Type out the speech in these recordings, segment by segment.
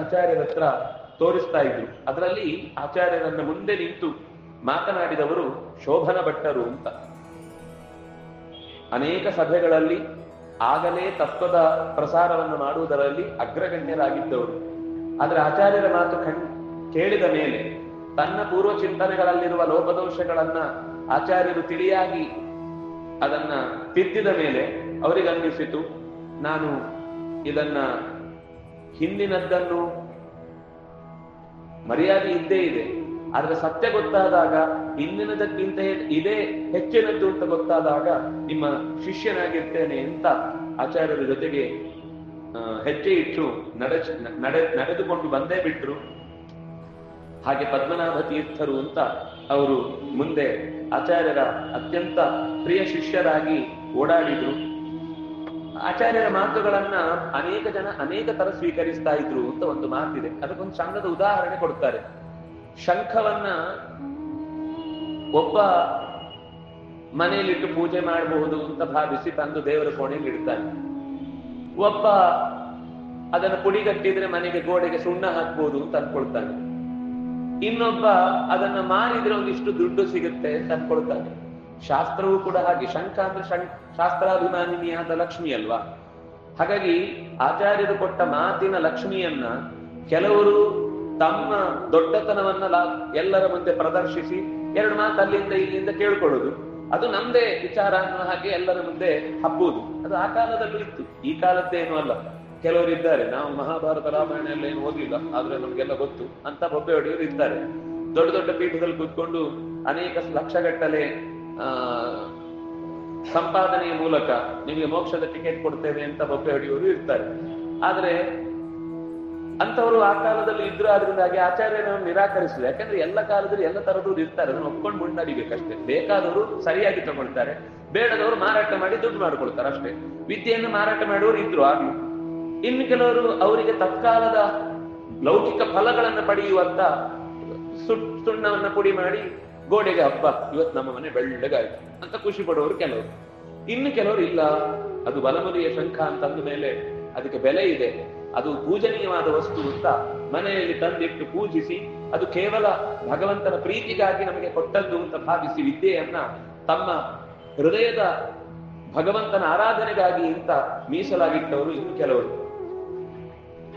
ಆಚಾರ್ಯರ ಹತ್ರ ತೋರಿಸ್ತಾ ಇದ್ರು. ಅದರಲ್ಲಿ ಆಚಾರ್ಯರನ್ನ ಮುಂದೆ ನಿಂತು ಮಾತನಾಡಿದವರು ಶೋಭನ ಭಟ್ಟರು ಅಂತ. ಅನೇಕ ಸಭೆಗಳಲ್ಲಿ ಆಗಲೇ ತತ್ವದ ಪ್ರಸಾರವನ್ನು ಮಾಡುವುದರಲ್ಲಿ ಅಗ್ರಗಣ್ಯರಾಗಿದ್ದವರು. ಆದ್ರೆ ಆಚಾರ್ಯರ ಮಾತು ಕಣ್ ಕೇಳಿದ ಮೇಲೆ ತನ್ನ ಪೂರ್ವ ಚಿಂತನೆಗಳಲ್ಲಿರುವ ಲೋಪದೋಷಗಳನ್ನ ಆಚಾರ್ಯರು ತಿಳಿಯಾಗಿ ಅದನ್ನ ತಿದ್ದಿದ ಮೇಲೆ ಅವರಿಗನ್ನಿಸಿತು ನಾನು ಇದನ್ನ ಹಿಂದಿನದ್ದನ್ನು ಮರ್ಯಾದೆ ಇದ್ದೇ ಇದೆ. ಆದ್ರೆ ಸತ್ಯ ಗೊತ್ತಾದಾಗ, ಹಿಂದಿನದಕ್ಕಿಂತ ಇದೇ ಹೆಚ್ಚಿನದ್ದು ಅಂತ ಗೊತ್ತಾದಾಗ ನಿಮ್ಮ ಶಿಷ್ಯನಾಗಿರ್ತೇನೆ ಅಂತ ಆಚಾರ್ಯರ ಜೊತೆಗೆ ಹೆಜ್ಜೆ ಇಟ್ಟು ನಡೆ, ನಡೆದುಕೊಂಡು ಬಂದೇ ಬಿಟ್ರು. ಹಾಗೆ ಪದ್ಮನಾಭ ತೀರ್ಥರು ಅಂತ ಅವರು ಮುಂದೆ ಆಚಾರ್ಯರ ಅತ್ಯಂತ ಪ್ರಿಯ ಶಿಷ್ಯರಾಗಿ ಓಡಾಡಿದ್ರು. ಆಚಾರ್ಯರ ಮಾತುಗಳನ್ನ ಅನೇಕ ಜನ ಅನೇಕ ತರ ಸ್ವೀಕರಿಸ್ತಾ ಇದ್ರು ಅಂತ ಒಂದು ಮಾತಿದೆ. ಅದಕ್ಕೊಂದು ಸಂಘದ ಉದಾಹರಣೆ ಕೊಡ್ತಾರೆ. ಶಂಖವನ್ನ ಒಬ್ಬ ಮನೆಯಲ್ಲಿಟ್ಟು ಪೂಜೆ ಮಾಡಬಹುದು ಅಂತ ಭಾವಿಸಿ ತಂದು ದೇವರ ಕೋಣೆಯಲ್ಲಿ ಇಡ್ತಾನೆ ಒಬ್ಬ ಅದನ್ನು ಪುಡಿಗಟ್ಟಿದ್ರೆ ಮನೆಗೆ ಗೋಡೆಗೆ ಸುಣ್ಣ ಹಾಕ್ಬಹುದು ಅಂತ ಅನ್ಕೊಳ್ತಾನೆ ಇನ್ನೊಬ್ಬ ಅದನ್ನ ಮಾರಿದ್ರೆ ಒಂದಿಷ್ಟು ದುಡ್ಡು ಸಿಗುತ್ತೆ ಅಂತ ಅನ್ಕೊಳ್ತಾನೆ ಶಾಸ್ತ್ರವೂ ಕೂಡ ಹಾಗೆ ಶಂಖ ಅಂದ್ರೆ ಶಾಸ್ತ್ರಾಭಿಮಾನಿನಿಯಾದ ಲಕ್ಷ್ಮಿ ಅಲ್ವಾ? ಹಾಗಾಗಿ ಆಚಾರ್ಯರು ಕೊಟ್ಟ ಮಾತಿನ ಲಕ್ಷ್ಮಿಯನ್ನ ಕೆಲವರು ತಮ್ಮ ದೊಡ್ಡತನವನ್ನ ಎಲ್ಲರ ಮುಂದೆ ಪ್ರದರ್ಶಿಸಿ ಎರಡು ಮಾತು ಅಲ್ಲಿಂದ ಇಲ್ಲಿಂದ ಕೇಳ್ಕೊಳ್ಳೋದು. ಅದು ನಮ್ದೇ ವಿಚಾರ ಅನ್ನೋ ಹಾಗೆ ಎಲ್ಲರ ಮುಂದೆ ಹಬ್ಬುವುದು. ಅದು ಆ ಕಾಲದಲ್ಲೂ ಇತ್ತು. ಈ ಕಾಲದ್ದೇನು ಅಲ್ಲ. ಕೆಲವರು ಇದ್ದಾರೆ. ನಾವು ಮಹಾಭಾರತ ರಾಮಾಯಣ ಎಲ್ಲ ಏನು ಓದಿಲ್ಲ. ಆದ್ರೆ ನಮ್ಗೆಲ್ಲ ಗೊತ್ತು. ಅಂತ ಬೊಬ್ಬೆ ಹೊಡೆಯವರು ಇದ್ದಾರೆ. ದೊಡ್ಡ ದೊಡ್ಡ ಪೀಠದಲ್ಲಿ ಕೂತ್ಕೊಂಡು ಅನೇಕ ಲಕ್ಷಗಟ್ಟಲೆ ಸಂಪಾದನೆಯ ಮೂಲಕ ನಿಮಗೆ ಮೋಕ್ಷದ ಟಿಕೆಟ್ ಕೊಡ್ತೇವೆ ಅಂತ ಬೊಬ್ಬೆ ಹೊಡೆಯೋರು ಇರ್ತಾರೆ. ಆದ್ರೆ ಅಂತವರು ಆ ಕಾಲದಲ್ಲಿ ಇದ್ರು ಆದ್ರಿಂದಾಗಿ ಆಚಾರ್ಯನ ನಿರಾಕರಿಸಿದ್ರು. ಯಾಕಂದ್ರೆ ಎಲ್ಲ ಕಾಲದಲ್ಲಿ ಎಲ್ಲ ತರದವ್ರು ಇರ್ತಾರೆ. ಅದನ್ನ ಒಪ್ಕೊಂಡು ಮುನ್ನಡಿಬೇಕಷ್ಟೇ. ಬೇಕಾದವರು ಸರಿಯಾಗಿ ತಗೊಳ್ತಾರೆ. ಬೇಡದವರು ಮಾರಾಟ ಮಾಡಿ ದುಡ್ಡು ಮಾಡ್ಕೊಳ್ತಾರೆ ಅಷ್ಟೇ. ವಿದ್ಯೆಯನ್ನು ಮಾರಾಟ ಮಾಡುವವರು ಇದ್ರು ಆಗ್ಲಿ. ಇನ್ನು ಕೆಲವರು ಅವರಿಗೆ ತತ್ಕಾಲದ ಲೌಕಿಕ ಫಲಗಳನ್ನು ಪಡೆಯುವಂತ ಸುಣ್ಣವನ್ನ ಪುಡಿ ಮಾಡಿ ಗೋಡೆಗೆ ಹಬ್ಬ, ಇವತ್ತು ನಮ್ಮ ಮನೆ ಬೆಳ್ಳಗಾಯ್ತು ಅಂತ ಖುಷಿ ಪಡುವವರು ಕೆಲವರು. ಇನ್ನು ಕೆಲವರು ಇಲ್ಲ. ಅದು ಬಲಮುರಿಯ ಶಂಖ ಅಂತಂದ ಮೇಲೆ ಅದಕ್ಕೆ ಬೆಲೆ ಇದೆ. ಅದು ಪೂಜನೀಯವಾದ ವಸ್ತು ಅಂತ ಮನೆಯಲ್ಲಿ ತಂದಿಟ್ಟು ಪೂಜಿಸಿ, ಅದು ಕೇವಲ ಭಗವಂತನ ಪ್ರೀತಿಗಾಗಿ ನಮಗೆ ಕೊಟ್ಟದ್ದು ಅಂತ ಭಾವಿಸಿ ವಿದ್ಯೆಯನ್ನ ತಮ್ಮ ಹೃದಯದ ಭಗವಂತನ ಆರಾಧನೆಗಾಗಿ ಅಂತ ಮೀಸಲಾಗಿಟ್ಟವರು ಇನ್ನು ಕೆಲವರು.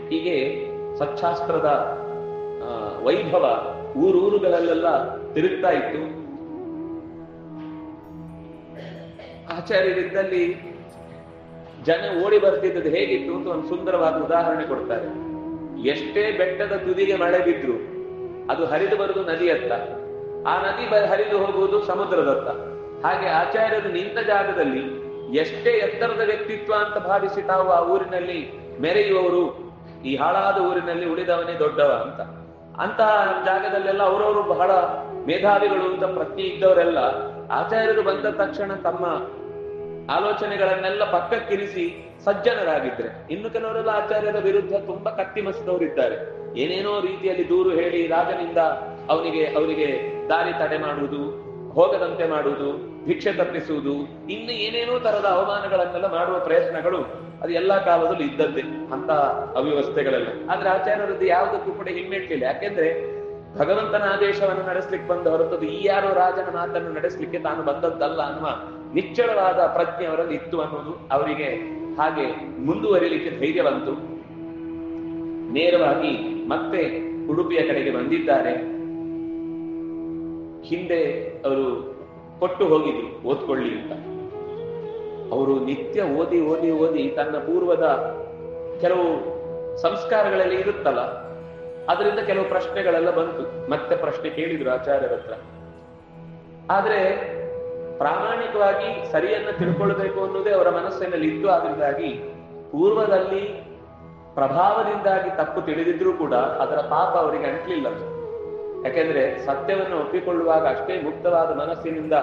ಹೀಗೆ ಸಚ್ಚಾಸ್ತ್ರದ ವೈಭವ ಊರೂರುಗಳಲ್ಲೆಲ್ಲ ತಿರುಗ್ತಾ ಇತ್ತು. ಆಚಾರ್ಯರಿದ್ದಲ್ಲಿ ಜನ ಓಡಿ ಬರ್ತಿದ್ದದ್ದು ಹೇಗಿತ್ತು ಅಂತ ಒಂದು ಸುಂದರವಾದ ಉದಾಹರಣೆ ಕೊಡ್ತಾರೆ. ಎಷ್ಟೇ ಬೆಟ್ಟದ ತುದಿಗೆ ಮಳೆ ಬಿದ್ರು ಅದು ಹರಿದು ಬರುವುದು ನದಿಯತ್ತ ಆ ನದಿ ಹರಿದು ಹೋಗುವುದು ಸಮುದ್ರದತ್ತ. ಹಾಗೆ ಆಚಾರ್ಯರು ನಿಂತ ಜಾಗದಲ್ಲಿ ಎಷ್ಟೇ ಎತ್ತರದ ವ್ಯಕ್ತಿತ್ವ ಅಂತ ಭಾವಿಸಿ ತಾವು ಆ ಊರಿನಲ್ಲಿ ಮೆರೆಯುವವರು, ಈ ಹಾಳಾದ ಊರಿನಲ್ಲಿ ಉಳಿದವನೇ ದೊಡ್ಡವ ಅಂತ. ಅಂತ ಜಾಗದಲ್ಲೆಲ್ಲ ಅವರವರು ಬಹಳ ಮೇಧಾವಿಗಳು ಅಂತ ಪ್ರತಿ ಇದ್ದವರೆಲ್ಲ ಆಚಾರ್ಯರು ಬಂದ ತಕ್ಷಣ ತಮ್ಮ ಆಲೋಚನೆಗಳನ್ನೆಲ್ಲ ಪಕ್ಕಕ್ಕಿರಿಸಿ ಸಜ್ಜನರಾಗಿದ್ರೆ. ಇನ್ನು ಕೆಲವರೆಲ್ಲ ಆಚಾರ್ಯರ ವಿರುದ್ಧ ತುಂಬಾ ಕತ್ತಿ ಮಸಿದವರಿದ್ದಾರೆ. ಏನೇನೋ ರೀತಿಯಲ್ಲಿ ದೂರು ಹೇಳಿ ರಾಜನಿಂದ ಅವನಿಗೆ, ಅವರಿಗೆ ದಾರಿ ತಡೆ ಮಾಡುವುದು, ಹೋಗದಂತೆ ಮಾಡುವುದು, ಭಿಕ್ಷೆ ತಪ್ಪಿಸುವುದು, ಇನ್ನು ಏನೇನೋ ತರದ ಅವಮಾನಗಳನ್ನೆಲ್ಲ ಮಾಡುವ ಪ್ರಯತ್ನಗಳು ಅದು ಎಲ್ಲಾ ಕಾಲದಲ್ಲೂ ಇದ್ದದ್ದೇ ಅಂತ ಅವ್ಯವಸ್ಥೆಗಳೆಲ್ಲ. ಆದ್ರೆ ಆಚಾರ್ಯರದ್ದು ಯಾವುದಕ್ಕೂ ಕೂಡ ಹಿಮ್ಮೆಟ್ಲಿಲ್ಲ ಯಾಕೆಂದ್ರೆ ಭಗವಂತನ ಆದೇಶವನ್ನು ನಡೆಸ್ಲಿಕ್ಕೆ ಬಂದ ಹೊರತದ್ದು ಈ ಯಾರೋ ರಾಜನ ಮಾತನ್ನು ನಡೆಸಲಿಕ್ಕೆ ತಾನು ಬಂದದ್ದಲ್ಲ ಅನ್ನುವ ನಿಚ್ಚಳವಾದ ಪ್ರಜ್ಞೆ ಅವರಲ್ಲಿ ಇತ್ತು ಅನ್ನೋದು ಅವರಿಗೆ ಹಾಗೆ ಮುಂದುವರಿಲಿಕ್ಕೆ ಧೈರ್ಯ ಬಂತು. ನೇರವಾಗಿ ಮತ್ತೆ ಉಡುಪಿಯ ಕಡೆಗೆ ಬಂದಿದ್ದಾರೆ. ಹಿಂದೆ ಅವರು ಕೊಟ್ಟು ಹೋಗಿದ್ರು, ಓದ್ಕೊಳ್ಳಿ ಅಂತ. ಅವರು ನಿತ್ಯ ಓದಿ ಓದಿ ಓದಿ ತನ್ನ ಪೂರ್ವದ ಕೆಲವು ಸಂಸ್ಕಾರಗಳಲ್ಲಿ ಇರುತ್ತಲ್ಲ, ಅದರಿಂದ ಕೆಲವು ಪ್ರಶ್ನೆಗಳೆಲ್ಲ ಬಂತು. ಮತ್ತೆ ಪ್ರಶ್ನೆ ಕೇಳಿದ್ರು ಆಚಾರ್ಯರ ಹತ್ರ. ಆದ್ರೆ ಪ್ರಾಮಾಣಿಕವಾಗಿ ಸರಿಯನ್ನ ತಿಳ್ಕೊಳ್ಬೇಕು ಅನ್ನೋದೇ ಅವರ ಮನಸ್ಸಿನಲ್ಲಿ ಇತ್ತು. ಆದ್ರಿಂದಾಗಿ ಪೂರ್ವದಲ್ಲಿ ಪ್ರಭಾವದಿಂದಾಗಿ ತಪ್ಪು ತಿಳಿದಿದ್ರೂ ಕೂಡ ಅದರ ಪಾಪ ಅವರಿಗೆ ಅಂಟ್ಲಿಲ್ಲ ಯಾಕೆಂದ್ರೆ ಸತ್ಯವನ್ನು ಒಪ್ಪಿಕೊಳ್ಳುವಾಗ ಅಷ್ಟೇ ಮುಕ್ತವಾದ ಮನಸ್ಸಿನಿಂದ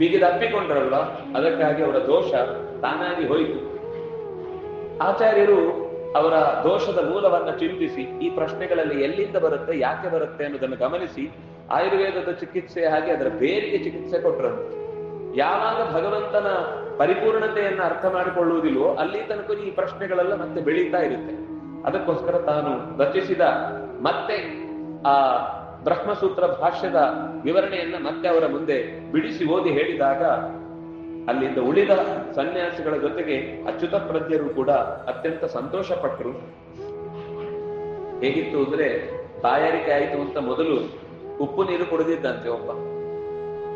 ಬಿಗಿದಪ್ಪಿಕೊಂಡ್ರಲ್ವ ಅದಕ್ಕಾಗಿ ಅವರ ದೋಷ ತಾನಾಗಿ ಹೋಯಿತು. ಆಚಾರ್ಯರು ಅವರ ದೋಷದ ಮೂಲವನ್ನ ಚಿಂತಿಸಿ ಈ ಪ್ರಶ್ನೆಗಳಲ್ಲಿ ಎಲ್ಲಿಂದ ಬರುತ್ತೆ, ಯಾಕೆ ಬರುತ್ತೆ ಅನ್ನೋದನ್ನು ಗಮನಿಸಿ ಆಯುರ್ವೇದದ ಚಿಕಿತ್ಸೆ ಹಾಗೆ ಅದರ ಬೇರಿಗೆ ಚಿಕಿತ್ಸೆ ಕೊಟ್ಟರು ಯಾವಾಗ ಭಗವಂತನ ಪರಿಪೂರ್ಣತೆಯನ್ನು ಅರ್ಥ ಮಾಡಿಕೊಳ್ಳುವುದಿಲ್ವೋ ಅಲ್ಲಿ ತನಕ ಈ ಪ್ರಶ್ನೆಗಳೆಲ್ಲ ಮತ್ತೆ ಬೆಳೀತಾ ಇರುತ್ತೆ. ಅದಕ್ಕೋಸ್ಕರ ತಾನು ರಚಿಸಿದ ಮತ್ತೆ ಆ ಬ್ರಹ್ಮಸೂತ್ರ ಭಾಷ್ಯದ ವಿವರಣೆಯನ್ನ ಮತ್ತೆ ಅವರ ಮುಂದೆ ಬಿಡಿಸಿ ಓದಿ ಹೇಳಿದಾಗ ಅಲ್ಲಿಂದ ಉಳಿದ ಸನ್ಯಾಸಿಗಳ ಜೊತೆಗೆ ಅಚ್ಯುತ ಪ್ರಜ್ಞರು ಕೂಡ ಅತ್ಯಂತ ಸಂತೋಷ ಪಟ್ಟರು ಹೇಗಿತ್ತು ಅಂದ್ರೆ, ತಾಯಾರಿಕೆ ಆಯಿತು ಅಂತ ಮೊದಲು ಉಪ್ಪು ನೀರು ಕುಡಿದಿದ್ದಂತೆ ಒಬ್ಬ.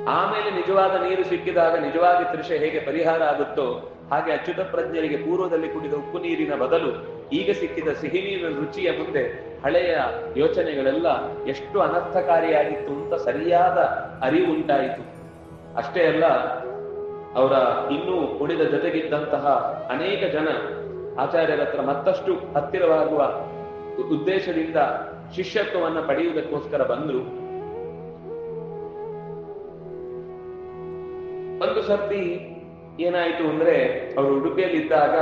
ಆಮೇಲೆ ನಿಜವಾದ ನೀರು ಸಿಕ್ಕಿದಾಗ ನಿಜವಾಗಿ ತೃಷೆ ಹೇಗೆ ಪರಿಹಾರ ಆಗುತ್ತೋ, ಹಾಗೆ ಅಚ್ಯುತ ಪ್ರಜ್ಞರಿಗೆ ಪೂರ್ವದಲ್ಲಿ ಕುಡಿದ ಉಪ್ಪು ನೀರಿನ ಬದಲು ಈಗ ಸಿಕ್ಕಿದ ಸಿಹಿ ನೀರಿನ ರುಚಿಯ ಮುಂದೆ ಹಳೆಯ ಯೋಚನೆಗಳೆಲ್ಲ ಎಷ್ಟು ಅನರ್ಥಕಾರಿಯಾಗಿತ್ತು ಅಂತ ಸರಿಯಾದ ಅರಿವು ಉಂಟಾಯಿತು. ಅಷ್ಟೇ ಅಲ್ಲ, ಅವರ ಇನ್ನೂ ಉಳಿದ ಜೊತೆಗಿದ್ದಂತಹ ಅನೇಕ ಜನ ಆಚಾರ್ಯರ ಹತ್ರ ಮತ್ತಷ್ಟು ಹತ್ತಿರವಾಗುವ ಉದ್ದೇಶದಿಂದ ಶಿಷ್ಯತ್ವವನ್ನ ಪಡೆಯುವುದಕ್ಕೋಸ್ಕರ ಬಂದ್ರು. ಒಂದು ಸರ್ತಿ ಏನಾಯ್ತು ಅಂದ್ರೆ, ಅವರು ಉಡುಪಿಯಲ್ಲಿದ್ದಾಗ,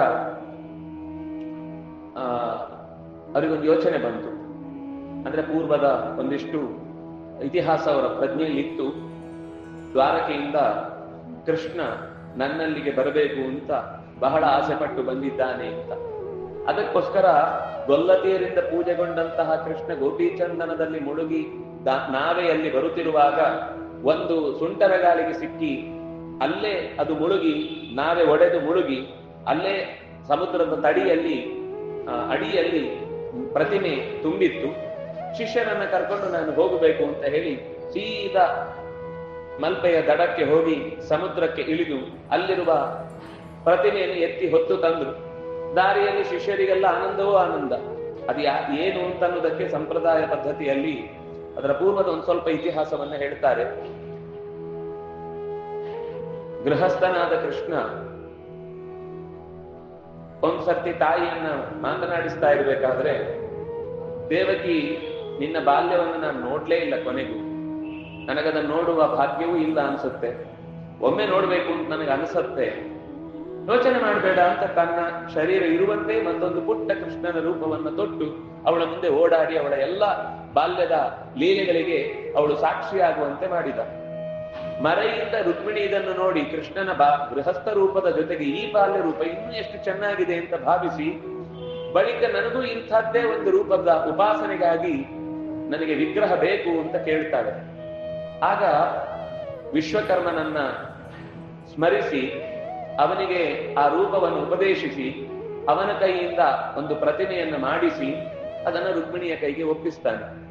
ಆ ಅವರಿಗೊಂದು ಯೋಚನೆ ಬಂತು. ಅಂದ್ರೆ ಪೂರ್ವದ ಒಂದಿಷ್ಟು ಇತಿಹಾಸ ಅವರ ಪ್ರಜ್ಞೆಯಲ್ಲಿತ್ತು. ದ್ವಾರಕೆಯಿಂದ ಕೃಷ್ಣ ನನ್ನಲ್ಲಿಗೆ ಬರಬೇಕು ಅಂತ ಬಹಳ ಆಸೆ ಪಟ್ಟು ಬಂದಿದ್ದಾನೆ ಅಂತ. ಅದಕ್ಕೋಸ್ಕರ ಗೊಲ್ಲತಿಯರಿಂದ ಪೂಜೆಗೊಂಡಂತಹ ಕೃಷ್ಣ ಗೋಪೀಚಂದನದಲ್ಲಿ ಮುಳುಗಿ ನಾವೆಯಲ್ಲಿ ಬರುತ್ತಿರುವಾಗ ಒಂದು ಸುಂಟರ ಗಾಳಿಗೆ ಸಿಕ್ಕಿ ಅಲ್ಲೇ ಅದು ಮುಳುಗಿ, ನಾವೆ ಒಡೆದು ಮುಳುಗಿ ಅಲ್ಲೇ ಸಮುದ್ರದ ತಡಿಯಲ್ಲಿ ಅಡಿಯಲ್ಲಿ ಪ್ರತಿಮೆ ತುಂಬಿತ್ತು. ಶಿಷ್ಯನನ್ನ ಕರ್ಕೊಂಡು ನಾನು ಹೋಗಬೇಕು ಅಂತ ಹೇಳಿ ಸೀದಾ ಮಲ್ಪೆಯ ದಡಕ್ಕೆ ಹೋಗಿ ಸಮುದ್ರಕ್ಕೆ ಇಳಿದು ಅಲ್ಲಿರುವ ಪ್ರತಿಮೆಯನ್ನು ಎತ್ತಿ ಹೊತ್ತು ತಂದ್ರು. ದಾರಿಯಲ್ಲಿ ಶಿಷ್ಯರಿಗೆಲ್ಲ ಆನಂದವೋ ಆನಂದ. ಅದು ಯಾ, ಏನು ಅಂತನ್ನುವುದಕ್ಕೆ ಸಂಪ್ರದಾಯ ಪದ್ಧತಿಯಲ್ಲಿ ಅದರ ಪೂರ್ವದ ಒಂದು ಸ್ವಲ್ಪ ಇತಿಹಾಸವನ್ನ ಹೇಳ್ತಾರೆ. ಗೃಹಸ್ಥನಾದ ಕೃಷ್ಣ ಒಂದ್ ಸರ್ತಿ ತಾಯಿಯನ್ನ ಮಾತನಾಡಿಸ್ತಾ ಇರ್ಬೇಕಾದ್ರೆ, ದೇವಕಿ, ನಿನ್ನ ಬಾಲ್ಯವನ್ನು ನಾನು ನೋಡ್ಲೇ ಇಲ್ಲ ಕೊನೆಗೂ. ನನಗದನ್ನ ನೋಡುವ ಭಾಗ್ಯವೂ ಇಲ್ಲ ಅನ್ಸುತ್ತೆ. ಒಮ್ಮೆ ನೋಡ್ಬೇಕು ಅಂತ ನನಗೆ ಅನಿಸುತ್ತೆ. ಯೋಚನೆ ಮಾಡಬೇಡ ಅಂತ ತನ್ನ ಶರೀರ ಇರುವಂತೆ ಮತ್ತೊಂದು ಪುಟ್ಟ ಕೃಷ್ಣನ ರೂಪವನ್ನು ತೊಟ್ಟು, ಅವಳ ಮುಂದೆ ಓಡಾಡಿ ಅವಳ ಎಲ್ಲ ಬಾಲ್ಯದ ಲೀಲೆಗಳಿಗೆ ಅವಳು ಸಾಕ್ಷಿಯಾಗುವಂತೆ ಮಾಡಿದ. ಮರೆಯಿಂದ ರುಕ್ಮಿಣಿ ಇದನ್ನು ನೋಡಿ ಕೃಷ್ಣನ ಬಾ ಗೃಹಸ್ಥ ರೂಪದ ಜೊತೆಗೆ ಈ ಬಾಲ್ಯ ರೂಪ ಇನ್ನೂ ಎಷ್ಟು ಚೆನ್ನಾಗಿದೆ ಅಂತ ಭಾವಿಸಿ, ಬಳಿಕ ನನಗೂ ಇಂಥದ್ದೇ ಒಂದು ರೂಪದ ಉಪಾಸನೆಗಾಗಿ ನನಗೆ ವಿಗ್ರಹ ಬೇಕು ಅಂತ ಕೇಳ್ತಾಳೆ. ಆಗ ವಿಶ್ವಕರ್ಮನನ್ನ ಸ್ಮರಿಸಿ, ಅವನಿಗೆ ಆ ರೂಪವನ್ನು ಉಪದೇಶಿಸಿ, ಅವನ ಕೈಯಿಂದ ಒಂದು ಪ್ರತಿಮೆಯನ್ನು ಮಾಡಿಸಿ, ಅದನ್ನು ರುಕ್ಮಿಣಿಯ ಕೈಗೆ ಒಪ್ಪಿಸ್ತಾನೆ.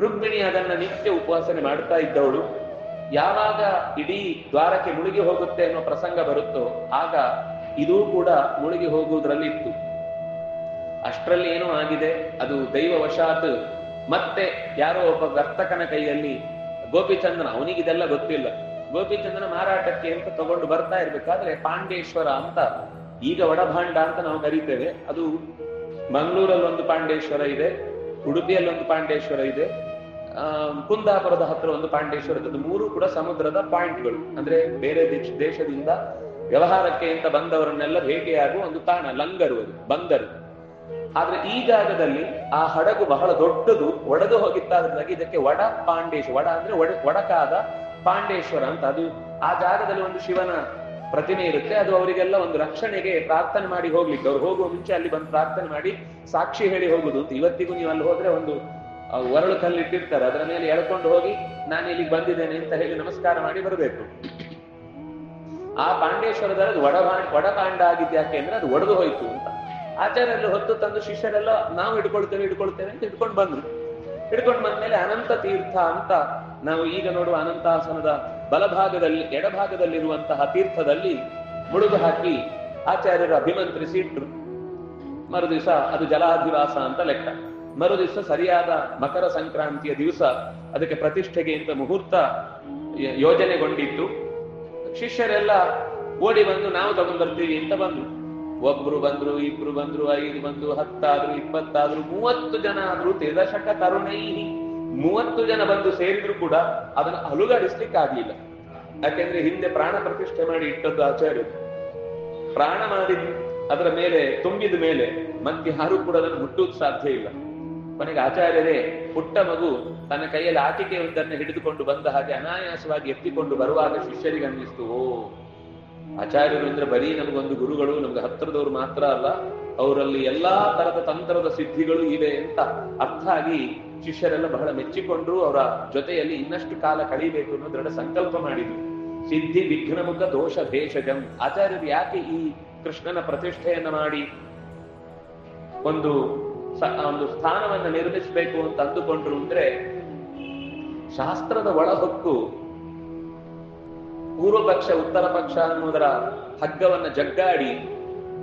ರುಕ್ಮಿಣಿ ಅದನ್ನ ನಿತ್ಯ ಉಪವಾಸನೆ ಮಾಡ್ತಾ ಇದ್ದವಳು. ಯಾವಾಗ ಇಡೀ ದ್ವಾರಕ್ಕೆ ಮುಳುಗಿ ಹೋಗುತ್ತೆ ಅನ್ನೋ ಪ್ರಸಂಗ ಬರುತ್ತೋ ಆಗ ಇದೂ ಕೂಡ ಮುಳುಗಿ ಹೋಗುವುದರಲ್ಲಿತ್ತು. ಅಷ್ಟರಲ್ಲಿ ಏನೋ ಆಗಿದೆ, ಅದು ದೈವ ವಶಾತ್. ಮತ್ತೆ ಯಾರೋ ಒಬ್ಬ ವರ್ತಕನ ಕೈಯಲ್ಲಿ ಗೋಪಿಚಂದನ ಅವನಿಗಿದೆಲ್ಲ ಗೊತ್ತಿಲ್ಲ. ಗೋಪಿಚಂದನ ಮಾರಾಟಕ್ಕೆ ಅಂತ ತಗೊಂಡು ಬರ್ತಾ ಇರ್ಬೇಕಾದ್ರೆ ಪಾಂಡೇಶ್ವರ ಅಂತ, ಈಗ ಒಡಭಾಂಡ ಅಂತ ನಾವು ಕರಿತೇವೆ, ಅದು ಮಂಗಳೂರಲ್ಲಿ ಒಂದು ಪಾಂಡೇಶ್ವರ ಇದೆ ಉಡುಪಿಯಲ್ಲಿ ಒಂದು ಪಾಂಡೇಶ್ವರ ಇದೆ ಕುಂದಾಪುರದ ಹತ್ರ ಒಂದು ಪಾಂಡೇಶ್ವರ. ಅದು ಮೂರು ಕೂಡ ಸಮುದ್ರದ ಪಾಯಿಂಟ್ಗಳು. ಅಂದ್ರೆ ಬೇರೆ ದೇಶ, ದೇಶದಿಂದ ವ್ಯವಹಾರಕ್ಕೆ ಅಂತ ಬಂದವರನ್ನೆಲ್ಲ ಭೇಟಿಯಾಗುವ ಒಂದು ತಾಣ, ಲಂಗರು ಅದು, ಬಂದರು. ಆದ್ರೆ ಈ ಜಾಗದಲ್ಲಿ ಆ ಹಡಗು ಬಹಳ ದೊಡ್ಡದು, ಒಡೆದು ಹೋಗಿತ್ತಾದ್ರಿಂದಾಗಿ ಇದಕ್ಕೆ ವಡ ಪಾಂಡೇಶ್, ವಡ ಅಂದ್ರೆ ಒಡ, ಒಡಕಾದ ಪಾಂಡೇಶ್ವರ ಅಂತ. ಅದು ಆ ಜಾಗದಲ್ಲಿ ಒಂದು ಶಿವನ ಪ್ರತಿಮೆ ಇರುತ್ತೆ. ಅದು ಅವರಿಗೆಲ್ಲ ಒಂದು ರಕ್ಷಣೆಗೆ ಪ್ರಾರ್ಥನೆ ಮಾಡಿ ಹೋಗ್ಲಿಕ್ಕೆ. ಅವ್ರು ಹೋಗುವ ಮುಂಚೆ ಅಲ್ಲಿ ಬಂದು ಪ್ರಾರ್ಥನೆ ಮಾಡಿ ಸಾಕ್ಷಿ ಹೇಳಿ ಹೋಗುದು ಅಂತ. ಇವತ್ತಿಗೂ ನೀವು ಅಲ್ಲಿ ಹೋದ್ರೆ ಒಂದು ಒರಳು ಕಲ್ಲು ಇಟ್ಟಿರ್ತಾರೆ ಅದರ ಮೇಲೆ ಎಳ್ಕೊಂಡು ಹೋಗಿ ನಾನು ಇಲ್ಲಿಗೆ ಬಂದಿದ್ದೇನೆ ಅಂತ ಹೇಳಿ ನಮಸ್ಕಾರ ಮಾಡಿ ಬರಬೇಕು. ಆ ಪಾಂಡೇಶ್ವರದಲ್ಲಿ ಒಡಭಾಂಡ್ ಒಡಪಾಂಡ ಆಗಿದ್ದು ಯಾಕೆ ಅಂದ್ರೆ ಅದು ಒಡೆದು ಹೋಯ್ತು ಅಂತ. ಆಚಾರ್ಯರೆಲ್ಲ ಹೊತ್ತು ತಂದು ಶಿಷ್ಯರೆಲ್ಲ ನಾವು ಹಿಡ್ಕೊಳ್ತೇವೆ ಇಟ್ಕೊಳ್ತೇವೆ ಅಂತ ಹಿಡ್ಕೊಂಡು ಬಂದ್ರು. ಹಿಡ್ಕೊಂಡು ಬಂದ್ಮೇಲೆ ಅನಂತ ತೀರ್ಥ ಅಂತ ನಾವು ಈಗ ನೋಡುವ ಅನಂತಾಸನದ ಬಲಭಾಗದಲ್ಲಿ, ಎಡಭಾಗದಲ್ಲಿರುವಂತಹ ತೀರ್ಥದಲ್ಲಿ ಮುಳುಗು ಹಾಕಿ ಆಚಾರ್ಯರು ಅಭಿಮಂತ್ರಿಸಿ ಇಟ್ರು ಮರುದಿವಸ ಅದು ಜಲಾಧಿವಾಸ ಅಂತ ಲೆಕ್ಕ. ಮರುದಿವಸ ಸರಿಯಾದ ಮಕರ ಸಂಕ್ರಾಂತಿಯ ದಿವಸ ಅದಕ್ಕೆ ಪ್ರತಿಷ್ಠೆಗೆ ಅಂತ ಮುಹೂರ್ತ ಯೋಜನೆಗೊಂಡಿತ್ತು. ಶಿಷ್ಯರೆಲ್ಲ ಓಡಿ ಬಂದು, ನಾವು ತಗೊಂಡ್ಬರ್ತೀವಿ ಅಂತ ಬಂದ್ರು. ಒಬ್ರು ಬಂದ್ರು, ಇಬ್ರು ಬಂದ್ರು, ಐದು ಬಂದ್ರು, ಹತ್ತಾದ್ರು, ಇಪ್ಪತ್ತಾದ್ರು, ಮೂವತ್ತು ಜನ ಆದ್ರೂ ತ್ರಿದಶಕ ತರುಣೈ ಮೂವತ್ತು ಜನ ಬಂದು ಸೇರಿದ್ರು ಕೂಡ ಅದನ್ನು ಅಲುಗಾಡಿಸ್ಲಿಕ್ಕೆ ಆಗ್ಲಿಲ್ಲ ಯಾಕೆಂದ್ರೆ ಹಿಂದೆ ಪ್ರಾಣ ಪ್ರತಿಷ್ಠೆ ಮಾಡಿ ಇಟ್ಟದ್ದು ಆಚಾರ್ಯರು. ಪ್ರಾಣ ಮಾಡಿ ಅದರ ಮೇಲೆ ತುಂಬಿದ ಮೇಲೆ ಮತ್ತೆ ಯಾರು ಕೂಡ ಅದನ್ನು ಮುಟ್ಟುವುದು ಸಾಧ್ಯ ಇಲ್ಲ. ಕೊನೆಗೆ ಆಚಾರ್ಯರೇ, ಪುಟ್ಟ ಮಗು ತನ್ನ ಕೈಯಲ್ಲಿ ಆಟಿಕೆಯೊಂದನ್ನು ಹಿಡಿದುಕೊಂಡು ಬಂದ ಹಾಗೆ ಅನಾಯಾಸವಾಗಿ ಎತ್ತಿಕೊಂಡು ಬರುವಾಗ ಶಿಷ್ಯರಿಗೆ ಅನ್ನಿಸ್ತು, ಓ, ಆಚಾರ್ಯರು ಅಂದ್ರೆ ಬರೀ ನಮಗೊಂದು ಗುರುಗಳು ನಮ್ಗೆ ಹತ್ತಿರದವರು ಮಾತ್ರ ಅಲ್ಲ, ಅವರಲ್ಲಿ ಎಲ್ಲಾ ತರದ ತಂತ್ರದ ಸಿದ್ಧಿಗಳು ಇವೆ ಅಂತ ಅರ್ಥ ಆಗಿ ಶಿಷ್ಯರೆಲ್ಲ ಬಹಳ ಮೆಚ್ಚಿಕೊಂಡ್ರು, ಅವರ ಜೊತೆಯಲ್ಲಿ ಇನ್ನಷ್ಟು ಕಾಲ ಕಳೀಬೇಕು ಅನ್ನೋ ದೃಢ ಸಂಕಲ್ಪ ಮಾಡಿದ್ರು. ಸಿದ್ಧಿ ವಿಘ್ನಮುಖ ದೋಷ, ಭೇಷಜಂ. ಆಚಾರ್ಯರು ಯಾಕೆ ಈ ಕೃಷ್ಣನ ಪ್ರತಿಷ್ಠೆಯನ್ನ ಮಾಡಿ? ಒಂದು ಒಂದು ಸ್ಥಾನವನ್ನ ನಿರ್ಮಿಸಬೇಕು ಅಂತ ಅಂದುಕೊಂಡ್ರು ಅಂದ್ರೆ, ಶಾಸ್ತ್ರದ ಒಳಹೊಕ್ಕು ಪೂರ್ವ ಪಕ್ಷ ಉತ್ತರ ಪಕ್ಷ ಅನ್ನುವುದರ ಹಗ್ಗವನ್ನು ಜಗ್ಗಾಡಿ,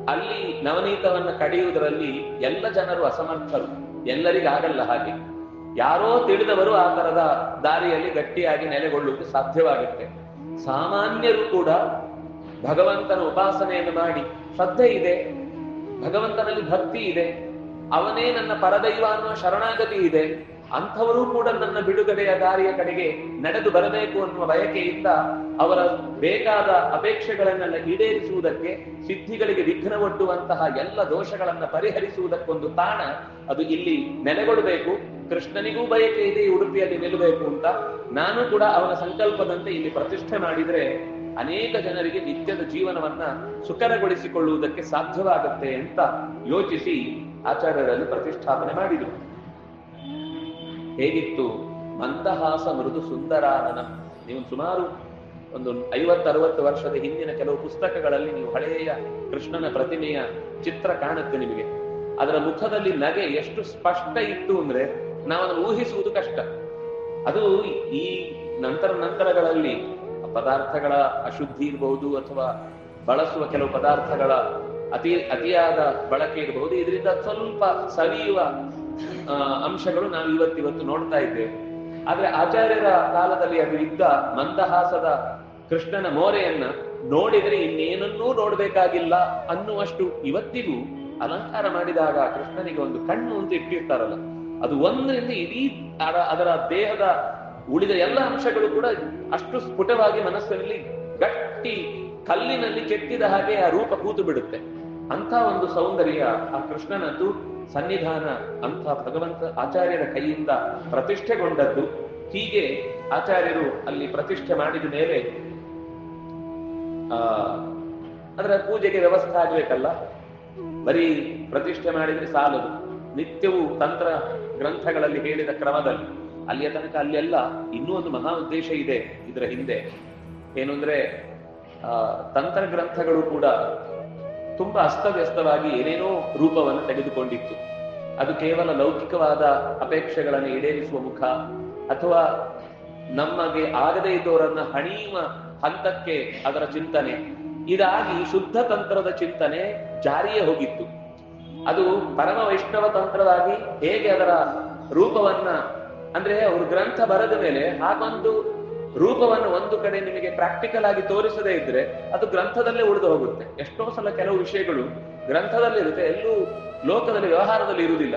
ಅಲ್ಲಿ ನವನೀತವನ್ನ ಕಡಿಯುವುದರಲ್ಲಿ ಎಲ್ಲ ಜನರು ಅಸಮರ್ಥರು. ಎಲ್ಲರಿಗಾಗಲ್ಲ ಹಾಗೆ. ಯಾರೋ ತಿಳಿದವರು ಆ ತರದ ದಾರಿಯಲ್ಲಿ ಗಟ್ಟಿಯಾಗಿ ನೆಲೆಗೊಳ್ಳುವುದು ಸಾಧ್ಯವಾಗುತ್ತೆ. ಸಾಮಾನ್ಯರು ಕೂಡ ಭಗವಂತನ ಉಪಾಸನೆಯನ್ನು ಮಾಡಿ, ಶ್ರದ್ಧೆ ಇದೆ, ಭಗವಂತನಲ್ಲಿ ಭಕ್ತಿ ಇದೆ ಅವನೇ ನನ್ನ ಪರದೈವ ಅನ್ನುವ ಶರಣಾಗತಿ ಇದೆ. ಅಂಥವರು ಕೂಡ ನನ್ನ ಬಿಡುಗಡೆಯ ದಾರಿಯ ಕಡೆಗೆ ನಡೆದು ಬರಬೇಕು ಅನ್ನುವ ಬಯಕೆಯಿಂದ ಅವರ ಬೇಕಾದ ಅಪೇಕ್ಷೆಗಳನ್ನೆಲ್ಲ ಈಡೇರಿಸುವುದಕ್ಕೆ, ಸಿದ್ಧಿಗಳಿಗೆ ವಿಘ್ನ ಒಡ್ಡುವಂತಹ ಎಲ್ಲ ದೋಷಗಳನ್ನ ಪರಿಹರಿಸುವುದಕ್ಕೊಂದು ತಾಣ ಅದು ಇಲ್ಲಿ ನೆಲೆಗೊಳ್ಳಬೇಕು. ಕೃಷ್ಣನಿಗೂ ಬಯಕೆ ಇದೆ ಈ ಉಡುಪಿಯಲ್ಲಿ ನಿಲ್ಲಬೇಕು ಅಂತ. ನಾನು ಕೂಡ ಅವನ ಸಂಕಲ್ಪದಂತೆ ಇಲ್ಲಿ ಪ್ರತಿಷ್ಠೆ ಮಾಡಿದ್ರೆ ಅನೇಕ ಜನರಿಗೆ ನಿತ್ಯದ ಜೀವನವನ್ನ ಸುಕರಗೊಳಿಸಿಕೊಳ್ಳುವುದಕ್ಕೆ ಸಾಧ್ಯವಾಗುತ್ತೆ ಅಂತ ಯೋಚಿಸಿ ಆಚಾರ್ಯರಲ್ಲಿ ಪ್ರತಿಷ್ಠಾಪನೆ ಮಾಡಿದರು. ಹೇಗಿತ್ತು? ಮಂದಹಾಸ ಮೃದು ಸುಂದರಾನನ. ನೀವು ಸುಮಾರು ಒಂದು ಐವತ್ತರವತ್ತು ವರ್ಷದ ಹಿಂದಿನ ಕೆಲವು ಪುಸ್ತಕಗಳಲ್ಲಿ ನೀವು ಹಳೆಯ ಕೃಷ್ಣನ ಪ್ರತಿಮೆಯ ಚಿತ್ರ ಕಾಣುತ್ತೆ ನಿಮಗೆ. ಅದರ ಮುಖದಲ್ಲಿ ನಗೆ ಎಷ್ಟು ಸ್ಪಷ್ಟ ಇತ್ತು ಅಂದ್ರೆ ನಾವು ಊಹಿಸುವುದು ಕಷ್ಟ. ಅದು ಈ ನಂತರ ನಂತರಗಳಲ್ಲಿ ಪದಾರ್ಥಗಳ ಅಶುದ್ಧಿ ಇರಬಹುದು ಅಥವಾ ಬಳಸುವ ಕೆಲವು ಪದಾರ್ಥಗಳ ಅತಿ ಅತಿಯಾದ ಬಳಕೆ ಇರಬಹುದು. ಇದರಿಂದ ಸ್ವಲ್ಪ ಸವಿಯುವ ಅಂಶಗಳು ನಾವು ಇವತ್ತಿವತ್ತು ನೋಡ್ತಾ ಇದ್ದೇವೆ. ಆದ್ರೆ ಆಚಾರ್ಯರ ಕಾಲದಲ್ಲಿ ಅದು ಇದ್ದ ಮಂದಹಾಸದ ಕೃಷ್ಣನ ಮೋರೆಯನ್ನ ನೋಡಿದ್ರೆ ಇನ್ನೇನನ್ನೂ ನೋಡ್ಬೇಕಾಗಿಲ್ಲ ಅನ್ನುವಷ್ಟು ಇವತ್ತಿಗೂ ಅಲಂಕಾರ ಮಾಡಿದಾಗ ಕೃಷ್ಣನಿಗೆ ಒಂದು ಕಣ್ಣು ಅಂತ ಇಟ್ಟಿರ್ತಾರಲ್ಲ. ಅದು ಒಂದರಿಂದ ಇಡೀ ಅದರ ದೇಹದ ಉಳಿದ ಎಲ್ಲ ಅಂಶಗಳು ಕೂಡ ಅಷ್ಟು ಸ್ಫುಟವಾಗಿ ಮನಸ್ಸಿನಲ್ಲಿ ಗಟ್ಟಿ ಕಲ್ಲಿನಲ್ಲಿ ಕೆತ್ತಿದ ಹಾಗೆ ಆ ರೂಪ ಕೂತು ಬಿಡುತ್ತೆ. ಅಂತ ಒಂದು ಸೌಂದರ್ಯ ಆ ಕೃಷ್ಣನದ್ದು ಸನ್ನಿಧಾನ ಅಂತ ಭಗವಂತ ಆಚಾರ್ಯರ ಕೈಯಿಂದ ಪ್ರತಿಷ್ಠೆಗೊಂಡದ್ದು. ಹೀಗೆ ಆಚಾರ್ಯರು ಅಲ್ಲಿ ಪ್ರತಿಷ್ಠೆ ಮಾಡಿದ ಮೇಲೆ, ಆ, ಅದರ ಪೂಜೆಗೆ ವ್ಯವಸ್ಥೆ ಆಗ್ಬೇಕಲ್ಲ? ಬರೀ ಪ್ರತಿಷ್ಠೆ ಮಾಡಿದ್ರೆ ಸಾಲದು. ನಿತ್ಯವೂ ತಂತ್ರ ಗ್ರಂಥಗಳಲ್ಲಿ ಹೇಳಿದ ಕ್ರಮದಲ್ಲಿ. ಅಲ್ಲಿಯ ತನಕ ಅಲ್ಲೆಲ್ಲ ಇನ್ನೂ ಒಂದು ಮಹಾ ಉದ್ದೇಶ ಇದೆ ಇದರ ಹಿಂದೆ. ಏನು ಅಂದ್ರೆ ತಂತ್ರ ಗ್ರಂಥಗಳು ಕೂಡ ತುಂಬಾ ಅಸ್ತವ್ಯಸ್ತವಾಗಿ ಏನೇನೋ ರೂಪವನ್ನು ತೆಗೆದುಕೊಂಡಿತ್ತು. ಅದು ಕೇವಲ ಲೌಕಿಕವಾದ ಅಪೇಕ್ಷೆಗಳನ್ನು ಈಡೇರಿಸುವ ಮುಖ, ಅಥವಾ ನಮಗೆ ಆಗದೇ ಇದ್ದವರನ್ನ ಹಣಿಯುವ ಹಂತಕ್ಕೆ ಅದರ ಚಿಂತನೆ. ಇದಾಗಿ ಶುದ್ಧ ತಂತ್ರದ ಚಿಂತನೆ ಜಾರಿಯೇ ಹೋಗಿತ್ತು. ಅದು ಪರಮ ವೈಷ್ಣವ ತಂತ್ರವಾಗಿ ಹೇಗೆ ಅದರ ರೂಪವನ್ನ, ಅಂದ್ರೆ ಅವರು ಗ್ರಂಥ ಬರೆದ ಮೇಲೆ ಹಾಗೊಂದು ರೂಪವನ್ನು ಒಂದು ಕಡೆ ನಿಮಗೆ ಪ್ರಾಕ್ಟಿಕಲ್ ಆಗಿ ತೋರಿಸದೇ ಇದ್ರೆ ಅದು ಗ್ರಂಥದಲ್ಲೇ ಉಳಿದು ಹೋಗುತ್ತೆ. ಎಷ್ಟೋ ಸಲ ಕೆಲವು ವಿಷಯಗಳು ಗ್ರಂಥದಲ್ಲಿ ಇರುತ್ತೆ, ಎಲ್ಲೂ ಲೋಕದಲ್ಲಿ, ವ್ಯವಹಾರದಲ್ಲಿ ಇರುವುದಿಲ್ಲ.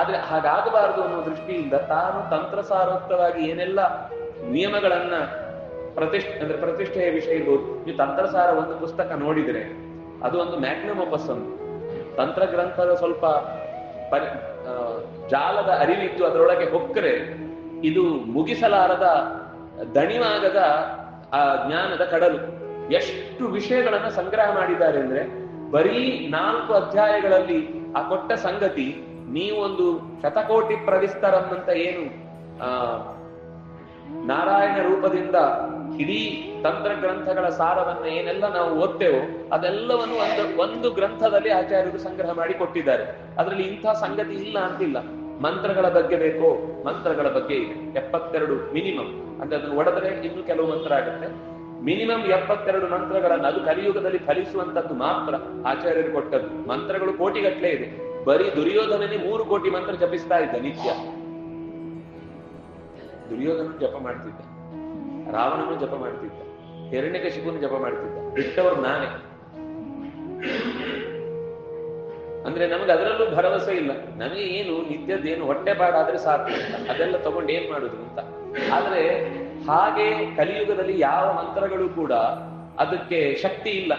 ಆದ್ರೆ ಹಾಗಾಗಬಾರದು ಅನ್ನೋ ದೃಷ್ಟಿಯಿಂದ ತಾನು ತಂತ್ರಸಾರೋಕ್ತವಾಗಿ ಏನೆಲ್ಲ ನಿಯಮಗಳನ್ನ ಪ್ರತಿಷ್ಠೆ, ಅಂದ್ರೆ ಪ್ರತಿಷ್ಠೆಯ ವಿಷಯ ಇರ್ಬೋದು. ನೀವು ತಂತ್ರಸಾರ ಒಂದು ಪುಸ್ತಕ ನೋಡಿದ್ರೆ ಅದು ಒಂದು ಮ್ಯಾಗ್ನಮ್ ಒಪಸ್ ತಂತ್ರ ಗ್ರಂಥದ ಸ್ವಲ್ಪ ಪರಿ ಜಾಲದ ಅರಿವಿತ್ತು ಅದರೊಳಗೆ ಹೊಕ್ಕರೆ ಇದು ಮುಗಿಸಲಾರದ ದಣಿವಾಗದ ಆ ಜ್ಞಾನದ ಕಡಲು. ಎಷ್ಟು ವಿಷಯಗಳನ್ನ ಸಂಗ್ರಹ ಮಾಡಿದ್ದಾರೆ ಅಂದ್ರೆ ಬರೀ ನಾಲ್ಕು ಅಧ್ಯಾಯಗಳಲ್ಲಿ ಆ ಕೊಟ್ಟ ಸಂಗತಿ, ನೀವೊಂದು ಶತಕೋಟಿ ಪ್ರವಿಸ್ತರನ್ನಂತ ಏನು, ಆ, ನಾರಾಯಣ ರೂಪದಿಂದ ಇಡೀ ತಂತ್ರ ಗ್ರಂಥಗಳ ಸಾರವನ್ನ ಏನೆಲ್ಲ ನಾವು ಓದ್ತೇವೋ ಅದೆಲ್ಲವನ್ನು ಒಂದು ಒಂದು ಗ್ರಂಥದಲ್ಲಿ ಆಚಾರ್ಯರು ಸಂಗ್ರಹ ಮಾಡಿ ಕೊಟ್ಟಿದ್ದಾರೆ. ಅದರಲ್ಲಿ ಇಂಥ ಸಂಗತಿ ಇಲ್ಲ ಅಂತಿಲ್ಲ. ಮಂತ್ರಗಳ ಬಗ್ಗೆ ಬೇಕೋ, ಮಂತ್ರಗಳ ಬಗ್ಗೆ ಇದೆ. ಎಪ್ಪತ್ತೆರಡು ಮಿನಿಮಮ್. ಅಂದ್ರೆ ಅದನ್ನು ಒಡೆದ್ರೆ ಇನ್ನು ಕೆಲವು ಮಂತ್ರ ಆಗುತ್ತೆ. ಮಿನಿಮಮ್ ಎಪ್ಪತ್ತೆರಡು ಮಂತ್ರಗಳನ್ನು ಅದು ಕಲಿಯುಗದಲ್ಲಿ ಫಲಿಸುವಂತದ್ದು ಮಾತ್ರ ಆಚಾರ್ಯರು ಕೊಟ್ಟದ್ದು. ಮಂತ್ರಗಳು ಕೋಟಿಗಟ್ಟಲೆ ಇದೆ. ಬರೀ ದುರ್ಯೋಧನನೇ ಮೂರು ಕೋಟಿ ಮಂತ್ರ ಜಪಿಸ್ತಾ ಇದ್ದ ನಿತ್ಯ. ದುರ್ಯೋಧನ ಜಪ ಮಾಡ್ತಿದ್ದ. ರಾವಣನು ಜಪ ಮಾಡ್ತಿದ್ದ. ಹಿರಣ್ಯಕಶಿಪುನು ಜಪ ಮಾಡ್ತಿದ್ದ. ಬಿಟ್ಟವರು ನಾನೇ. ಅಂದ್ರೆ ನಮಗೆ ಅದರಲ್ಲೂ ಭರವಸೆ ಇಲ್ಲ. ನಮಗೆ ಏನು ನಿತ್ಯದ್ದೇನು ಹೊಟ್ಟೆ ಬಾಡಾದ್ರೆ ಸಾಕು ಅದೆಲ್ಲ ತಗೊಂಡು ಏನ್ ಮಾಡುದು ಅಂತ. ಆದ್ರೆ ಹಾಗೆ ಕಲಿಯುಗದಲ್ಲಿ ಯಾವ ಮಂತ್ರಗಳು ಕೂಡ ಅದಕ್ಕೆ ಶಕ್ತಿ ಇಲ್ಲ.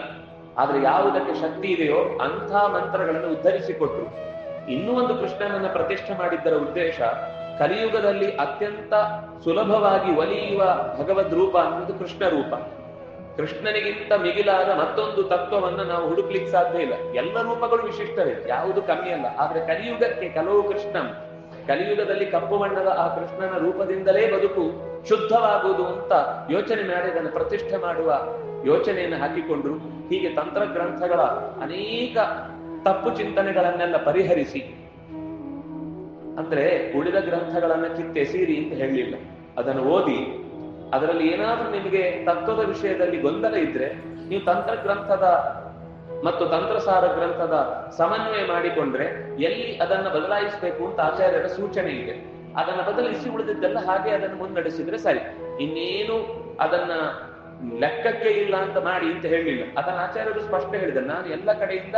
ಆದ್ರೆ ಯಾವುದಕ್ಕೆ ಶಕ್ತಿ ಇದೆಯೋ ಅಂಥ ಮಂತ್ರಗಳನ್ನು ಉದ್ಧರಿಸಿಕೊಟ್ರು. ಇನ್ನೂ ಒಂದು ಕೃಷ್ಣನನ್ನ ಪ್ರತಿಷ್ಠೆ ಮಾಡಿದ್ದರ ಉದ್ದೇಶ ಕಲಿಯುಗದಲ್ಲಿ ಅತ್ಯಂತ ಸುಲಭವಾಗಿ ಒಲಿಯುವ ಭಗವದ್ ರೂಪ ಅನ್ನೋದು ಕೃಷ್ಣ ರೂಪ ಕೃಷ್ಣನಿಗಿಂತ ಮಿಗಿಲಾದ ಮತ್ತೊಂದು ತತ್ವವನ್ನ ನಾವು ಹುಡುಕ್ಲಿಕ್ಕೆ ಸಾಧ್ಯ ಇಲ್ಲ. ಎಲ್ಲ ರೂಪಗಳು ವಿಶಿಷ್ಟವೇ, ಯಾವುದು ಕಮ್ಮಿ ಅಲ್ಲ. ಆದ್ರೆ ಕಲಿಯುಗಕ್ಕೆ ಕೆಲವು ಕೃಷ್ಣ ಕಲಿಯುಗದಲ್ಲಿ ಕಪ್ಪು ಬಣ್ಣದ ಆ ಕೃಷ್ಣನ ರೂಪದಿಂದಲೇ ಬದುಕು ಶುದ್ಧವಾಗುವುದು ಅಂತ ಯೋಚನೆ ಮಾಡಿ ಅದನ್ನು ಪ್ರತಿಷ್ಠೆ ಮಾಡುವ ಯೋಚನೆಯನ್ನು ಹಾಕಿಕೊಂಡ್ರು. ಹೀಗೆ ತಂತ್ರ ಗ್ರಂಥಗಳ ಅನೇಕ ತಪ್ಪು ಚಿಂತನೆಗಳನ್ನೆಲ್ಲ ಪರಿಹರಿಸಿ. ಅಂದ್ರೆ ಉಳಿದ ಗ್ರಂಥಗಳನ್ನ ಕಿತ್ತೆಸೀರಿ ಅಂತ ಹೇಳಲಿಲ್ಲ ಅದನ್ನು ಓದಿ ಅದರಲ್ಲಿ ಏನಾದ್ರೂ ನಿಮಗೆ ತತ್ವದ ವಿಷಯದಲ್ಲಿ ಗೊಂದಲ ಇದ್ರೆ ನೀವು ತಂತ್ರ ಗ್ರಂಥದ ಮತ್ತು ತಂತ್ರಸಾರ ಗ್ರಂಥದ ಸಮನ್ವಯ ಮಾಡಿಕೊಂಡ್ರೆ ಎಲ್ಲಿ ಅದನ್ನ ಬದಲಾಯಿಸಬೇಕು ಅಂತ ಆಚಾರ್ಯರ ಸೂಚನೆ ಇದೆ. ಅದನ್ನ ಬದಲಿಸಿ ಉಳಿದಿದ್ದೆಲ್ಲ ಹಾಗೆ ಅದನ್ನು ಮುನ್ನಡೆಸಿದ್ರೆ ಸರಿ. ಇನ್ನೇನು ಅದನ್ನ ಲೆಕ್ಕಕ್ಕೆ ಇಲ್ಲ ಅಂತ ಮಾಡಿ ಅಂತ ಹೇಳಿಲ್ಲ. ಅದನ್ನ ಆಚಾರ್ಯರು ಸ್ಪಷ್ಟ ಹೇಳಿದ್ದಾರೆ. ನಾನು ಎಲ್ಲ ಕಡೆಯಿಂದ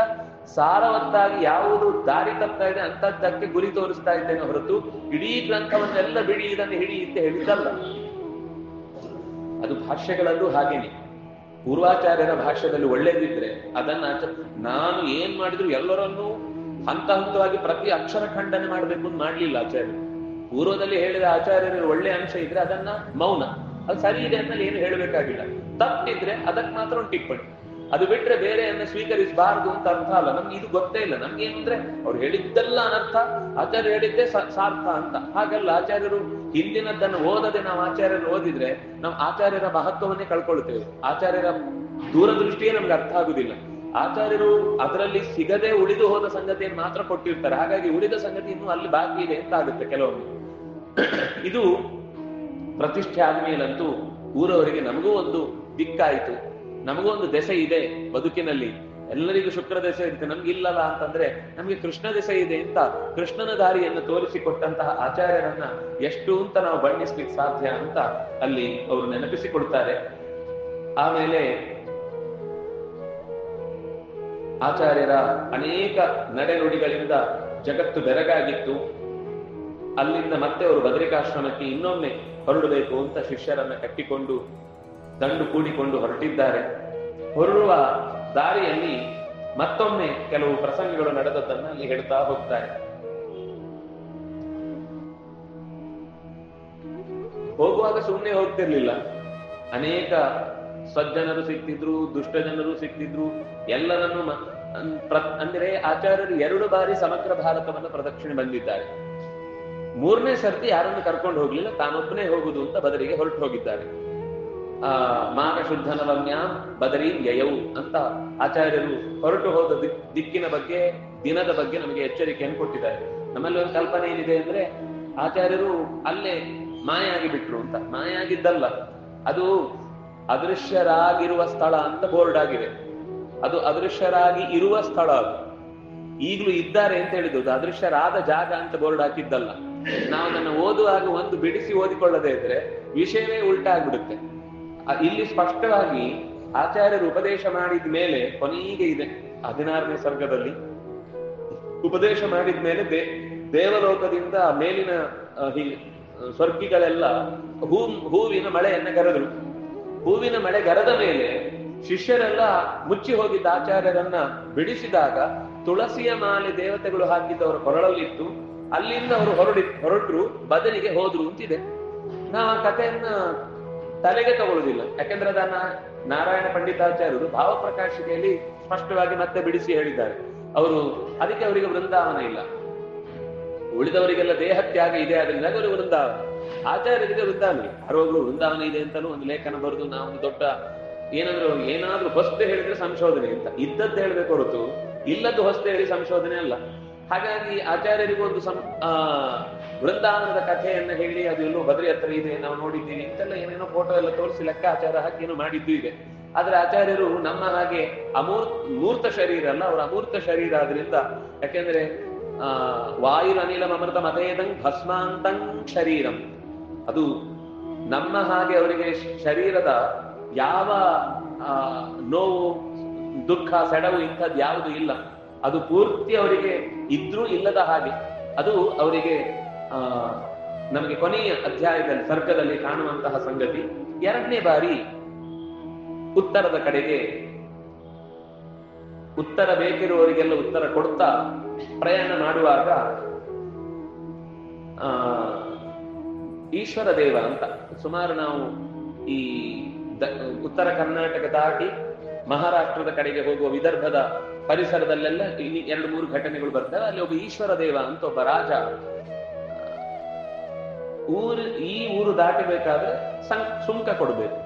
ಸಾರವತ್ತಾಗಿ ಯಾವುದು ದಾರಿ ತಪ್ತಾ ಇದೆ ಅಂತದ್ದಕ್ಕೆ ಗುರಿ ತೋರಿಸ್ತಾ ಇದ್ದೇನೆ ಹೊರತು ಇಡೀ ಗ್ರಂಥವನ್ನೆಲ್ಲ ಬಿಡಿ ಇದನ್ನು ಹಿಡಿ ಅಂತ ಹೇಳಿದ್ದಲ್ಲ. ಅದು ಭಾಷ್ಯಗಳಲ್ಲೂ ಹಾಗೇನೆ. ಪೂರ್ವಾಚಾರ್ಯರ ಭಾಷ್ಯದಲ್ಲಿ ಒಳ್ಳೇದಿದ್ರೆ ಅದನ್ನ ನಾನು ಏನ್ ಮಾಡಿದ್ರು ಎಲ್ಲರನ್ನೂ ಹಂತ ಹಂತವಾಗಿ ಪ್ರತಿ ಅಕ್ಷರ ಖಂಡನೆ ಮಾಡಬೇಕು ಅಂತ ಮಾಡ್ಲಿಲ್ಲ ಆಚಾರ್ಯರು ಪೂರ್ವದಲ್ಲಿ ಹೇಳಿದ ಆಚಾರ್ಯರ ಒಳ್ಳೆ ಅಂಶ ಇದ್ರೆ ಅದನ್ನ ಮೌನ. ಅದು ಸರಿ ಇದೆ ಅಂತ ಏನು ಹೇಳಬೇಕಾಗಿಲ್ಲ. ತಪ್ಪಿದ್ರೆ ಅದಕ್ಕೆ ಮಾತ್ರ ಒಂದು ಟಿಪ್ಪಣಿ. ಅದು ಬಿಟ್ರೆ ಬೇರೆಯನ್ನ ಸ್ವೀಕರಿಸಬಾರದು ಅಂತ ಅರ್ಥ ಅಲ್ಲ. ನಮ್ಗೆ ಇದು ಗೊತ್ತೇ ಇಲ್ಲ. ನಮ್ಗೆ ಏನಂದ್ರೆ ಅವ್ರು ಹೇಳಿದ್ದೆಲ್ಲ ಅನರ್ಥ ಆಚಾರ್ಯ ಹೇಳಿದ್ದೆ ಸಾರ್ಥ ಅಂತ. ಹಾಗಲ್ಲ, ಆಚಾರ್ಯರು ಹಿಂದಿನದ್ದನ್ನು ಓದದೆ ನಾವು ಆಚಾರ್ಯರು ಓದಿದ್ರೆ ನಾವು ಆಚಾರ್ಯರ ಮಹತ್ವವನ್ನೇ ಕಳ್ಕೊಳ್ತೇವೆ. ಆಚಾರ್ಯರ ದೂರದೃಷ್ಟಿಯೇ ನಮ್ಗೆ ಅರ್ಥ ಆಗುದಿಲ್ಲ. ಆಚಾರ್ಯರು ಅದರಲ್ಲಿ ಸಿಗದೆ ಉಳಿದು ಹೋದ ಸಂಗತಿಯನ್ನು ಮಾತ್ರ ಕೊಟ್ಟಿರ್ತಾರೆ. ಹಾಗಾಗಿ ಉಳಿದ ಸಂಗತಿ ಇನ್ನು ಅಲ್ಲಿ ಬಾಕಿ ಇದೆ ಅಂತ ಆಗುತ್ತೆ ಕೆಲವೊಮ್ಮೆ. ಇದು ಪ್ರತಿಷ್ಠೆ ಆದ್ಮೇಲಂತೂ ಊರವರಿಗೆ ನಮಗೂ ಒಂದು ದಿಕ್ಕಾಯಿತು. ನಮಗೂ ಒಂದು ದೆಸೆ ಇದೆ ಬದುಕಿನಲ್ಲಿ. ಎಲ್ಲರಿಗೂ ಶುಕ್ರ ದೆಸೆ ಇರುತ್ತೆ. ನಮ್ಗೆ ಇಲ್ಲಲ್ಲ ಅಂತಂದ್ರೆ ನಮ್ಗೆ ಕೃಷ್ಣ ದೆಸೆ ಇದೆ ಅಂತ ಕೃಷ್ಣನ ದಾರಿಯನ್ನು ತೋರಿಸಿಕೊಟ್ಟಂತಹ ಆಚಾರ್ಯರನ್ನ ಎಷ್ಟು ಅಂತ ನಾವು ಬಣ್ಣಿಸ್ಲಿಕ್ಕೆ ಸಾಧ್ಯ ಅಂತ ಅಲ್ಲಿ ಅವರು ನೆನಪಿಸಿಕೊಡ್ತಾರೆ. ಆಮೇಲೆ ಆಚಾರ್ಯರ ಅನೇಕ ನಡೆನುಡಿಗಳಿಂದ ಜಗತ್ತು ಬೆರಗಾಗಿತ್ತು. ಅಲ್ಲಿಂದ ಮತ್ತೆ ಅವರು ಬದರಿಕಾಶ್ರಮಕ್ಕೆ ಇನ್ನೊಮ್ಮೆ ಹೊರಡಬೇಕು ಅಂತ ಶಿಷ್ಯರನ್ನ ಕಟ್ಟಿಕೊಂಡು ದಂಡು ಕೂಡಿಕೊಂಡು ಹೊರಟಿದ್ದಾರೆ. ಹೊರಡುವ ದಾರಿಯಲ್ಲಿ ಮತ್ತೊಮ್ಮೆ ಕೆಲವು ಪ್ರಸಂಗಗಳು ನಡೆದದ್ದನ್ನು ಅಲ್ಲಿ ಹೇಳ್ತಾ ಹೋಗ್ತಾರೆ. ಹೋಗುವಾಗ ಸುಮ್ಮನೆ ಹೋಗ್ತಿರ್ಲಿಲ್ಲ. ಅನೇಕ ಸಜ್ಜನರು ಸಿಕ್ತಿದ್ರು, ದುಷ್ಟ ಜನರು ಸಿಕ್ತಿದ್ರು. ಎಲ್ಲರನ್ನು ಅಂದರೆ ಆಚಾರ್ಯರು ಎರಡು ಬಾರಿ ಸಮಗ್ರ ಭಾರತವನ್ನು ಪ್ರದಕ್ಷಿಣೆ ಬಂದಿದ್ದಾರೆ. ಮೂರನೇ ಸರ್ತಿ ಯಾರನ್ನು ಕರ್ಕೊಂಡು ಹೋಗ್ಲಿಲ್ಲ, ತಾನೊಬ್ಬನೇ ಹೋಗುದು ಅಂತ ಬದಲಿಗೆ ಹೊರಟು ಹೋಗಿದ್ದಾರೆ. ಮಾಘ ಶುದ್ಧ ನವಮ್ಯ ಬದರಿ ಯಯೌ ಅಂತ ಆಚಾರ್ಯರು ಹೊರಟು ಹೋದ ದಿಕ್- ದಿಕ್ಕಿನ ಬಗ್ಗೆ, ದಿನದ ಬಗ್ಗೆ ನಮಗೆ ಎಚ್ಚರಿಕೆಯನ್ನು ಕೊಟ್ಟಿದ್ದಾರೆ. ನಮ್ಮಲ್ಲಿ ಒಂದು ಕಲ್ಪನೆ ಏನಿದೆ ಅಂದ್ರೆ, ಆಚಾರ್ಯರು ಅಲ್ಲೇ ಮಾಯಾಗಿ ಬಿಟ್ರು ಅಂತ. ಮಾಯಾಗಿದ್ದಲ್ಲ. ಅದು ಅದೃಶ್ಯರಾಗಿರುವ ಸ್ಥಳ ಅಂತ ಬೋರ್ಡ್ ಆಗಿದೆ. ಅದು ಅದೃಶ್ಯರಾಗಿ ಇರುವ ಸ್ಥಳ ಅದು. ಈಗಲೂ ಇದ್ದಾರೆ ಅಂತ ಹೇಳಿದ್ರು ಅದು ಅದೃಶ್ಯರಾದ ಜಾಗ ಅಂತ ಬೋರ್ಡ್ ಹಾಕಿದ್ದಲ್ಲ. ನಾವು ಅದನ್ನು ಓದುವಾಗ ಒಂದು ಬಿಡಿಸಿ ಓದಿಕೊಳ್ಳದೆ ಇದ್ರೆ ವಿಷಯವೇ ಉಲ್ಟಾ ಆಗ್ಬಿಡುತ್ತೆ ಇಲ್ಲಿ ಸ್ಪಷ್ಟವಾಗಿ ಆಚಾರ್ಯರು ಉಪದೇಶ ಮಾಡಿದ ಮೇಲೆ ಕೊನೆಗೆ ಇದೆ. ಹದಿನಾರನೇ ಸರ್ಗದಲ್ಲಿ. ಉಪದೇಶ ಮಾಡಿದ ಮೇಲೆ ದೇ, ದೇವಲೋಕದಿಂದ ಮೇಲಿನ ಸ್ವರ್ಗಿಗಳೆಲ್ಲ ಹೂ, ಹೂವಿನ ಮಳೆಯನ್ನ ಗರೆದರು ಹೂವಿನ ಮಳೆ ಗರದ ಮೇಲೆ ಶಿಷ್ಯರೆಲ್ಲ ಮುಚ್ಚಿ ಹೋಗಿದ್ದ ಆಚಾರ್ಯರನ್ನ ಬಿಡಿಸಿದಾಗ ತುಳಸಿಯ ಮಾಲೆ ದೇವತೆಗಳು ಹಾಕಿದ್ದವರ ಕೊರಳಲ್ಲಿತ್ತು. ಅಲ್ಲಿಂದ ಅವರು ಹೊರಡಿ, ಹೊರಟ್ರು, ಬದಲಿಗೆ ಹೋದ್ರು ಅಂತಿದೆ. ನಾ ಆ ಕಥೆಯನ್ನ ತಲೆಗೆ ತಗೊಳ್ಳುವುದಿಲ್ಲ ಯಾಕೆಂದ್ರೆ ಅದನ್ನ ನಾರಾಯಣ ಪಂಡಿತಾಚಾರ್ಯರು ಭಾವಪ್ರಕಾಶಿಕೆಯಲ್ಲಿ ಸ್ಪಷ್ಟವಾಗಿ ಮತ್ತೆ ಬಿಡಿಸಿ ಹೇಳಿದ್ದಾರೆ. ಅವರು ಅದಕ್ಕೆ ಅವರಿಗೆ ವೃಂದಾವನ ಇಲ್ಲ. ಉಳಿದವರಿಗೆಲ್ಲ ದೇಹ ತ್ಯಾಗ ಇದೆ ಅದರಿಂದ ಅವರು ವೃಂದಾವನ. ಆಚಾರ್ಯರಿಗೆ ವೃಂದಾವನ ಇಲ್ಲ. ಯಾರೋ ವೃಂದಾವನ ಇದೆ ಅಂತಲೂ ಒಂದು ಲೇಖನ ಬರೆದು ನಾವು ದೊಡ್ಡ ಏನಾದ್ರು ಏನಾದ್ರೂ ಹೊಸ್ತು ಹೇಳಿದ್ರೆ ಸಂಶೋಧನೆ ಅಂತ. ಇದ್ದದ್ದು ಹೇಳ್ಬೇಕು ಹೊರತು, ಇಲ್ಲದ್ದು ಹೊಸ್ತು ಹೇಳಿ ಸಂಶೋಧನೆ ಅಲ್ಲ. ಹಾಗಾಗಿ ಆಚಾರ್ಯರಿಗೂ ಒಂದು ಸಂ ವೃಂದಾವನದ ಕಥೆಯನ್ನ ಹೇಳಿ, ಅದು ಎಲ್ಲೋ ಬದ್ರಿ ಹತ್ರ ಇದೆ, ನಾವು ನೋಡಿದ್ದೀವಿ, ಇಂತೆಲ್ಲ ಏನೇನೋ ಫೋಟೋ ಎಲ್ಲ ತೋರಿಸಿ ಲೆಕ್ಕಾಚಾರ ಹಾಕಿ ಏನು ಮಾಡಿದ್ದು ಇದೆ ಆದ್ರೆ ಆಚಾರ್ಯರು ನಮ್ಮ ಹಾಗೆ ಅಮೂರ್ ಮೂರ್ತ ಶರೀರ ಅಲ್ಲ, ಅವರ ಅಮೂರ್ತ ಶರೀರ ಆದ್ರಿಂದ, ಯಾಕೆಂದ್ರೆ, ಆ ವಾಯುರನಿಲ ಅಮೃತ ಮತೇದಂಗ್ ಭಸ್ಮಾಂತಂ ಶರೀರಂ. ಅದು ನಮ್ಮ ಹಾಗೆ ಅವರಿಗೆ ಶರೀರದ ಯಾವ ನೋವು, ದುಃಖ, ಸೆಡವು ಇಂಥದ್ದು ಯಾವುದು ಇಲ್ಲ. ಅದು ಪೂರ್ತಿ ಅವರಿಗೆ ಇದ್ರೂ ಇಲ್ಲದ ಹಾಗೆ, ಅದು ಅವರಿಗೆ, ಆ, ನಮಗೆ ಕೊನೆಯ ಅಧ್ಯಾಯದಲ್ಲಿ ಸರ್ಗದಲ್ಲಿ ಕಾಣುವಂತಹ ಸಂಗತಿ. ಎರಡನೇ ಬಾರಿ ಉತ್ತರದ ಕಡೆಗೆ, ಉತ್ತರ ಬೇಕಿರುವವರಿಗೆಲ್ಲ ಉತ್ತರ ಕೊಡ್ತಾ ಪ್ರಯಾಣ ಮಾಡುವಾಗ, ಆ, ಈಶ್ವರ ದೇವ ಅಂತ, ಸುಮಾರು ನಾವು ಈ ಉತ್ತರ ಕರ್ನಾಟಕ ದಾಟಿ ಮಹಾರಾಷ್ಟ್ರದ ಕಡೆಗೆ ಹೋಗುವ ವಿದರ್ಭದ ಪರಿಸರದಲ್ಲೆಲ್ಲ ಇಲ್ಲಿ ಎರಡು ಮೂರು ಘಟನೆಗಳು ಬರ್ತವೆ. ಅಲ್ಲಿ ಒಬ್ಬ ಈಶ್ವರ ದೇವ ಅಂತ ಒಬ್ಬ ರಾಜ. ಊರು, ಈ ಊರು ದಾಟಬೇಕಾದ್ರೆ ಸುಂಕ ಕೊಡಬೇಕು.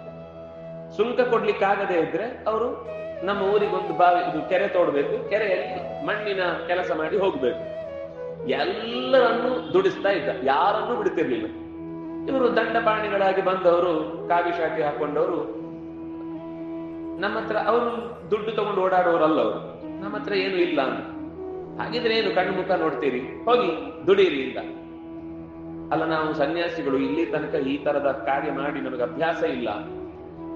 ಸುಂಕ ಕೊಡ್ಲಿಕ್ಕಾಗದೇ ಇದ್ರೆ ಅವರು ನಮ್ಮ ಊರಿಗೊಂದು ಬಾವಿ, ಇದು ಕೆರೆ ತೋಡ್ಬೇಕು. ಕೆರೆಯಲ್ಲಿ ಮಣ್ಣಿನ ಕೆಲಸ ಮಾಡಿ ಹೋಗ್ಬೇಕು. ಎಲ್ಲರನ್ನು ದುಡಿಸ್ತಾ ಇದ್ದ. ಯಾರನ್ನು ಬಿಡ್ತಿರ್ಲಿಲ್ಲ. ಇವರು ದಂಡಪಾಣಿಗಳಾಗಿ ಬಂದವರು, ಕಾವಿ ಶಾಖೆ ಹಾಕೊಂಡವರು. ನಮ್ಮ ಹತ್ರ ಅವರು ದುಡ್ಡು ತಗೊಂಡು ಓಡಾಡೋರಲ್ಲ ಅವರು. ನಮ್ಮ ಹತ್ರ ಏನು ಇಲ್ಲ ಅಂತ. ಹಾಗಿದ್ರೆ ಏನು ಕಣ್ಣು ಮುಖ ನೋಡ್ತೀರಿ? ಹೋಗಿ, ದುಡೀರಿ ಇಂದ. ಅಲ್ಲ, ನಾವು ಸನ್ಯಾಸಿಗಳು, ಇಲ್ಲಿ ತನಕ ಈ ತರದ ಕಾರ್ಯ ಮಾಡಿ ನಮಗೆ ಅಭ್ಯಾಸ ಇಲ್ಲ.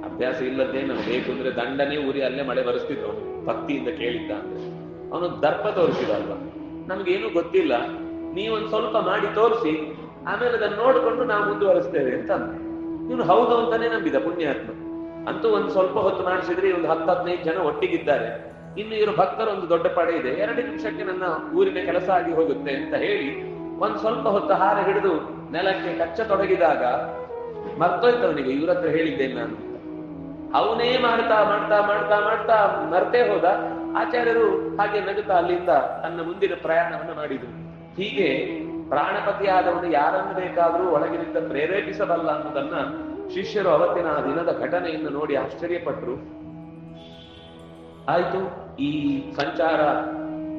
ಅಭ್ಯಾಸ ಇಲ್ಲದೆ ನಮ್ಗೆ ಬೇಕು ಅಂದ್ರೆ ದಂಡನೇ ಊರಿ ಅಲ್ಲೇ ಮಳೆ ಬರೆಸ್ತಿದ್ರು ಭಕ್ತಿಯಿಂದ ಕೇಳಿದ್ದ ಅಂದ್ರೆ. ಅವನು ದರ್ಪ ತೋರಿಸಿದಲ್ವ. ನಮ್ಗೇನು ಗೊತ್ತಿಲ್ಲ. ನೀವೊಂದು ಸ್ವಲ್ಪ ಮಾಡಿ ತೋರಿಸಿ, ಆಮೇಲೆ ಅದನ್ನ ನೋಡ್ಕೊಂಡು ನಾವು ಮುಂದುವರಿಸ್ತೇವೆ ಅಂತ. ಇವನು ಹೌದು ಅಂತಾನೆ ನಂಬಿದ ಪುಣ್ಯಾತ್ಮ. ಅಂತೂ ಒಂದು ಸ್ವಲ್ಪ ಹೊತ್ತು ಮಾಡಿಸಿದ್ರೆ ಒಂದು ಹತ್ತು ಹದಿನೈದು ಜನ ಒಟ್ಟಿಗಿದ್ದಾರೆ. ಇನ್ನು ಇವರು ಭಕ್ತರ ಒಂದು ದೊಡ್ಡ ಪಡೆ ಇದೆ. ಎರಡು ನಿಮಿಷಕ್ಕೆ ನನ್ನ ಊರಿನ ಕೆಲಸ ಆಗಿ ಹೋಗುತ್ತೆ ಅಂತ ಹೇಳಿ ಒಂದ್ ಸ್ವಲ್ಪ ಹೊತ್ತು ಹಾರ ಹಿಡಿದು ನೆಲಕ್ಕೆ ಕಚ್ಚ ತೊಡಗಿದಾಗ ಮರ್ತೋಯ್ತು ಅವನಿಗೆ ಇವ್ರ ಹತ್ರ ಹೇಳಿದ್ದೇನೆ ನಾನು. ಅವನೇ ಮಾಡ್ತಾ ಮಾಡ್ತಾ ಮಾಡ್ತಾ ಮಾಡ್ತಾ ಮರ್ತೇ ಹೋದ. ಆಚಾರ್ಯರು ಹಾಗೆ ನಗುತ್ತಾ ಅಲ್ಲಿಂದ ತನ್ನ ಮುಂದಿನ ಪ್ರಯಾಣವನ್ನು ಮಾಡಿದರು. ಹೀಗೆ ಪ್ರಾಣಪತಿಯಾದವನು ಯಾರನ್ನು ಬೇಕಾದರೂ ಒಳಗಿನಿಂದ ಪ್ರೇರೇಪಿಸಬಲ್ಲ ಅನ್ನೋದನ್ನ ಶಿಷ್ಯರು ಅವತ್ತಿನ ಆ ದಿನದ ಘಟನೆಯನ್ನು ನೋಡಿ ಆಶ್ಚರ್ಯಪಟ್ಟರು ಆಯ್ತು. ಈ ಸಂಚಾರ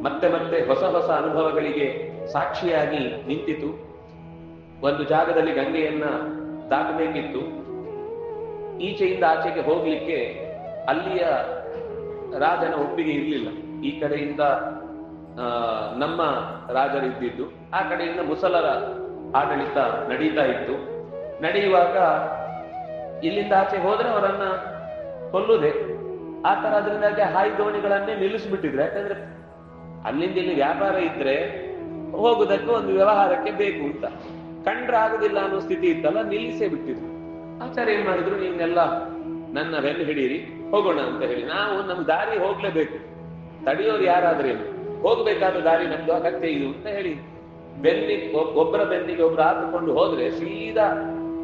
ಮತ್ತೆ ಮತ್ತೆ ಹೊಸ ಹೊಸ ಅನುಭವಗಳಿಗೆ ಸಾಕ್ಷಿಯಾಗಿ ನಿಂತಿತು. ಒಂದು ಜಾಗದಲ್ಲಿ ಗಂಗೆಯನ್ನ ದಾಟಬೇಕಿತ್ತು. ಈಚೆಯಿಂದ ಆಚೆಗೆ ಹೋಗ್ಲಿಕ್ಕೆ ಅಲ್ಲಿಯ ರಾಜನ ಒಪ್ಪಿಗೆ ಇರಲಿಲ್ಲ. ಈ ಕಡೆಯಿಂದ ನಮ್ಮ ನಮ್ಮ ರಾಜರಿದ್ದಿದ್ದು. ಆ ಕಡೆಯಿಂದ ಮುಸಲರ ಆಡಳಿತ ನಡೀತಾ ಇತ್ತು. ನಡೆಯುವಾಗ ಇಲ್ಲಿಂದ ಆಚೆ ಹೋದ್ರೆ ಅವರನ್ನ ಕೊಲ್ಲುದೆ ಆ ತರ ಅದರಿಂದಾಗಿ ಹಾಯಿ ದೋಣಿಗಳನ್ನೇ ನಿಲ್ಲಿಸ್ಬಿಟ್ಟಿದ್ರು. ಯಾಕಂದ್ರೆ ಅಲ್ಲಿಂದ ಇಲ್ಲಿ ವ್ಯಾಪಾರ ಇದ್ರೆ ಹೋಗುದಕ್ಕೆ ಒಂದು ವ್ಯವಹಾರಕ್ಕೆ ಬೇಕು ಅಂತ. ಕಂಡ್ರೆ ಆಗುದಿಲ್ಲ ಅನ್ನೋ ಸ್ಥಿತಿ ಇತ್ತಲ್ಲ, ನಿಲ್ಲಿಸೇ ಬಿಟ್ಟಿದ್ರು. ಆಚಾರ್ಯ ಏನ್ ಮಾಡಿದ್ರು? ನೀವನ್ನೆಲ್ಲ ನನ್ನ ಬೆನ್ನು ಹಿಡೀರಿ ಹೋಗೋಣ ಅಂತ ಹೇಳಿ. ನಾವು ನಮ್ ದಾರಿ ಹೋಗ್ಲೇಬೇಕು. ತಡೆಯೋರು ಯಾರಾದ್ರೇನು ಹೋಗ್ಬೇಕಾದ ದಾರಿ ನಮ್ದು, ಅಗತ್ಯ ಇದು ಅಂತ ಹೇಳಿ ಬೆನ್ನಿ ಒಬ್- ಒಬ್ಬರ ಬೆನ್ನಿಗೆ ಒಬ್ರು ಹಾಕಿಕೊಂಡು ಹೋದ್ರೆ ಸೀದಾ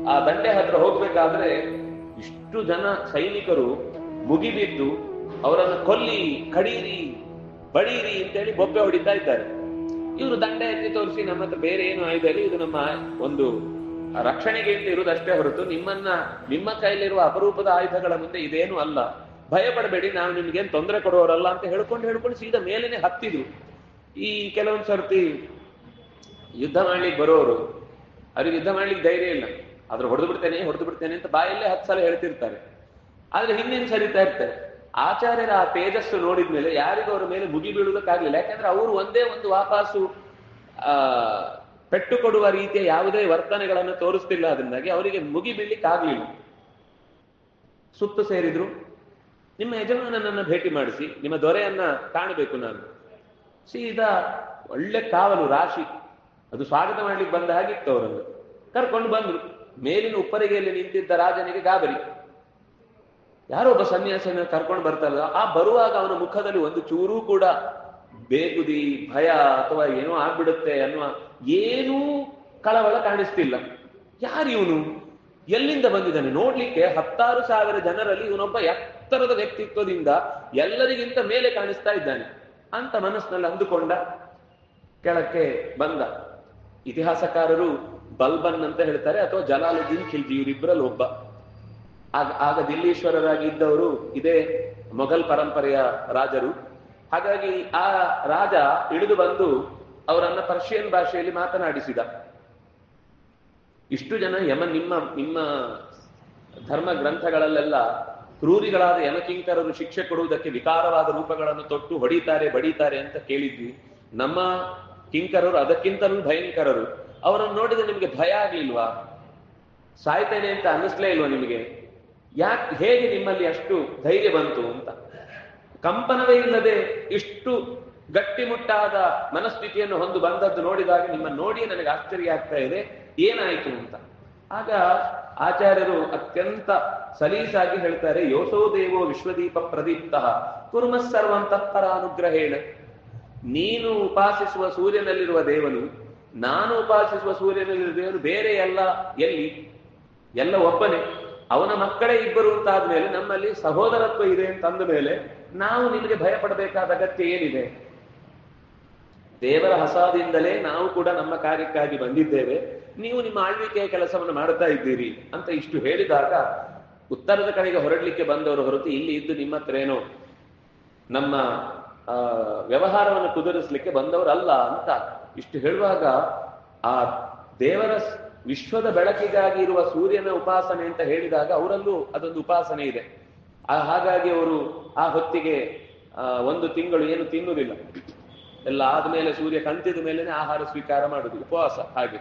ಆ ದಂಡೆ ಹತ್ರ ಹೋಗ್ಬೇಕಾದ್ರೆ ಇಷ್ಟು ಜನ ಸೈನಿಕರು ಮುಗಿಬಿದ್ದು ಅವರನ್ನು ಕೊಲ್ಲಿ, ಕಡೀರಿ, ಬಡೀರಿ ಅಂತೇಳಿ ಬೊಬ್ಬೆ ಹೊಡಿತಾ ಇದ್ದಾರೆ. ಇವರು ದಂಡ ಎತ್ತಿ ತೋರಿಸಿ ನಮ್ಮ ಹತ್ರ ಬೇರೆ ಏನು ಆಯುಧ ಇಲ್ಲ ಇದು ನಮ್ಮ ಒಂದು ರಕ್ಷಣೆಗೆ ಅಂತ ಇರುವುದಷ್ಟೇ ಹೊರತು ನಿಮ್ಮನ್ನ, ನಿಮ್ಮ ಕೈಲಿರುವ ಅಪರೂಪದ ಆಯುಧಗಳ ಮುಂದೆ ಇದೇನು ಅಲ್ಲ. ಭಯ ಪಡಬೇಡಿ ನಾವು ನಿಮ್ಗೇನ್ ತೊಂದರೆ ಕೊಡುವವರಲ್ಲ ಅಂತ ಹೇಳ್ಕೊಂಡು ಹೇಳ್ಕೊಂಡು ಸೀದಾ ಮೇಲೇನೆ ಹತ್ತಿದ್ರು. ಈ ಕೆಲವೊಂದ್ ಸರ್ತಿ ಯುದ್ಧ ಮಾಡ್ಲಿಕ್ಕೆ ಬರೋರು, ಅವ್ರಿಗೆ ಯುದ್ಧ ಮಾಡ್ಲಿಕ್ಕೆ ಧೈರ್ಯ ಇಲ್ಲ. ಆದ್ರೆ ಹೊಡೆದು ಬಿಡ್ತೇನೆ ಹೊಡೆದು ಬಿಡ್ತೇನೆ ಅಂತ ಬಾಯಲ್ಲೇ ಹತ್ತು ಸಲ ಹೇಳ್ತಿರ್ತಾರೆ. ಆದ್ರೆ ಹಿಂದಿನ ಸರಿತಾ ಇರ್ತಾರೆ ಆಚಾರ್ಯರ ಆ ತೇಜಸ್ಸು ನೋಡಿದ್ಮೇಲೆ ಯಾರಿಗೂ ಅವರ ಮೇಲೆ ಮುಗಿ ಬೀಳುವುದಕ್ಕಾಗ್ಲಿಲ್ಲ. ಯಾಕಂದ್ರೆ ಅವರು ಒಂದೇ ಒಂದು ವಾಪಾಸು ಆ ಪೆಟ್ಟು ಕೊಡುವ ರೀತಿಯ ಯಾವುದೇ ವರ್ತನೆಗಳನ್ನು ತೋರಿಸ್ತಿಲ್ಲ. ಅದರಿಂದಾಗಿ ಅವರಿಗೆ ಮುಗಿ ಬೀಳಿಕ್ಕಾಗ್ಲಿಲ್ಲ ಸುತ್ತು ಸೇರಿದ್ರು. ನಿಮ್ಮ ಯಜಮಾನನನ್ನ ಭೇಟಿ ಮಾಡಿಸಿ, ನಿಮ್ಮ ದೊರೆಯನ್ನ ಕಾಣಬೇಕು ನಾನು. ಸೀದಾ ಒಳ್ಳೆ ಕಾವಲು, ರಾಶಿ. ಅದು ಸ್ವಾಗತ ಮಾಡ್ಲಿಕ್ಕೆ ಬಂದ ಹಾಗಿತ್ತು ಅವರನ್ನು. ಕರ್ಕೊಂಡು ಬಂದ್ರು. ಮೇಲಿನ ಉಪ್ಪರಿಗೆಯಲ್ಲಿ ನಿಂತಿದ್ದ ರಾಜನಿಗೆ ಗಾಬರಿ. ಯಾರೋ ಒಬ್ಬ ಸನ್ಯಾಸಿನ ಕರ್ಕೊಂಡು ಬರ್ತಾರಲ್ಲ ಆ ಬರುವಾಗ ಅವನ ಮುಖದಲ್ಲಿ ಒಂದು ಚೂರೂ ಕೂಡ ಬೇಗುದಿ, ಭಯ ಅಥವಾ ಏನೋ ಆಗ್ಬಿಡುತ್ತೆ ಅನ್ನುವ ಏನೂ ಕಳವಳ ಕಾಣಿಸ್ತಿಲ್ಲ. ಯಾರಿವನು ಎಲ್ಲಿಂದ ಬಂದಿದ್ದಾನೆ? ನೋಡ್ಲಿಕ್ಕೆ ಹತ್ತಾರು ಸಾವಿರ ಜನರಲ್ಲಿ ಇವನೊಬ್ಬ ಎತ್ತರದ ವ್ಯಕ್ತಿತ್ವದಿಂದ ಎಲ್ಲರಿಗಿಂತ ಮೇಲೆ ಕಾಣಿಸ್ತಾ ಇದ್ದಾನೆ. ಅಂತ ಮನಸ್ಸಿನಲ್ಲಿ ಅಂದುಕೊಂಡ ಕೆಳಕ್ಕೆ ಬಂದ. ಇತಿಹಾಸಕಾರರು ಬಲ್ಬನ್ ಅಂತ ಹೇಳ್ತಾರೆ, ಅಥವಾ ಜಲಾಲುದ್ದೀನ್ ಖಿಲ್ಜಿ ಇವರಿಬ್ಬರಲ್ಲಿ ಒಬ್ಬ. ಆಗ ಆಗ ದಿಲ್ಲೀಶ್ವರರಾಗಿ ಇದ್ದವರು ಇದೇ ಮೊಘಲ್ ಪರಂಪರೆಯ ರಾಜರು. ಹಾಗಾಗಿ ಆ ರಾಜ ಇಳಿದು ಬಂದು ಅವರನ್ನ ಪರ್ಷಿಯನ್ ಭಾಷೆಯಲ್ಲಿ ಮಾತನಾಡಿಸಿದ. ಇಷ್ಟು ಜನ ಯಮ, ನಿಮ್ಮ ನಿಮ್ಮ ಧರ್ಮ ಗ್ರಂಥಗಳಲ್ಲೆಲ್ಲ ಕ್ರೂರಿಗಳಾದ ಯಮಕಿಂಕರರು ಶಿಕ್ಷೆ ಕೊಡುವುದಕ್ಕೆ ವಿಕಾರವಾದ ರೂಪಗಳನ್ನು ತೊಟ್ಟು ಹೊಡಿತಾರೆ, ಬಡಿತಾರೆ ಅಂತ ಕೇಳಿದ್ವಿ. ನಮ್ಮ ಕಿಂಕರರು ಅದಕ್ಕಿಂತಲೂ ಭಯಂಕರರು. ಅವರನ್ನು ನೋಡಿದ್ರೆ ನಿಮಗೆ ಭಯ ಆಗ್ಲಿಲ್ವಾ? ಸಾಯ್ತೇನೆ ಅಂತ ಅನ್ನಿಸ್ಲೇ ಇಲ್ವಾ ನಿಮಗೆ? ಯಾಕೆ ಹೇಗೆ ನಿಮ್ಮಲ್ಲಿ ಅಷ್ಟು ಧೈರ್ಯ ಬಂತು ಅಂತ? ಕಂಪನವೇ ಇಲ್ಲದೆ ಇಷ್ಟು ಗಟ್ಟಿಮುಟ್ಟಾದ ಮನಸ್ಥಿತಿಯನ್ನು ಹೊಂದು ಬಂದದ್ದು ನೋಡಿದಾಗ ನಿಮ್ಮ ನೋಡಿ ನನಗೆ ಆಶ್ಚರ್ಯ ಆಗ್ತಾ ಇದೆ. ಏನಾಯಿತು ಅಂತ? ಆಗ ಆಚಾರ್ಯರು ಅತ್ಯಂತ ಸಲೀಸಾಗಿ ಹೇಳ್ತಾರೆ, ಯೋಸೋ ದೇವೋ ವಿಶ್ವದೀಪ ಪ್ರದೀಪ್ತ, ಕುರ್ಮ ಸರ್ವಂ ತತ್ಪರ ಅನುಗ್ರಹೇಣ ನೀನು ಉಪಾಸಿಸುವ ಸೂರ್ಯನಲ್ಲಿರುವ ದೇವನು, ನಾನು ಉಪಾಸಿಸುವ ಸೂರ್ಯನಲ್ಲಿರುವ ದೇವರು ಬೇರೆ ಎಲ್ಲ ಎಲ್ಲಿ? ಎಲ್ಲ ಒಬ್ಬನೇ. ಅವನ ಮಕ್ಕಳೇ ಇಬ್ಬರು ಅಂತ ಆದ್ಮೇಲೆ ನಮ್ಮಲ್ಲಿ ಸಹೋದರತ್ವ ಇದೆ ಅಂತ ಅಂದ ಮೇಲೆ ನಾವು ನಿಮಗೆ ಭಯ ಪಡಬೇಕಾದ ಅಗತ್ಯ ಏನಿದೆ? ದೇವರ ಹಸಾದಿಂದಲೇ ನಾವು ಕೂಡ ನಮ್ಮ ಕಾರ್ಯಕ್ಕಾಗಿ ಬಂದಿದ್ದೇವೆ. ನೀವು ನಿಮ್ಮ ಆಳ್ವಿಕೆಯ ಕೆಲಸವನ್ನು ಮಾಡ್ತಾ ಇದ್ದೀರಿ ಅಂತ ಇಷ್ಟು ಹೇಳಿದಾಗ ಉತ್ತರದ ಕಡೆಗೆ ಹೊರಡ್ಲಿಕ್ಕೆ ಬಂದವರು ಹೊರತು ಇಲ್ಲಿ ಇದ್ದು ನಿಮ್ಮ ಹತ್ರ ಏನೋ ನಮ್ಮ ವ್ಯವಹಾರವನ್ನು ಕುದುರಿಸಲಿಕ್ಕೆ ಬಂದವರಲ್ಲ ಅಂತ ಇಷ್ಟು ಹೇಳುವಾಗ ಆ ದೇವರ ವಿಶ್ವದ ಬೆಳಕಿಗಾಗಿ ಇರುವ ಸೂರ್ಯನ ಉಪಾಸನೆ ಅಂತ ಹೇಳಿದಾಗ ಅವರಲ್ಲೂ ಅದೊಂದು ಉಪಾಸನೆ ಇದೆ. ಹಾಗಾಗಿ ಅವರು ಆ ಹೊತ್ತಿಗೆ ಒಂದು ತಿಂಗಳು ಏನು ತಿನ್ನುವುದಿಲ್ಲ. ಎಲ್ಲ ಆದ್ಮೇಲೆ ಸೂರ್ಯ ಕಂತಿದ ಮೇಲೆನೆ ಆಹಾರ ಸ್ವೀಕಾರ ಮಾಡುದು ಉಪವಾಸ ಹಾಗೆ.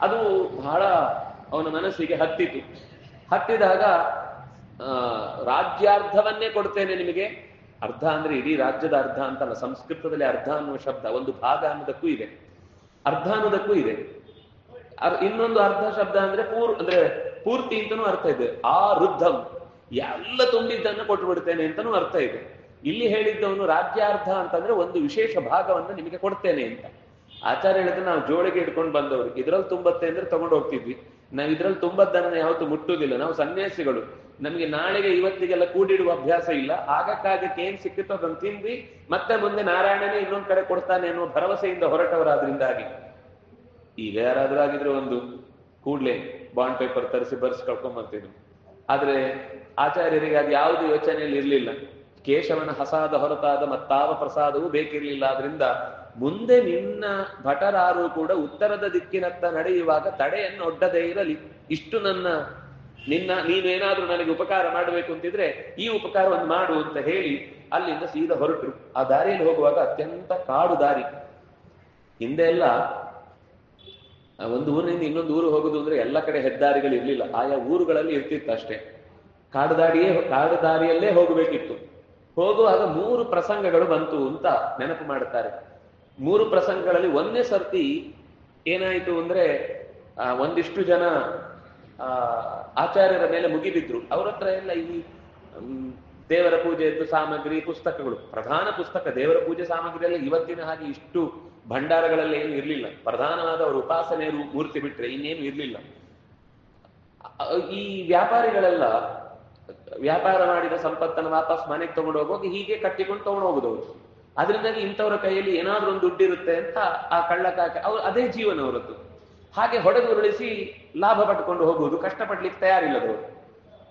ಅದು ಬಹಳ ಅವನ ಮನಸ್ಸಿಗೆ ಹತ್ತಿತು ಹತ್ತಿದಾಗ ರಾಜ್ಯಾರ್ಧವನ್ನೇ ಕೊಡ್ತೇನೆ ನಿಮಗೆ. ಅರ್ಧ ಅಂದ್ರೆ ಇಡೀ ರಾಜ್ಯದ ಅರ್ಧ ಅಂತಲ್ಲ, ಸಂಸ್ಕೃತದಲ್ಲಿ ಅರ್ಧ ಅನ್ನುವ ಶಬ್ದ, ಒಂದು ಭಾಗ ಅನ್ನೋದಕ್ಕೂ ಇದೆ. ಅರ್ಧ ಅನ್ನೋದಕ್ಕೂ ಇದೆ. ಇನ್ನೊಂದು ಅರ್ಧ ಶಬ್ದ ಅಂದ್ರೆ ಪೂರ್ ಅಂದ್ರೆ ಪೂರ್ತಿ ಅಂತಾನೂ ಅರ್ಥ ಇದೆ. ಆ ವೃದ್ಧಂ ಎಲ್ಲ ತುಂಬಿದ್ದನ್ನು ಕೊಟ್ಟು ಬಿಡ್ತೇನೆ ಅಂತಾನೂ ಅರ್ಥ ಇದೆ. ಇಲ್ಲಿ ಹೇಳಿದ್ದವನು ರಾಜ್ಯಾರ್ಧ ಅಂತಂದ್ರೆ ಒಂದು ವಿಶೇಷ ಭಾಗವನ್ನು ನಿಮಗೆ ಕೊಡ್ತೇನೆ ಅಂತ. ಆಚಾರ್ಯ ಹೇಳಿದ್ರೆ ನಾವು ಜೋಳಿಗೆ ಇಟ್ಕೊಂಡು ಬಂದವರು. ಇದ್ರಲ್ಲಿ ತುಂಬತ್ತೆ ಅಂದ್ರೆ ತಗೊಂಡು ಹೋಗ್ತಿದ್ವಿ. ನಾವು ಇದ್ರಲ್ಲಿ ತುಂಬದ್ದನ್ನ ಯಾವತ್ತು ಮುಟ್ಟುವುದಿಲ್ಲ ನಾವು ಸನ್ಯಾಸಿಗಳು. ನಮಗೆ ನಾಳೆಗೆ ಇವತ್ತಿಗೆಲ್ಲ ಕೂಡಿಡುವ ಅಭ್ಯಾಸ ಇಲ್ಲ. ಆಗಕ್ಕಾಗಕ್ಕೆ ಏನ್ ಸಿಕ್ಕಿತ್ತೋ ಅದನ್ನು ತಿಂದ್ವಿ. ಮತ್ತೆ ಮುಂದೆ ನಾರಾಯಣನೇ ಇನ್ನೊಂದ್ ಕಡೆ ಕೊಡ್ತಾನೆ ಅನ್ನೋ ಭರವಸೆಯಿಂದ ಹೊರಟವರಾದ್ರಿಂದಾಗಿ. ಈಗ ಯಾರಾದ್ರೂ ಆಗಿದ್ರೆ ಒಂದು ಕೂಡ್ಲೆ ಬಾಂಡ್ ಪೇಪರ್ ತರಿಸಿ ಬರ್ಸಿ ಕಳ್ಕೊಂಬರ್ತಿದ್ರು ಆದ್ರೆ ಆಚಾರ್ಯರಿಗೆ ಅದು ಯಾವುದು ಯೋಚನೆಯಲ್ಲಿ ಇರಲಿಲ್ಲ. ಕೇಶವನ ಹಸಾದ ಹೊರತಾದ ಮತ್ತಾವ ಪ್ರಸಾದವೂ ಬೇಕಿರಲಿಲ್ಲ. ಆದ್ರಿಂದ ಮುಂದೆ ನಿನ್ನ ಭಟರಾರು ಕೂಡ ಉತ್ತರದ ದಿಕ್ಕಿನತ್ತ ನಡೆಯುವಾಗ ತಡೆಯನ್ನು ಒಡ್ಡದೇ ಇರಲಿ. ಇಷ್ಟು ನನ್ನ, ನಿನ್ನ, ನೀನೇನಾದ್ರೂ ನನಗೆ ಉಪಕಾರ ಮಾಡಬೇಕು ಅಂತಿದ್ರೆ ಈ ಉಪಕಾರವನ್ನು ಮಾಡು ಅಂತ ಹೇಳಿ ಅಲ್ಲಿಂದ ಸೀದಾ ಹೊರಟರು. ಆ ದಾರಿಯಲ್ಲಿ ಹೋಗುವಾಗ ಅತ್ಯಂತ ಕಾಡು ದಾರಿ. ಹಿಂದೆ ಎಲ್ಲ ಒಂದು ಊರಿನಿಂದ ಇನ್ನೊಂದು ಊರು ಹೋಗುದು ಅಂದ್ರೆ ಎಲ್ಲ ಕಡೆ ಹೆದ್ದಾರಿಗಳು ಇರ್ಲಿಲ್ಲ. ಆಯಾ ಊರುಗಳಲ್ಲಿ ಇರ್ತಿತ್ತು ಅಷ್ಟೇ. ಕಾಡು ದಾರಿಯೇ ಕಾಡು ದಾರಿಯಲ್ಲೇ ಹೋಗಬೇಕಿತ್ತು. ಹೋಗುವಾಗ ಮೂರು ಪ್ರಸಂಗಗಳು ಬಂತು ಅಂತ ನೆನಪು ಮಾಡುತ್ತಾರೆ. ಮೂರು ಪ್ರಸಂಗಗಳಲ್ಲಿ ಒಂದೇ ಸರ್ತಿ ಏನಾಯಿತು ಅಂದ್ರೆ ಒಂದಿಷ್ಟು ಜನ ಆಚಾರ್ಯರ ಮೇಲೆ ಮುಗಿಬಿದ್ರು. ಅವ್ರ ಹತ್ರ ಎಲ್ಲ ಈ ದೇವರ ಪೂಜೆಯದ್ದು ಸಾಮಗ್ರಿ, ಪುಸ್ತಕಗಳು. ಪ್ರಧಾನ ಪುಸ್ತಕ, ದೇವರ ಪೂಜೆ ಸಾಮಗ್ರಿ ಎಲ್ಲ ಇವತ್ತಿನ ಹಾಗೆ ಇಷ್ಟು ಭಂಡಾರಗಳಲ್ಲಿ ಏನು ಇರಲಿಲ್ಲ. ಪ್ರಧಾನವಾದ ಅವರ ಉಪಾಸನೆ ಮೂರ್ತಿ ಬಿಟ್ರೆ ಇನ್ನೇನು ಇರಲಿಲ್ಲ. ಈ ವ್ಯಾಪಾರಿಗಳೆಲ್ಲ ವ್ಯಾಪಾರ ಮಾಡಿದ ಸಂಪತ್ತನ್ನು ವಾಪಸ್ ಮನೆಗೆ ತಗೊಂಡು ಹೋಗುವಾಗ ಹೀಗೆ ಕಟ್ಟಿಕೊಂಡು ತಗೊಂಡು ಹೋಗುದು ಅದರಿಂದಾಗಿ ಇಂಥವ್ರ ಕೈಯಲ್ಲಿ ಏನಾದ್ರೂ ಒಂದು ದುಡ್ಡಿರುತ್ತೆ ಅಂತ ಆ ಕಳ್ಳಕಾಕ ಅವ್ರು ಅದೇ ಜೀವನ ಅವರದ್ದು. ಹಾಗೆ ಹೊಡೆದು ಉರುಳಿಸಿ ಲಾಭ ಪಟ್ಕೊಂಡು ಹೋಗುವುದು ಕಷ್ಟಪಡ್ಲಿಕ್ಕೆ ತಯಾರಿಲ್ಲದವರು.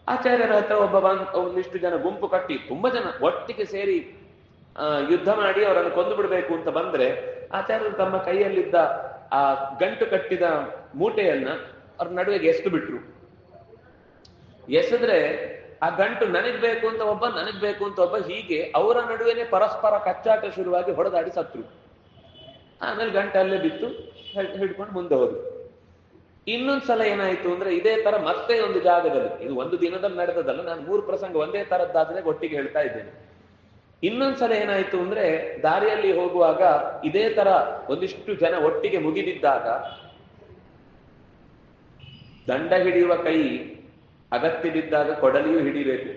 ಆಚಾರ್ಯರ ಹತ್ರ ಒಬ್ಬ ಒಂದಿಷ್ಟು ಜನ ಗುಂಪು ಕಟ್ಟಿ ತುಂಬಾ ಜನ ಒಟ್ಟಿಗೆ ಸೇರಿ ಯುದ್ಧ ಮಾಡಿ ಅವರನ್ನು ಕೊಂದು ಬಿಡಬೇಕು ಅಂತ ಬಂದ್ರೆ ಆಚಾರ್ಯರು ತಮ್ಮ ಕೈಯಲ್ಲಿದ್ದ ಆ ಗಂಟು ಕಟ್ಟಿದ ಮೂಟೆಯನ್ನ ಅವ್ರ ನಡುವೆಗೆ ಎಸೆದು ಬಿಟ್ರು. ಎಸೆದ್ರೆ ಆ ಗಂಟು ನನಗ್ ಬೇಕು ಅಂತ ಒಬ್ಬ, ನನಗ್ ಬೇಕು ಅಂತ ಒಬ್ಬ ಹೀಗೆ ಅವರ ನಡುವೆನೆ ಪರಸ್ಪರ ಕಚ್ಚಾಟ ಶುರುವಾಗಿ ಹೊಡೆದಾಡಿ ಸತ್ರು. ಆಮೇಲೆ ಗಂಟೆ ಅಲ್ಲೇ ಬಿತ್ತು ಹಿಡ್- ಹಿಡ್ಕೊಂಡು ಮುಂದೆ ಹೋದ್ರು. ಇನ್ನೊಂದ್ಸಲ ಏನಾಯ್ತು ಅಂದ್ರೆ ಇದೇ ತರ ಮತ್ತೆ ಒಂದು ಜಾಗದಲ್ಲಿ, ಇದು ಒಂದು ದಿನದಲ್ಲಿ ನಡೆದದಲ್ಲ ನಾನು ಮೂರು ಪ್ರಸಂಗ ಒಂದೇ ತರದ್ದಾದ್ರೆ ಒಟ್ಟಿಗೆ ಹೇಳ್ತಾ ಇದ್ದೇನೆ. ಇನ್ನೊಂದ್ಸಲ ಏನಾಯ್ತು ಅಂದ್ರೆ ದಾರಿಯಲ್ಲಿ ಹೋಗುವಾಗ ಇದೇ ತರ ಒಂದಿಷ್ಟು ಜನ ಒಟ್ಟಿಗೆ ಮುಗಿದಿದ್ದಾಗ ದಂಡ ಹಿಡಿಯುವ ಕೈ ಅಗತ್ಯ ಬಿದ್ದಾಗ ಕೊಡಲಿಯೂ ಹಿಡಿಬೇಕು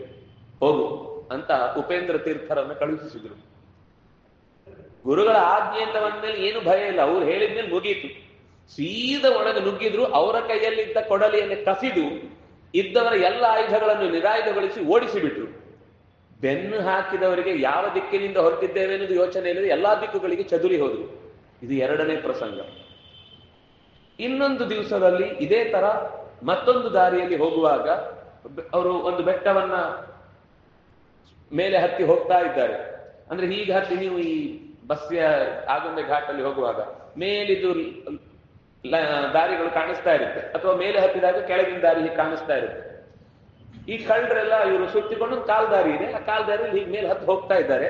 ಹೋಗು ಅಂತ ಉಪೇಂದ್ರ ತೀರ್ಥರನ್ನು ಕಳುಹಿಸಿದ್ರು. ಗುರುಗಳ ಆಜ್ಞೆ ಅಂತ ಬಂದ್ಮೇಲೆ ಏನು ಭಯ ಇಲ್ಲ. ಅವ್ರು ಹೇಳಿದ್ಮೇಲೆ ಮುಗೀತು. ಸೀದ ಒಳಗೆ ನುಗ್ಗಿದ್ರು, ಅವರ ಕೈಯಲ್ಲಿದ್ದ ಕೊಡಲಿಯನ್ನು ಕಸಿದು ಇದ್ದವರ ಎಲ್ಲ ಆಯುಧಗಳನ್ನು ನಿರಾಯುಧಗೊಳಿಸಿ ಓಡಿಸಿಬಿಟ್ರು. ಬೆನ್ನು ಹಾಕಿದವರಿಗೆ ಯಾವ ದಿಕ್ಕಿನಿಂದ ಹೊರಟಿದ್ದೇವೆ ಅನ್ನೋದು ಯೋಚನೆ ಇಲ್ಲದೆ ಎಲ್ಲಾ ದಿಕ್ಕುಗಳಿಗೆ ಚದುರಿ ಹೋದರು. ಇದು ಎರಡನೇ ಪ್ರಸಂಗ. ಇನ್ನೊಂದು ದಿವಸದಲ್ಲಿ ಇದೇ ತರ ಮತ್ತೊಂದು ದಾರಿಯಲ್ಲಿ ಹೋಗುವಾಗ ಅವರು ಒಂದು ಬೆಟ್ಟವನ್ನ ಮೇಲೆ ಹತ್ತಿ ಹೋಗ್ತಾ ಇದ್ದಾರೆ. ಅಂದ್ರೆ ಹೀಗೆ ಹತ್ತಿ ನೀವು ಈ ಬಸ್ಸಿಯ ಆಗುಂಬೆ ಘಾಟಲ್ಲಿ ಹೋಗುವಾಗ ಮೇಲಿದ್ದು ದಾರಿಗಳು ಕಾಣಿಸ್ತಾ ಇರುತ್ತೆ. ಅಥವಾ ಮೇಲೆ ಹತ್ತಿದಾಗ ಕೆಳಗಿನ ದಾರಿ ಕಾಣಿಸ್ತಾ ಇರುತ್ತೆ. ಈ ಕಳ್ಳರೆಲ್ಲ ಇವರು ಸುತ್ತಿಕೊಂಡು ಕಾಲ್ದಾರಿ ಕಾಲ್ ಇದೆ. ಆ ಕಾಲ್ದಾರಿಯಲ್ಲಿ ಹೀಗೆ ಮೇಲೆ ಹತ್ತು ಹೋಗ್ತಾ ಇದ್ದಾರೆ.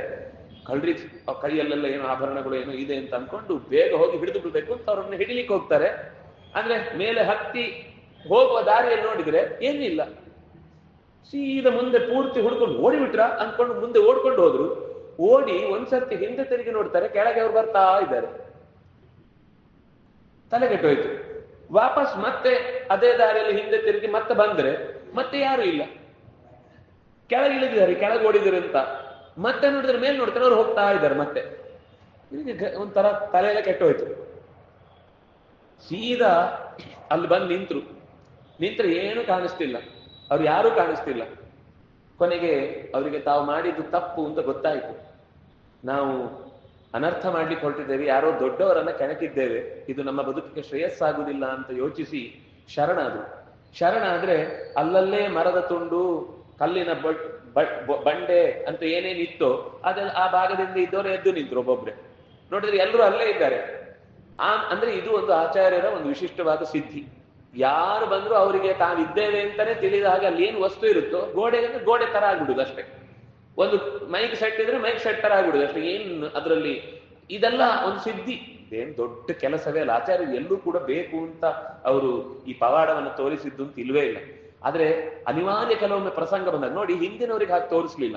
ಕಳ್ಳರಿ ಕೈಯಲ್ಲೆಲ್ಲ ಏನು ಆಭರಣಗಳು ಏನೋ ಇದೆ ಅಂತ ಅನ್ಕೊಂಡು ಬೇಗ ಹೋಗಿ ಹಿಡಿದು ಬಿಡ್ಬೇಕು ಅಂತ ಅವ್ರನ್ನ ಹಿಡಿಲಿಕ್ಕೆ ಹೋಗ್ತಾರೆ. ಅಂದ್ರೆ ಮೇಲೆ ಹತ್ತಿ ಹೋಗುವ ದಾರಿಯಲ್ಲಿ ನೋಡಿದ್ರೆ ಏನಿಲ್ಲ. ಸೀದಾ ಮುಂದೆ ಪೂರ್ತಿ ಹುಡ್ಕೊಂಡು ಓಡಿಬಿಟ್ರ ಅನ್ಕೊಂಡು ಮುಂದೆ ಓಡ್ಕೊಂಡು ಹೋದ್ರು. ಓಡಿ ಒಂದ್ಸರ್ತಿ ಹಿಂದೆ ತಿರುಗಿ ನೋಡ್ತಾರೆ, ಕೆಳಗೆ ಅವ್ರು ಬರ್ತಾ ಇದ್ದಾರೆ. ತಲೆಗೆಟ್ಟೋಯ್ತು. ವಾಪಸ್ ಮತ್ತೆ ಅದೇ ದಾರಿಯಲ್ಲಿ ಹಿಂದೆ ತಿರುಗಿ ಮತ್ತೆ ಬಂದ್ರೆ ಮತ್ತೆ ಯಾರು ಇಲ್ಲ. ಕೆಳಗೆ ಇಳಿದಿದ್ದಾರೆ, ಕೆಳಗೆ ಓಡಿದ್ರು ಅಂತ. ಮತ್ತೆ ನೋಡಿದ್ರೆ ಮೇಲೆ ನೋಡ್ತಾರೆ, ಅವ್ರು ಹೋಗ್ತಾ ಇದ್ದಾರೆ ಮತ್ತೆ. ಒಂಥರ ತಲೆ ಎಲ್ಲ ಕೆಟ್ಟ ಕೆಟ್ಟೋಯ್ತು. ಸೀದಾ ಅಲ್ಲಿ ಬಂದು ನಿಂತರು. ನಿಂತರೆ ಏನು ಕಾಣಿಸ್ತಿಲ್ಲ. ಅವ್ರು ಯಾರು ಕಾಣಿಸ್ತಿಲ್ಲ. ಕೊನೆಗೆ ಅವರಿಗೆ ತಾವು ಮಾಡಿದ್ದು ತಪ್ಪು ಅಂತ ಗೊತ್ತಾಯಿತು. ನಾವು ಅನರ್ಥ ಮಾಡ್ಲಿಕ್ಕೆ ಹೊರಟಿದ್ದೇವೆ, ಯಾರೋ ದೊಡ್ಡವರನ್ನ ಕೆಣಕಿದ್ದೇವೆ, ಇದು ನಮ್ಮ ಬದುಕಿಗೆ ಶ್ರೇಯಸ್ಸಾಗುವುದಿಲ್ಲ ಅಂತ ಯೋಚಿಸಿ ಶರಣಾದ್ರು. ಶರಣಾದ್ರೆ ಅಲ್ಲಲ್ಲೇ ಮರದ ತುಂಡು, ಕಲ್ಲಿನ ಬಡ್- ಅಂತ ಏನೇನಿತ್ತೋ ಅದೆಲ್ಲ ಆ ಭಾಗದಿಂದ ಇದ್ದವರು ಎದ್ದು ನಿಂತರು ಒಬ್ಬೊಬ್ರೆ. ನೋಡಿದ್ರೆ ಎಲ್ಲರೂ ಅಲ್ಲೇ ಇದ್ದಾರೆ. ಆ, ಅಂದ್ರೆ ಇದು ಒಂದು ಆಚಾರ್ಯರ ಒಂದು ವಿಶಿಷ್ಟವಾದ ಸಿದ್ಧಿ. ಯಾರು ಬಂದ್ರು ಅವರಿಗೆ ತಾವಿದ್ದೇವೆ ಅಂತಾನೆ ತಿಳಿದ ಹಾಗೆ ಅಲ್ಲಿ ಏನು ವಸ್ತು ಇರುತ್ತೋ ಗೋಡೆ ಅಂದ್ರೆ ಗೋಡೆ ತರ ಆಗ್ಬಿಡುದು ಅಷ್ಟೇ. ಒಂದು ಮೈಕ್ ಸೆಟ್ ಇದ್ರೆ ಮೈಕ್ ಸೆಟ್ ತರ ಆಗ್ಬಿಡುದು ಅಷ್ಟೇ. ಏನ್ ಅದರಲ್ಲಿ ಇದೆಲ್ಲ ಒಂದು ಸಿದ್ಧಿ. ಇದೇನ್ ದೊಡ್ಡ ಕೆಲಸವೇ ಅಲ್ಲ. ಆಚಾರ್ಯ ಎಲ್ಲೂ ಕೂಡ ಬೇಕು ಅಂತ ಅವರು ಈ ಪವಾಡವನ್ನು ತೋರಿಸಿದ್ದು ಅಂತ ಇಲ್ವೇ ಇಲ್ಲ. ಆದ್ರೆ ಅನಿವಾರ್ಯ ಕೆಲವೊಮ್ಮೆ ಪ್ರಸಂಗ ಬಂದಾಗ ನೋಡಿ ಹಿಂದಿನವರಿಗೆ ಹಾಗೆ ತೋರಿಸ್ಲಿಲ್ಲ.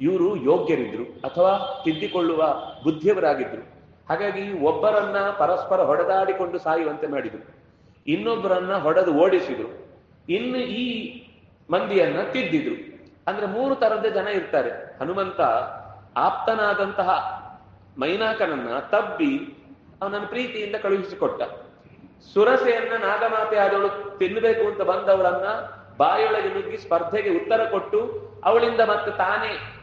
ಇವರು ಯೋಗ್ಯರಿದ್ರು ಅಥವಾ ತಿದ್ದಿಕೊಳ್ಳುವ ಬುದ್ಧಿಯವರಾಗಿದ್ರು. ಹಾಗಾಗಿ ಒಬ್ಬರನ್ನ ಪರಸ್ಪರ ಹೊಡೆದಾಡಿಕೊಂಡು ಸಾಯುವಂತೆ ಮಾಡಿದ್ರು. ಇನ್ನೊಬ್ಬರನ್ನ ಹೊಡೆದು ಓಡಿಸಿದ್ರು. ಇನ್ನು ಈ ಮಂದಿಯನ್ನ ತಿದ್ದಿದ್ರು. ಅಂದ್ರೆ ಮೂರು ತರದ ಜನ ಇರ್ತಾರೆ. ಹನುಮಂತ ಆಪ್ತನಾದಂತಹ ಮೈನಾಕನನ್ನ ತಬ್ಬಿ ಅವನನ್ನು ಪ್ರೀತಿಯಿಂದ ಕಳುಹಿಸಿಕೊಟ್ಟ. ಸುರಸೆಯನ್ನ ನಾಗಮಾತೆ ಆದವಳು ತಿನ್ನಬೇಕು ಅಂತ ಬಂದವಳನ್ನ ಬಾಯೊಳಗೆ ನುಗ್ಗಿ ಸ್ಪರ್ಧೆಗೆ ಉತ್ತರ ಕೊಟ್ಟು, ಅವಳಿಂದ ಮತ್ತೆ ತಾನೇ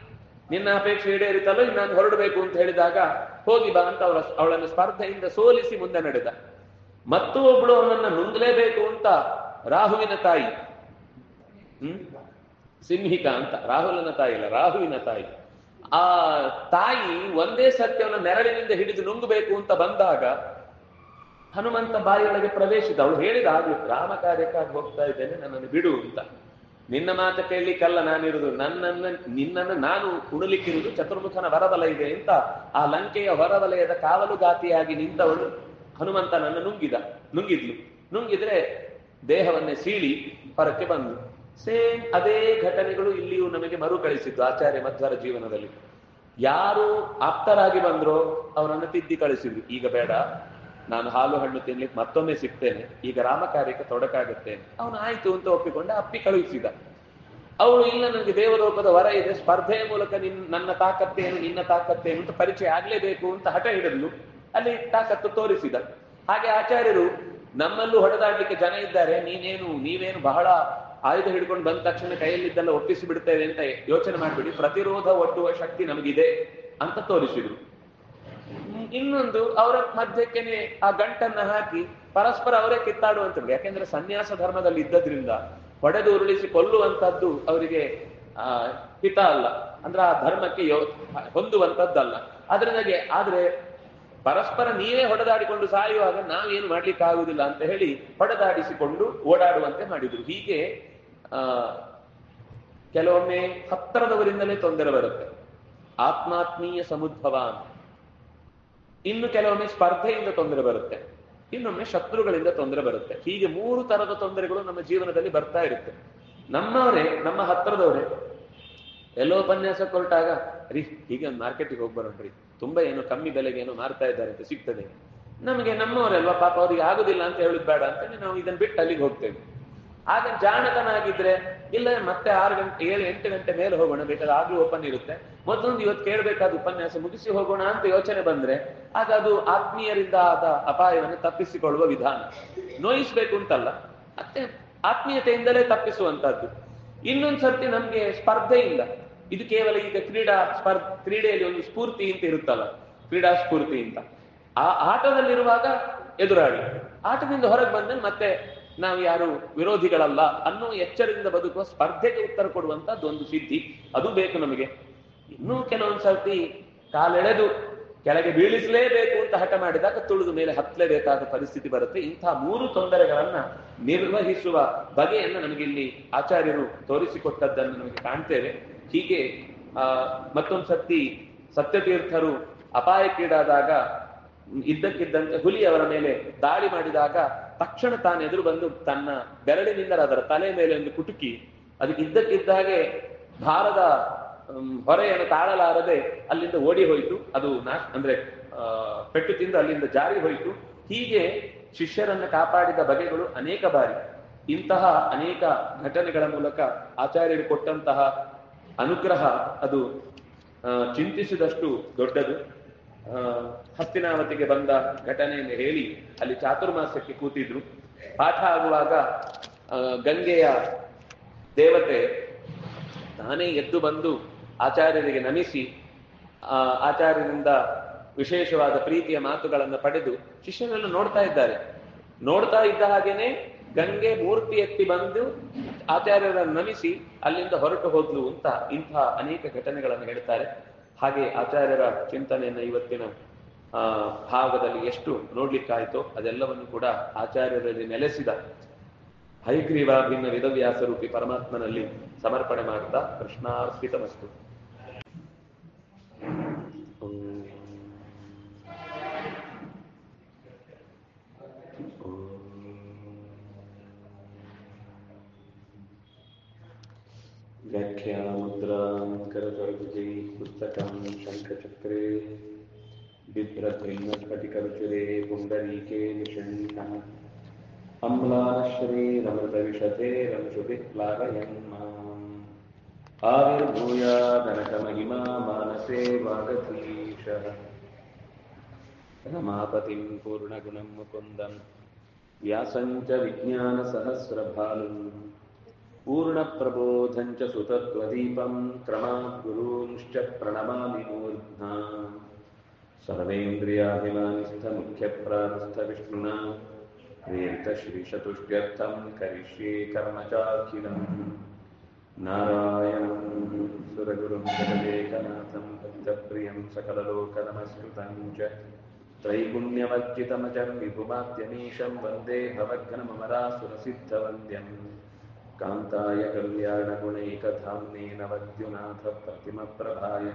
ನಿನ್ನ ಅಪೇಕ್ಷೆ ಈಡೇರಿತಲ್ಲೋ ನಾನು ಹೊರಡಬೇಕು ಅಂತ ಹೇಳಿದಾಗ ಹೋಗಿ ಬಾ ಅಂತ ಅವಳ ಅವಳನ್ನು ಸ್ಪರ್ಧೆಯಿಂದ ಸೋಲಿಸಿ ಮುಂದೆ ನಡೆದ. ಮತ್ತೂ ಒಬ್ಳು ಅವನನ್ನ ನುಂಗ್ಲೇಬೇಕು ಅಂತ ರಾಹುವಿನ ತಾಯಿ. ಹ್ಮ್? ಸಿಂಹಿಕಾ ಅಂತ. ರಾಹುಲನ ತಾಯಿ ಇಲ್ಲ ರಾಹುವಿನ ತಾಯಿ. ಆ ತಾಯಿ ಒಂದೇ ಸತ್ಯವನ್ನು ನೆರಳಿನಿಂದ ಹಿಡಿದು ನುಂಗಬೇಕು ಅಂತ ಬಂದಾಗ ಹನುಮಂತ ಬಾಯಿಯೊಳಗೆ ಪ್ರವೇಶಿದ ಅವಳು ಹೇಳಿದ ಹಾಗೆ, ರಾಮ ಕಾರ್ಯಕ್ಕಾಗಿ ಹೋಗ್ತಾ ಇದ್ದೇನೆ, ನನ್ನನ್ನು ಬಿಡು ಅಂತ. ನಿನ್ನ ಮಾತು ಕೇಳಲಿಕ್ಕಲ್ಲ ನಾನಿರುದು. ನನ್ನನ್ನು, ನಿನ್ನನ್ನು ನಾನು ಉಣಲಿಕ್ಕಿರುವುದು ಚತುರ್ಮುಖನ ಹೊರಬಲ ಇದೆ ಅಂತ. ಆ ಲಂಕೆಯ ಹೊರವಲಯದ ಕಾವಲುಗಾತಿಯಾಗಿ ನಿಂತವಳು ಹನುಮಂತನನ್ನು ನುಂಗಿದ, ನುಂಗಿದ್ಲು. ನುಂಗಿದ್ರೆ ದೇಹವನ್ನೇ ಸೀಳಿ ಹೊರಕ್ಕೆ ಬಂದು. ಸೇಮ್ ಅದೇ ಘಟನೆಗಳು ಇಲ್ಲಿಯೂ ನಮಗೆ ಮರುಕಳಿಸಿದ್ದು ಆಚಾರ್ಯ ಮಧ್ವರ ಜೀವನದಲ್ಲಿ. ಯಾರು ಆಪ್ತರಾಗಿ ಬಂದ್ರೋ ಅವರನ್ನು ತಿದ್ದಿ ಕಳಿಸಿದ್ರು. ಈಗ ಬೇಡ, ನಾನು ಹಾಲು ಹಣ್ಣು ತಿನ್ಲಿಕ್ಕೆ ಮತ್ತೊಮ್ಮೆ ಸಿಗ್ತೇನೆ, ಈಗ ರಾಮ ಕಾರ್ಯಕ್ಕೆ ತೊಡಕಾಗುತ್ತೇನೆ. ಅವನು ಆಯ್ತು ಅಂತ ಒಪ್ಪಿಕೊಂಡ ಅಪ್ಪಿ ಕಳುಹಿಸಿದ. ಅವಳು, ಇಲ್ಲ, ನನಗೆ ದೇವಲೋಕದ ವರ ಇದೆ, ಸ್ಪರ್ಧೆಯ ಮೂಲಕ ನಿನ್, ನನ್ನ ತಾಕತ್ತೇನು, ನಿನ್ನ ತಾಕತ್ತೇನು ಅಂತ ಪರಿಚಯ ಆಗ್ಲೇಬೇಕು ಅಂತ ಹಠ ಹಿಡಿದ್ಲು ಅಲ್ಲಿ ತಾಕತ್ತು ತೋರಿಸಿದ. ಹಾಗೆ ಆಚಾರ್ಯರು ನಮ್ಮಲ್ಲೂ ಹೊಡೆದಾಡ್ಲಿಕ್ಕೆ ಜನ ಇದ್ದಾರೆ, ನೀನೇನು, ನೀವೇನು ಬಹಳ ಆಯುಧ ಹಿಡ್ಕೊಂಡು ಬಂದ ತಕ್ಷಣ ಕೈಯಲ್ಲಿದ್ದೆಲ್ಲ ಒಪ್ಪಿಸಿ ಬಿಡ್ತೇವೆ ಅಂತ ಯೋಚನೆ ಮಾಡ್ಬಿಡಿ. ಪ್ರತಿರೋಧ ಒಡ್ಡುವ ಶಕ್ತಿ ನಮಗಿದೆ ಅಂತ ತೋರಿಸಿದ್ರು. ಇನ್ನೊಂದು, ಅವರ ಮಧ್ಯಕ್ಕೇನೆ ಆ ಗಂಟನ್ನ ಹಾಕಿ ಪರಸ್ಪರ ಅವರೇ ಕಿತ್ತಾಡುವಂಥದ್ದು. ಯಾಕೆಂದ್ರೆ ಸನ್ಯಾಸ ಧರ್ಮದಲ್ಲಿ ಇದ್ದದ್ರಿಂದ ಹೊಡೆದು ಉರುಳಿಸಿ ಕೊಲ್ಲುವಂತದ್ದು ಅವರಿಗೆ, ಆ, ಹಿತ ಅಲ್ಲ. ಅಂದ್ರೆ ಆ ಧರ್ಮಕ್ಕೆ ಹೊಂದುವಂತದ್ದಲ್ಲ ಅದರಿಂದಾಗಿ ಆದ್ರೆ ಪರಸ್ಪರ ನೀವೇ ಹೊಡೆದಾಡಿಕೊಂಡು ಸಾಯುವಾಗ ನಾವೇನು ಮಾಡ್ಲಿಕ್ಕೆ ಆಗುದಿಲ್ಲ ಅಂತ ಹೇಳಿ ಹೊಡೆದಾಡಿಸಿಕೊಂಡು ಓಡಾಡುವಂತೆ ಮಾಡಿದ್ರು. ಹೀಗೆ ಕೆಲವೊಮ್ಮೆ ಹತ್ತಿರದವರಿಂದಲೇ ತೊಂದರೆ ಬರುತ್ತೆ. ಆತ್ಮಾತ್ಮೀಯ ಸಮುದ್ಭವ ಅಂತ ಇನ್ನು ಕೆಲವೊಮ್ಮೆ ಸ್ಪರ್ಧೆಯಿಂದ ತೊಂದರೆ ಬರುತ್ತೆ. ಇನ್ನೊಮ್ಮೆ ಶತ್ರುಗಳಿಂದ ತೊಂದರೆ ಬರುತ್ತೆ. ಹೀಗೆ ಮೂರು ತರದ ತೊಂದರೆಗಳು ನಮ್ಮ ಜೀವನದಲ್ಲಿ ಬರ್ತಾ ಇರುತ್ತೆ. ನಮ್ಮವರೇ, ನಮ್ಮ ಹತ್ತಿರದವರೇ, ಎಲ್ಲೋ ಉಪನ್ಯಾಸ ಕೊರಟಾಗ ರೀ ಹೀಗೆ ಒಂದು ಮಾರ್ಕೆಟಿಗೆ ಹೋಗಿ ಬರೋಣ್ರಿ. ತುಂಬಾ ಏನೋ ಕಮ್ಮಿ ಬೆಲೆಗೆ ಏನೋ ಮಾರ್ತಾ ಇದ್ದಾರೆ ಅಂತ ಸಿಗ್ತದೆ. ನಮಗೆ ನಮ್ಮವರಲ್ವಾ ಪಾಪ ಅವ್ರಿಗೆ ಆಗುದಿಲ್ಲ ಅಂತ ಹೇಳುದು ಬೇಡ ಅಂತ ನಾವು ಇದನ್ನ ಬಿಟ್ಟು ಅಲ್ಲಿಗೆ ಹೋಗ್ತೇವೆ. ಆಗ ಜಾಣತನಾಗಿದ್ರೆ, ಇಲ್ಲ ಮತ್ತೆ ಆರು ಗಂಟೆ ಏಳು, ಎಂಟು ಗಂಟೆ ಮೇಲೆ ಹೋಗೋಣ, ಬೇಕಾದ್ರೆ ಆಗ್ಲೂ ಓಪನ್ ಇರುತ್ತೆ. ಮೊದಲೊಂದು ಇವತ್ತು ಕೇಳಬೇಕಾದ ಉಪನ್ಯಾಸ ಮುಗಿಸಿ ಹೋಗೋಣ ಅಂತ ಯೋಚನೆ ಬಂದ್ರೆ, ಆಗ ಅದು ಆತ್ಮೀಯರಿಂದ ಆದ ಅಪಾಯವನ್ನು ತಪ್ಪಿಸಿಕೊಳ್ಳುವ ವಿಧಾನ. ನೋಯಿಸ್ಬೇಕು ಅಂತಲ್ಲ, ಮತ್ತೆ ಆತ್ಮೀಯತೆಯಿಂದಲೇ ತಪ್ಪಿಸುವಂತದ್ದು ಇನ್ನೊಂದ್ ಸರ್ತಿ ನಮ್ಗೆ ಇಲ್ಲ. ಇದು ಕೇವಲ ಈಗ ಕ್ರೀಡಾ ಸ್ಪರ್ಧ ಕ್ರೀಡೆಯಲ್ಲಿ ಒಂದು ಸ್ಫೂರ್ತಿ ಅಂತ ಇರುತ್ತಲ್ಲ, ಕ್ರೀಡಾ ಸ್ಫೂರ್ತಿ ಅಂತ. ಆ ಆಟದಲ್ಲಿರುವಾಗ ಎದುರಾಳಿ. ಆಟದಿಂದ ಹೊರಗೆ ಬಂದ್ರೆ ಮತ್ತೆ ನಾವು ಯಾರು ವಿರೋಧಿಗಳಲ್ಲ ಅನ್ನೋ ಎಚ್ಚರದಿಂದ ಬದುಕುವ ಸ್ಪರ್ಧೆಗೆ ಉತ್ತರ ಕೊಡುವಂತದ್ದು ಒಂದು ಸಿದ್ಧಿ. ಅದು ಬೇಕು ನಮಗೆ. ಇನ್ನೂ ಕೆಲವೊಂದ್ ಸರ್ತಿ ಕಾಲೆಳೆದು ಕೆಳಗೆ ಬೀಳಿಸಲೇಬೇಕು ಅಂತ ಹಠ ಮಾಡಿದಾಗ ತುಳಿದು ಮೇಲೆ ಹತ್ತಲೇಬೇಕಾದ ಪರಿಸ್ಥಿತಿ ಬರುತ್ತೆ. ಇಂತಹ ಮೂರು ತೊಂದರೆಗಳನ್ನ ನಿರ್ವಹಿಸುವ ಬಗೆಯನ್ನು ನಮಗೆ ಇಲ್ಲಿ ಆಚಾರ್ಯರು ತೋರಿಸಿಕೊಟ್ಟದ್ದನ್ನು ನಮಗೆ ಕಾಣ್ತೇವೆ. ಹೀಗೆ, ಆ, ಮತ್ತೊಂದು ಸರ್ತಿ ಸತ್ಯತೀರ್ಥರು ಅಪಾಯಕ್ಕೀಡಾದಾಗ ಇದ್ದಕ್ಕಿದ್ದಂತೆ ಹುಲಿ ಅವರ ಮೇಲೆ ದಾಳಿ ಮಾಡಿದಾಗ ತಕ್ಷಣ ತಾನು ಎದುರು ಬಂದು ತನ್ನ ಬೆರಳಿನಿಂದ ಅದರ ತಲೆ ಮೇಲೆ ಒಂದು ಕುಟುಕಿ ಅದಕ್ಕೆ ಇದ್ದಕ್ಕಿದ್ದಾಗೆ ಭಾರದ ಹ್ಮ್, ಹೊರೆಯನ್ನು ತಾಳಲಾರದೆ ಅಲ್ಲಿಂದ ಓಡಿ ಹೋಯಿತು. ಅದು ನಾ ಅಂದ್ರೆ ಪೆಟ್ಟು ತಿಂದು ಅಲ್ಲಿಂದ ಜಾರಿ ಹೋಯಿತು. ಹೀಗೆ ಶಿಷ್ಯರನ್ನು ಕಾಪಾಡಿದ ಬಗೆಗಳು ಅನೇಕ ಬಾರಿ. ಇಂತಹ ಅನೇಕ ಘಟನೆಗಳ ಮೂಲಕ ಆಚಾರ್ಯರು ಕೊಟ್ಟಂತಹ ಅನುಗ್ರಹ ಅದು ಚಿಂತಿಸಿದಷ್ಟು ದೊಡ್ಡದು. ಹಸ್ತಿನಾವತಿಗೆ ಬಂದ ಘಟನೆಯನ್ನು ಹೇಳಿ ಅಲ್ಲಿ ಚಾತುರ್ಮಾಸ್ಯಕ್ಕೆ ಕೂತಿದ್ರು. ಪಾಠ ಆಗುವಾಗ ಗಂಗೆಯ ದೇವತೆ ತಾನೇ ಎದ್ದು ಬಂದು ಆಚಾರ್ಯರಿಗೆ ನಮಿಸಿ, ಆ, ಆಚಾರ್ಯರಿಂದ ವಿಶೇಷವಾದ ಪ್ರೀತಿಯ ಮಾತುಗಳನ್ನು ಪಡೆದು ಶಿಷ್ಯನನ್ನು ನೋಡ್ತಾ ಇದ್ದಾರೆ. ನೋಡ್ತಾ ಇದ್ದ ಹಾಗೇನೆ ಗಂಗೆ ಮೂರ್ತಿ ಎತ್ತಿ ಬಂದು ಆಚಾರ್ಯರನ್ನು ನಮಿಸಿ ಅಲ್ಲಿಂದ ಹೊರಟು ಹೋದ್ಲು ಅಂತ ಇಂತಹ ಅನೇಕ ಘಟನೆಗಳನ್ನು ಹೇಳ್ತಾರೆ. ಹಾಗೆ ಆಚಾರ್ಯರ ಚಿಂತನೆಯನ್ನ ಇವತ್ತಿನ ಭಾಗದಲ್ಲಿ ಎಷ್ಟು ನೋಡ್ಲಿಕ್ಕಾಯ್ತೋ ಅದೆಲ್ಲವನ್ನು ಕೂಡ ಆಚಾರ್ಯರಲ್ಲಿ ನೆಲೆಸಿದ ಹೈಗ್ರೀವಾಭಿನ್ನ ವೇದವ್ಯಾಸರೂಪಿ ಪರಮಾತ್ಮನಲ್ಲಿ ಸಮರ್ಪಣೆ ಮಾಡ್ತಾ ಕೃಷ್ಣಾರ್ಪಿತಮಸ್ತು व्याख्यामुद्रां करतर्जुजे पुस्तकं शङ्खचक्रे बिभ्रद्भिन्नस्फटिकरुचिरे पुण्डरीके निषण्णः अम्लाश्रे रंशुभिः प्लावयन् माम् आविर्भूयादनकमहिमा मानसे वागधीशः रमापतिं पूर्णगुणं मुकुन्दं व्यासं च विज्ञानसहस्रभानुम् पूर्णप्रबोधञ्च सुतत्वदीपं क्रमात् गुरूंश्च प्रणमामि मूर्ध्ना सर्वेन्द्रियाभिमानिस्थमुख्यप्राणस्थविष्णुना तीर्थश्रीशतुष्ट्यर्थं करिष्ये कर्म चाखिलम् नारायणं सुरगुरुं जगदेकनाथं भक्तप्रियं सकललोकनमस्कृतं च त्रैगुण्यवर्जितमजं विभुमाद्यमीशं वन्दे भवघ्नममरासुरसिद्धवन्द्यम् कान्ताय कल्याणगुणैकधाम्ने नवद्युनाथप्रतिमप्रभाय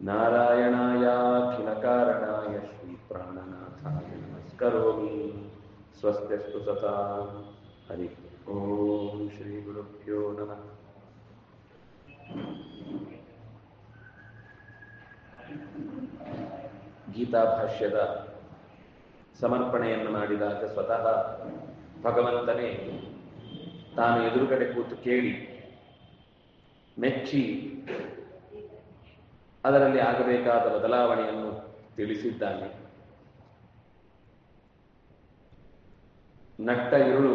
नारायणायाखिलकारणाय श्रीप्राणनाथाय नमस्करोमि स्वस्त्यस्तु सतां हरि ॐ श्रीगुरुभ्यो नमः ಗೀತಾಭಾಷ್ಯದ ಸಮರ್ಪಣೆಯನ್ನು ಮಾಡಿದಾಗ ಸ್ವತಃ ಭಗವಂತನೇ ತಾನು ಎದುರುಗಡೆ ಕೂತು ಕೇಳಿ ಮೆಚ್ಚಿ ಅದರಲ್ಲಿ ಆಗಬೇಕಾದ ಬದಲಾವಣೆಯನ್ನು ತಿಳಿಸಿದ್ದಾನೆ. ನಟ್ಟ ಇರುಳು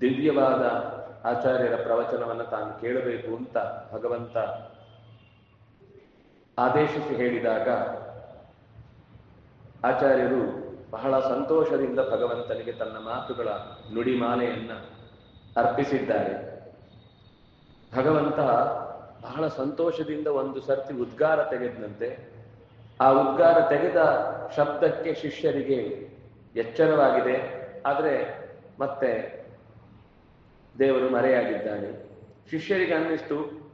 ದಿವ್ಯವಾದ ಆಚಾರ್ಯರ ಪ್ರವಚನವನ್ನು ತಾನು ಕೇಳಬೇಕು ಅಂತ ಭಗವಂತ ಆದೇಶಿಸಿ ಹೇಳಿದಾಗ ಆಚಾರ್ಯರು ಬಹಳ ಸಂತೋಷದಿಂದ ಭಗವಂತನಿಗೆ ತನ್ನ ಮಾತುಗಳ ನುಡಿಮಾಲೆಯನ್ನ ಅರ್ಪಿಸಿದ್ದಾರೆ. ಭಗವಂತ ಬಹಳ ಸಂತೋಷದಿಂದ ಒಂದು ಸರ್ತಿ ಉದ್ಗಾರ ತೆಗೆದಂತೆ ಆ ಉದ್ಗಾರ ತೆಗೆದ ಶಬ್ದಕ್ಕೆ ಶಿಷ್ಯರಿಗೆ ಎಚ್ಚರವಾಗಿದೆ. ಆದರೆ ಮತ್ತೆ ದೇವರು ಮರೆಯಾಗಿದ್ದಾನೆ. ಶಿಷ್ಯರಿಗೆ ಅನ್ನಿಸ್ತು,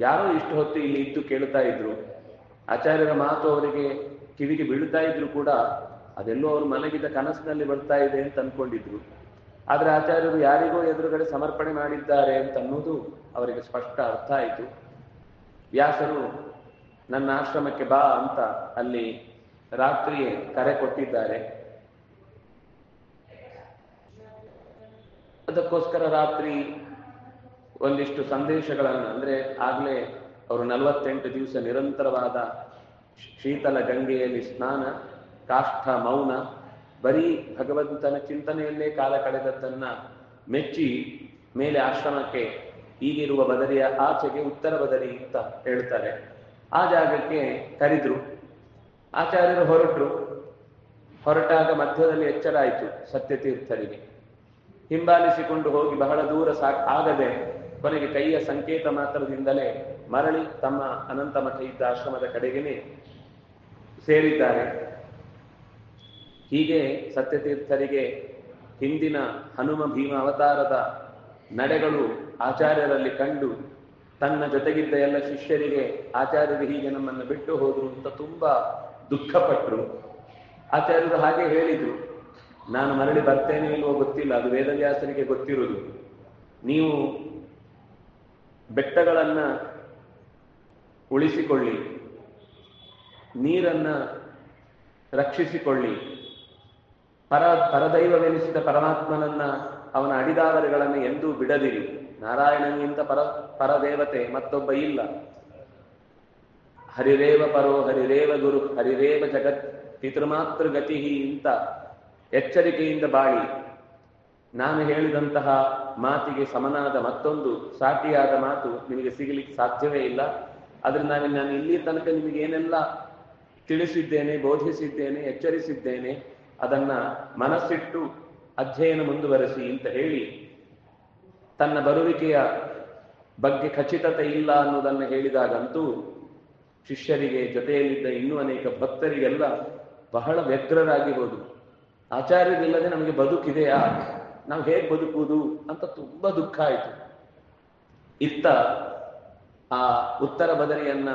ಯಾರೋ ಇಷ್ಟು ಹೊತ್ತು ಇಲ್ಲಿ ಇದ್ದು ಕೇಳ್ತಾ ಇದ್ರು. ಆಚಾರ್ಯರ ಮಾತು ಅವರಿಗೆ ಕಿವಿಗೆ ಬೀಳ್ತಾ ಇದ್ರು ಕೂಡ, ಅದೆಲ್ಲೋ ಅವರು ಮಲಗಿದ ಕನಸಿನಲ್ಲಿ ಬರ್ತಾ ಇದೆ ಅಂತ ಅನ್ಕೊಂಡಿದ್ರು. ಆದ್ರೆ ಆಚಾರ್ಯರು ಯಾರಿಗೋ ಎದುರುಗಡೆ ಸಮರ್ಪಣೆ ಮಾಡಿದ್ದಾರೆ ಅಂತ ಅನ್ನೋದು ಅವರಿಗೆ ಸ್ಪಷ್ಟ ಅರ್ಥ ಆಯಿತು. ವ್ಯಾಸರು, ನನ್ನ ಆಶ್ರಮಕ್ಕೆ ಬಾ ಅಂತ ಅಲ್ಲಿ ರಾತ್ರಿಯೇ ಕರೆ ಕೊಟ್ಟಿದ್ದಾರೆ. ಅದಕ್ಕೋಸ್ಕರ ರಾತ್ರಿ ಒಂದಿಷ್ಟು ಸಂದೇಶಗಳನ್ನು, ಅಂದ್ರೆ ಆಗ್ಲೇ ಅವರು ನಲವತ್ತೆಂಟು ದಿವಸ ನಿರಂತರವಾದ ಶೀತಲ ಗಂಗೆಯಲ್ಲಿ ಸ್ನಾನ, ಕಾಷ್ಠ ಮೌನ, ಬರೀ ಭಗವಂತನ ಚಿಂತನೆಯಲ್ಲೇ ಕಾಲ ಕಳೆದದ್ದನ್ನ ಮೆಚ್ಚಿ ಮೇಲೆ ಆಶ್ರಮಕ್ಕೆ ಈಗಿರುವ ಬದಲಿಯ ಆಚೆಗೆ ಉತ್ತರ ಬದಲಿ ಅಂತ ಹೇಳ್ತಾರೆ. ಆ ಜಾಗಕ್ಕೆ ಕರಿದ್ರು ಆಚಾರ್ಯರು ಹೊರಟರು. ಹೊರಟಾಗ ಮಧ್ಯದಲ್ಲಿ ಎಚ್ಚರ ಆಯಿತು ಸತ್ಯತೀರ್ಥರಿಗೆ. ಹಿಂಬಾಲಿಸಿಕೊಂಡು ಹೋಗಿ ಬಹಳ ದೂರ ಸಾಕ್ ಆಗದೆ ಕೊನೆಗೆ ಕೈಯ ಸಂಕೇತ ಮಾತ್ರದಿಂದಲೇ ಮರಳಿ ತಮ್ಮ ಅನಂತ ಮಠ ಇದ್ದ ಆಶ್ರಮದ ಕಡೆಗೇನೆ ಸೇರಿದ್ದಾರೆ. ಹೀಗೆ ಸತ್ಯತೀರ್ಥರಿಗೆ ಹಿಂದಿನ ಹನುಮ ಭೀಮ ಅವತಾರದ ನಡೆಗಳು ಆಚಾರ್ಯರಲ್ಲಿ ಕಂಡು ತನ್ನ ಜೊತೆಗಿದ್ದ ಎಲ್ಲ ಶಿಷ್ಯರಿಗೆ ಆಚಾರ್ಯರು ಹೀಗೆ ನಮ್ಮನ್ನು ಬಿಟ್ಟು ಹೋದ್ರು ಅಂತ ತುಂಬಾ ದುಃಖಪಟ್ಟರು ಆಚಾರ್ಯರು ಹಾಗೆ ಹೇಳಿದ್ರು, ನಾನು ಮರಳಿ ಬರ್ತೇನೆ ಇಲ್ವೋ ಗೊತ್ತಿಲ್ಲ, ಅದು ವೇದವ್ಯಾಸರಿಗೆ ಗೊತ್ತಿರುವುದು. ನೀವು ಬೆಟ್ಟಗಳನ್ನ ಉಳಿಸಿಕೊಳ್ಳಿ, ನೀರನ್ನ ರಕ್ಷಿಸಿಕೊಳ್ಳಿ. ಪರ, ಪರದೈವವೆನಿಸಿದ ಪರಮಾತ್ಮನನ್ನ ಅವನ ಅಡಿದಾವರೆಗಳನ್ನು ಎಂದೂ ಬಿಡದಿರಿ. ನಾರಾಯಣನಿಗಿಂತ ಪರ, ಪರದೇವತೆ ಮತ್ತೊಬ್ಬ ಇಲ್ಲ. ಹರಿರೇವ ಪರೋ ಹರಿರೇವ ಗುರು, ಹರಿರೇವ ಜಗತ್ ಪಿತೃಮಾತೃ ಗತಿ ಇಂತ ಎಚ್ಚರಿಕೆಯಿಂದ ಬಾಳಿ. ನಾನು ಹೇಳಿದಂತಹ ಮಾತಿಗೆ ಸಮನಾದ ಮತ್ತೊಂದು ಸಾಟಿಯಾದ ಮಾತು ನಿಮಗೆ ಸಿಗಲಿಕ್ಕೆ ಸಾಧ್ಯವೇ ಇಲ್ಲ. ಅದರಿಂದ ನಾನು ಇಲ್ಲಿ ತನಕ ನಿಮಗೆ ಏನೆಲ್ಲ ತಿಳಿಸಿದ್ದೇನೆ, ಬೋಧಿಸಿದ್ದೇನೆ, ಎಚ್ಚರಿಸಿದ್ದೇನೆ, ಅದನ್ನ ಮನಸ್ಸಿಟ್ಟು ಅಧ್ಯಯನ ಮುಂದುವರೆಸಿ ಅಂತ ಹೇಳಿ ತನ್ನ ಬರುವಿಕೆಯ ಬಗ್ಗೆ ಖಚಿತತೆ ಇಲ್ಲ ಅನ್ನೋದನ್ನು ಹೇಳಿದಾಗಂತೂ ಶಿಷ್ಯರಿಗೆ ಜೊತೆಯಲ್ಲಿದ್ದ ಇನ್ನೂ ಅನೇಕ ಭಕ್ತರಿಗೆಲ್ಲ ಬಹಳ ವ್ಯಗ್ರರಾಗಿ ಹೋದರು ಆಚಾರ್ಯರಿಲ್ಲದೆ ನಮಗೆ ಬದುಕಿದೆಯಾ? ನಾವು ಹೇಗೆ ಬದುಕುವುದು ಅಂತ ತುಂಬಾ ದುಃಖ ಆಯಿತು. ಇತ್ತ ಆ ಉತ್ತರ ಬದರಿಯನ್ನ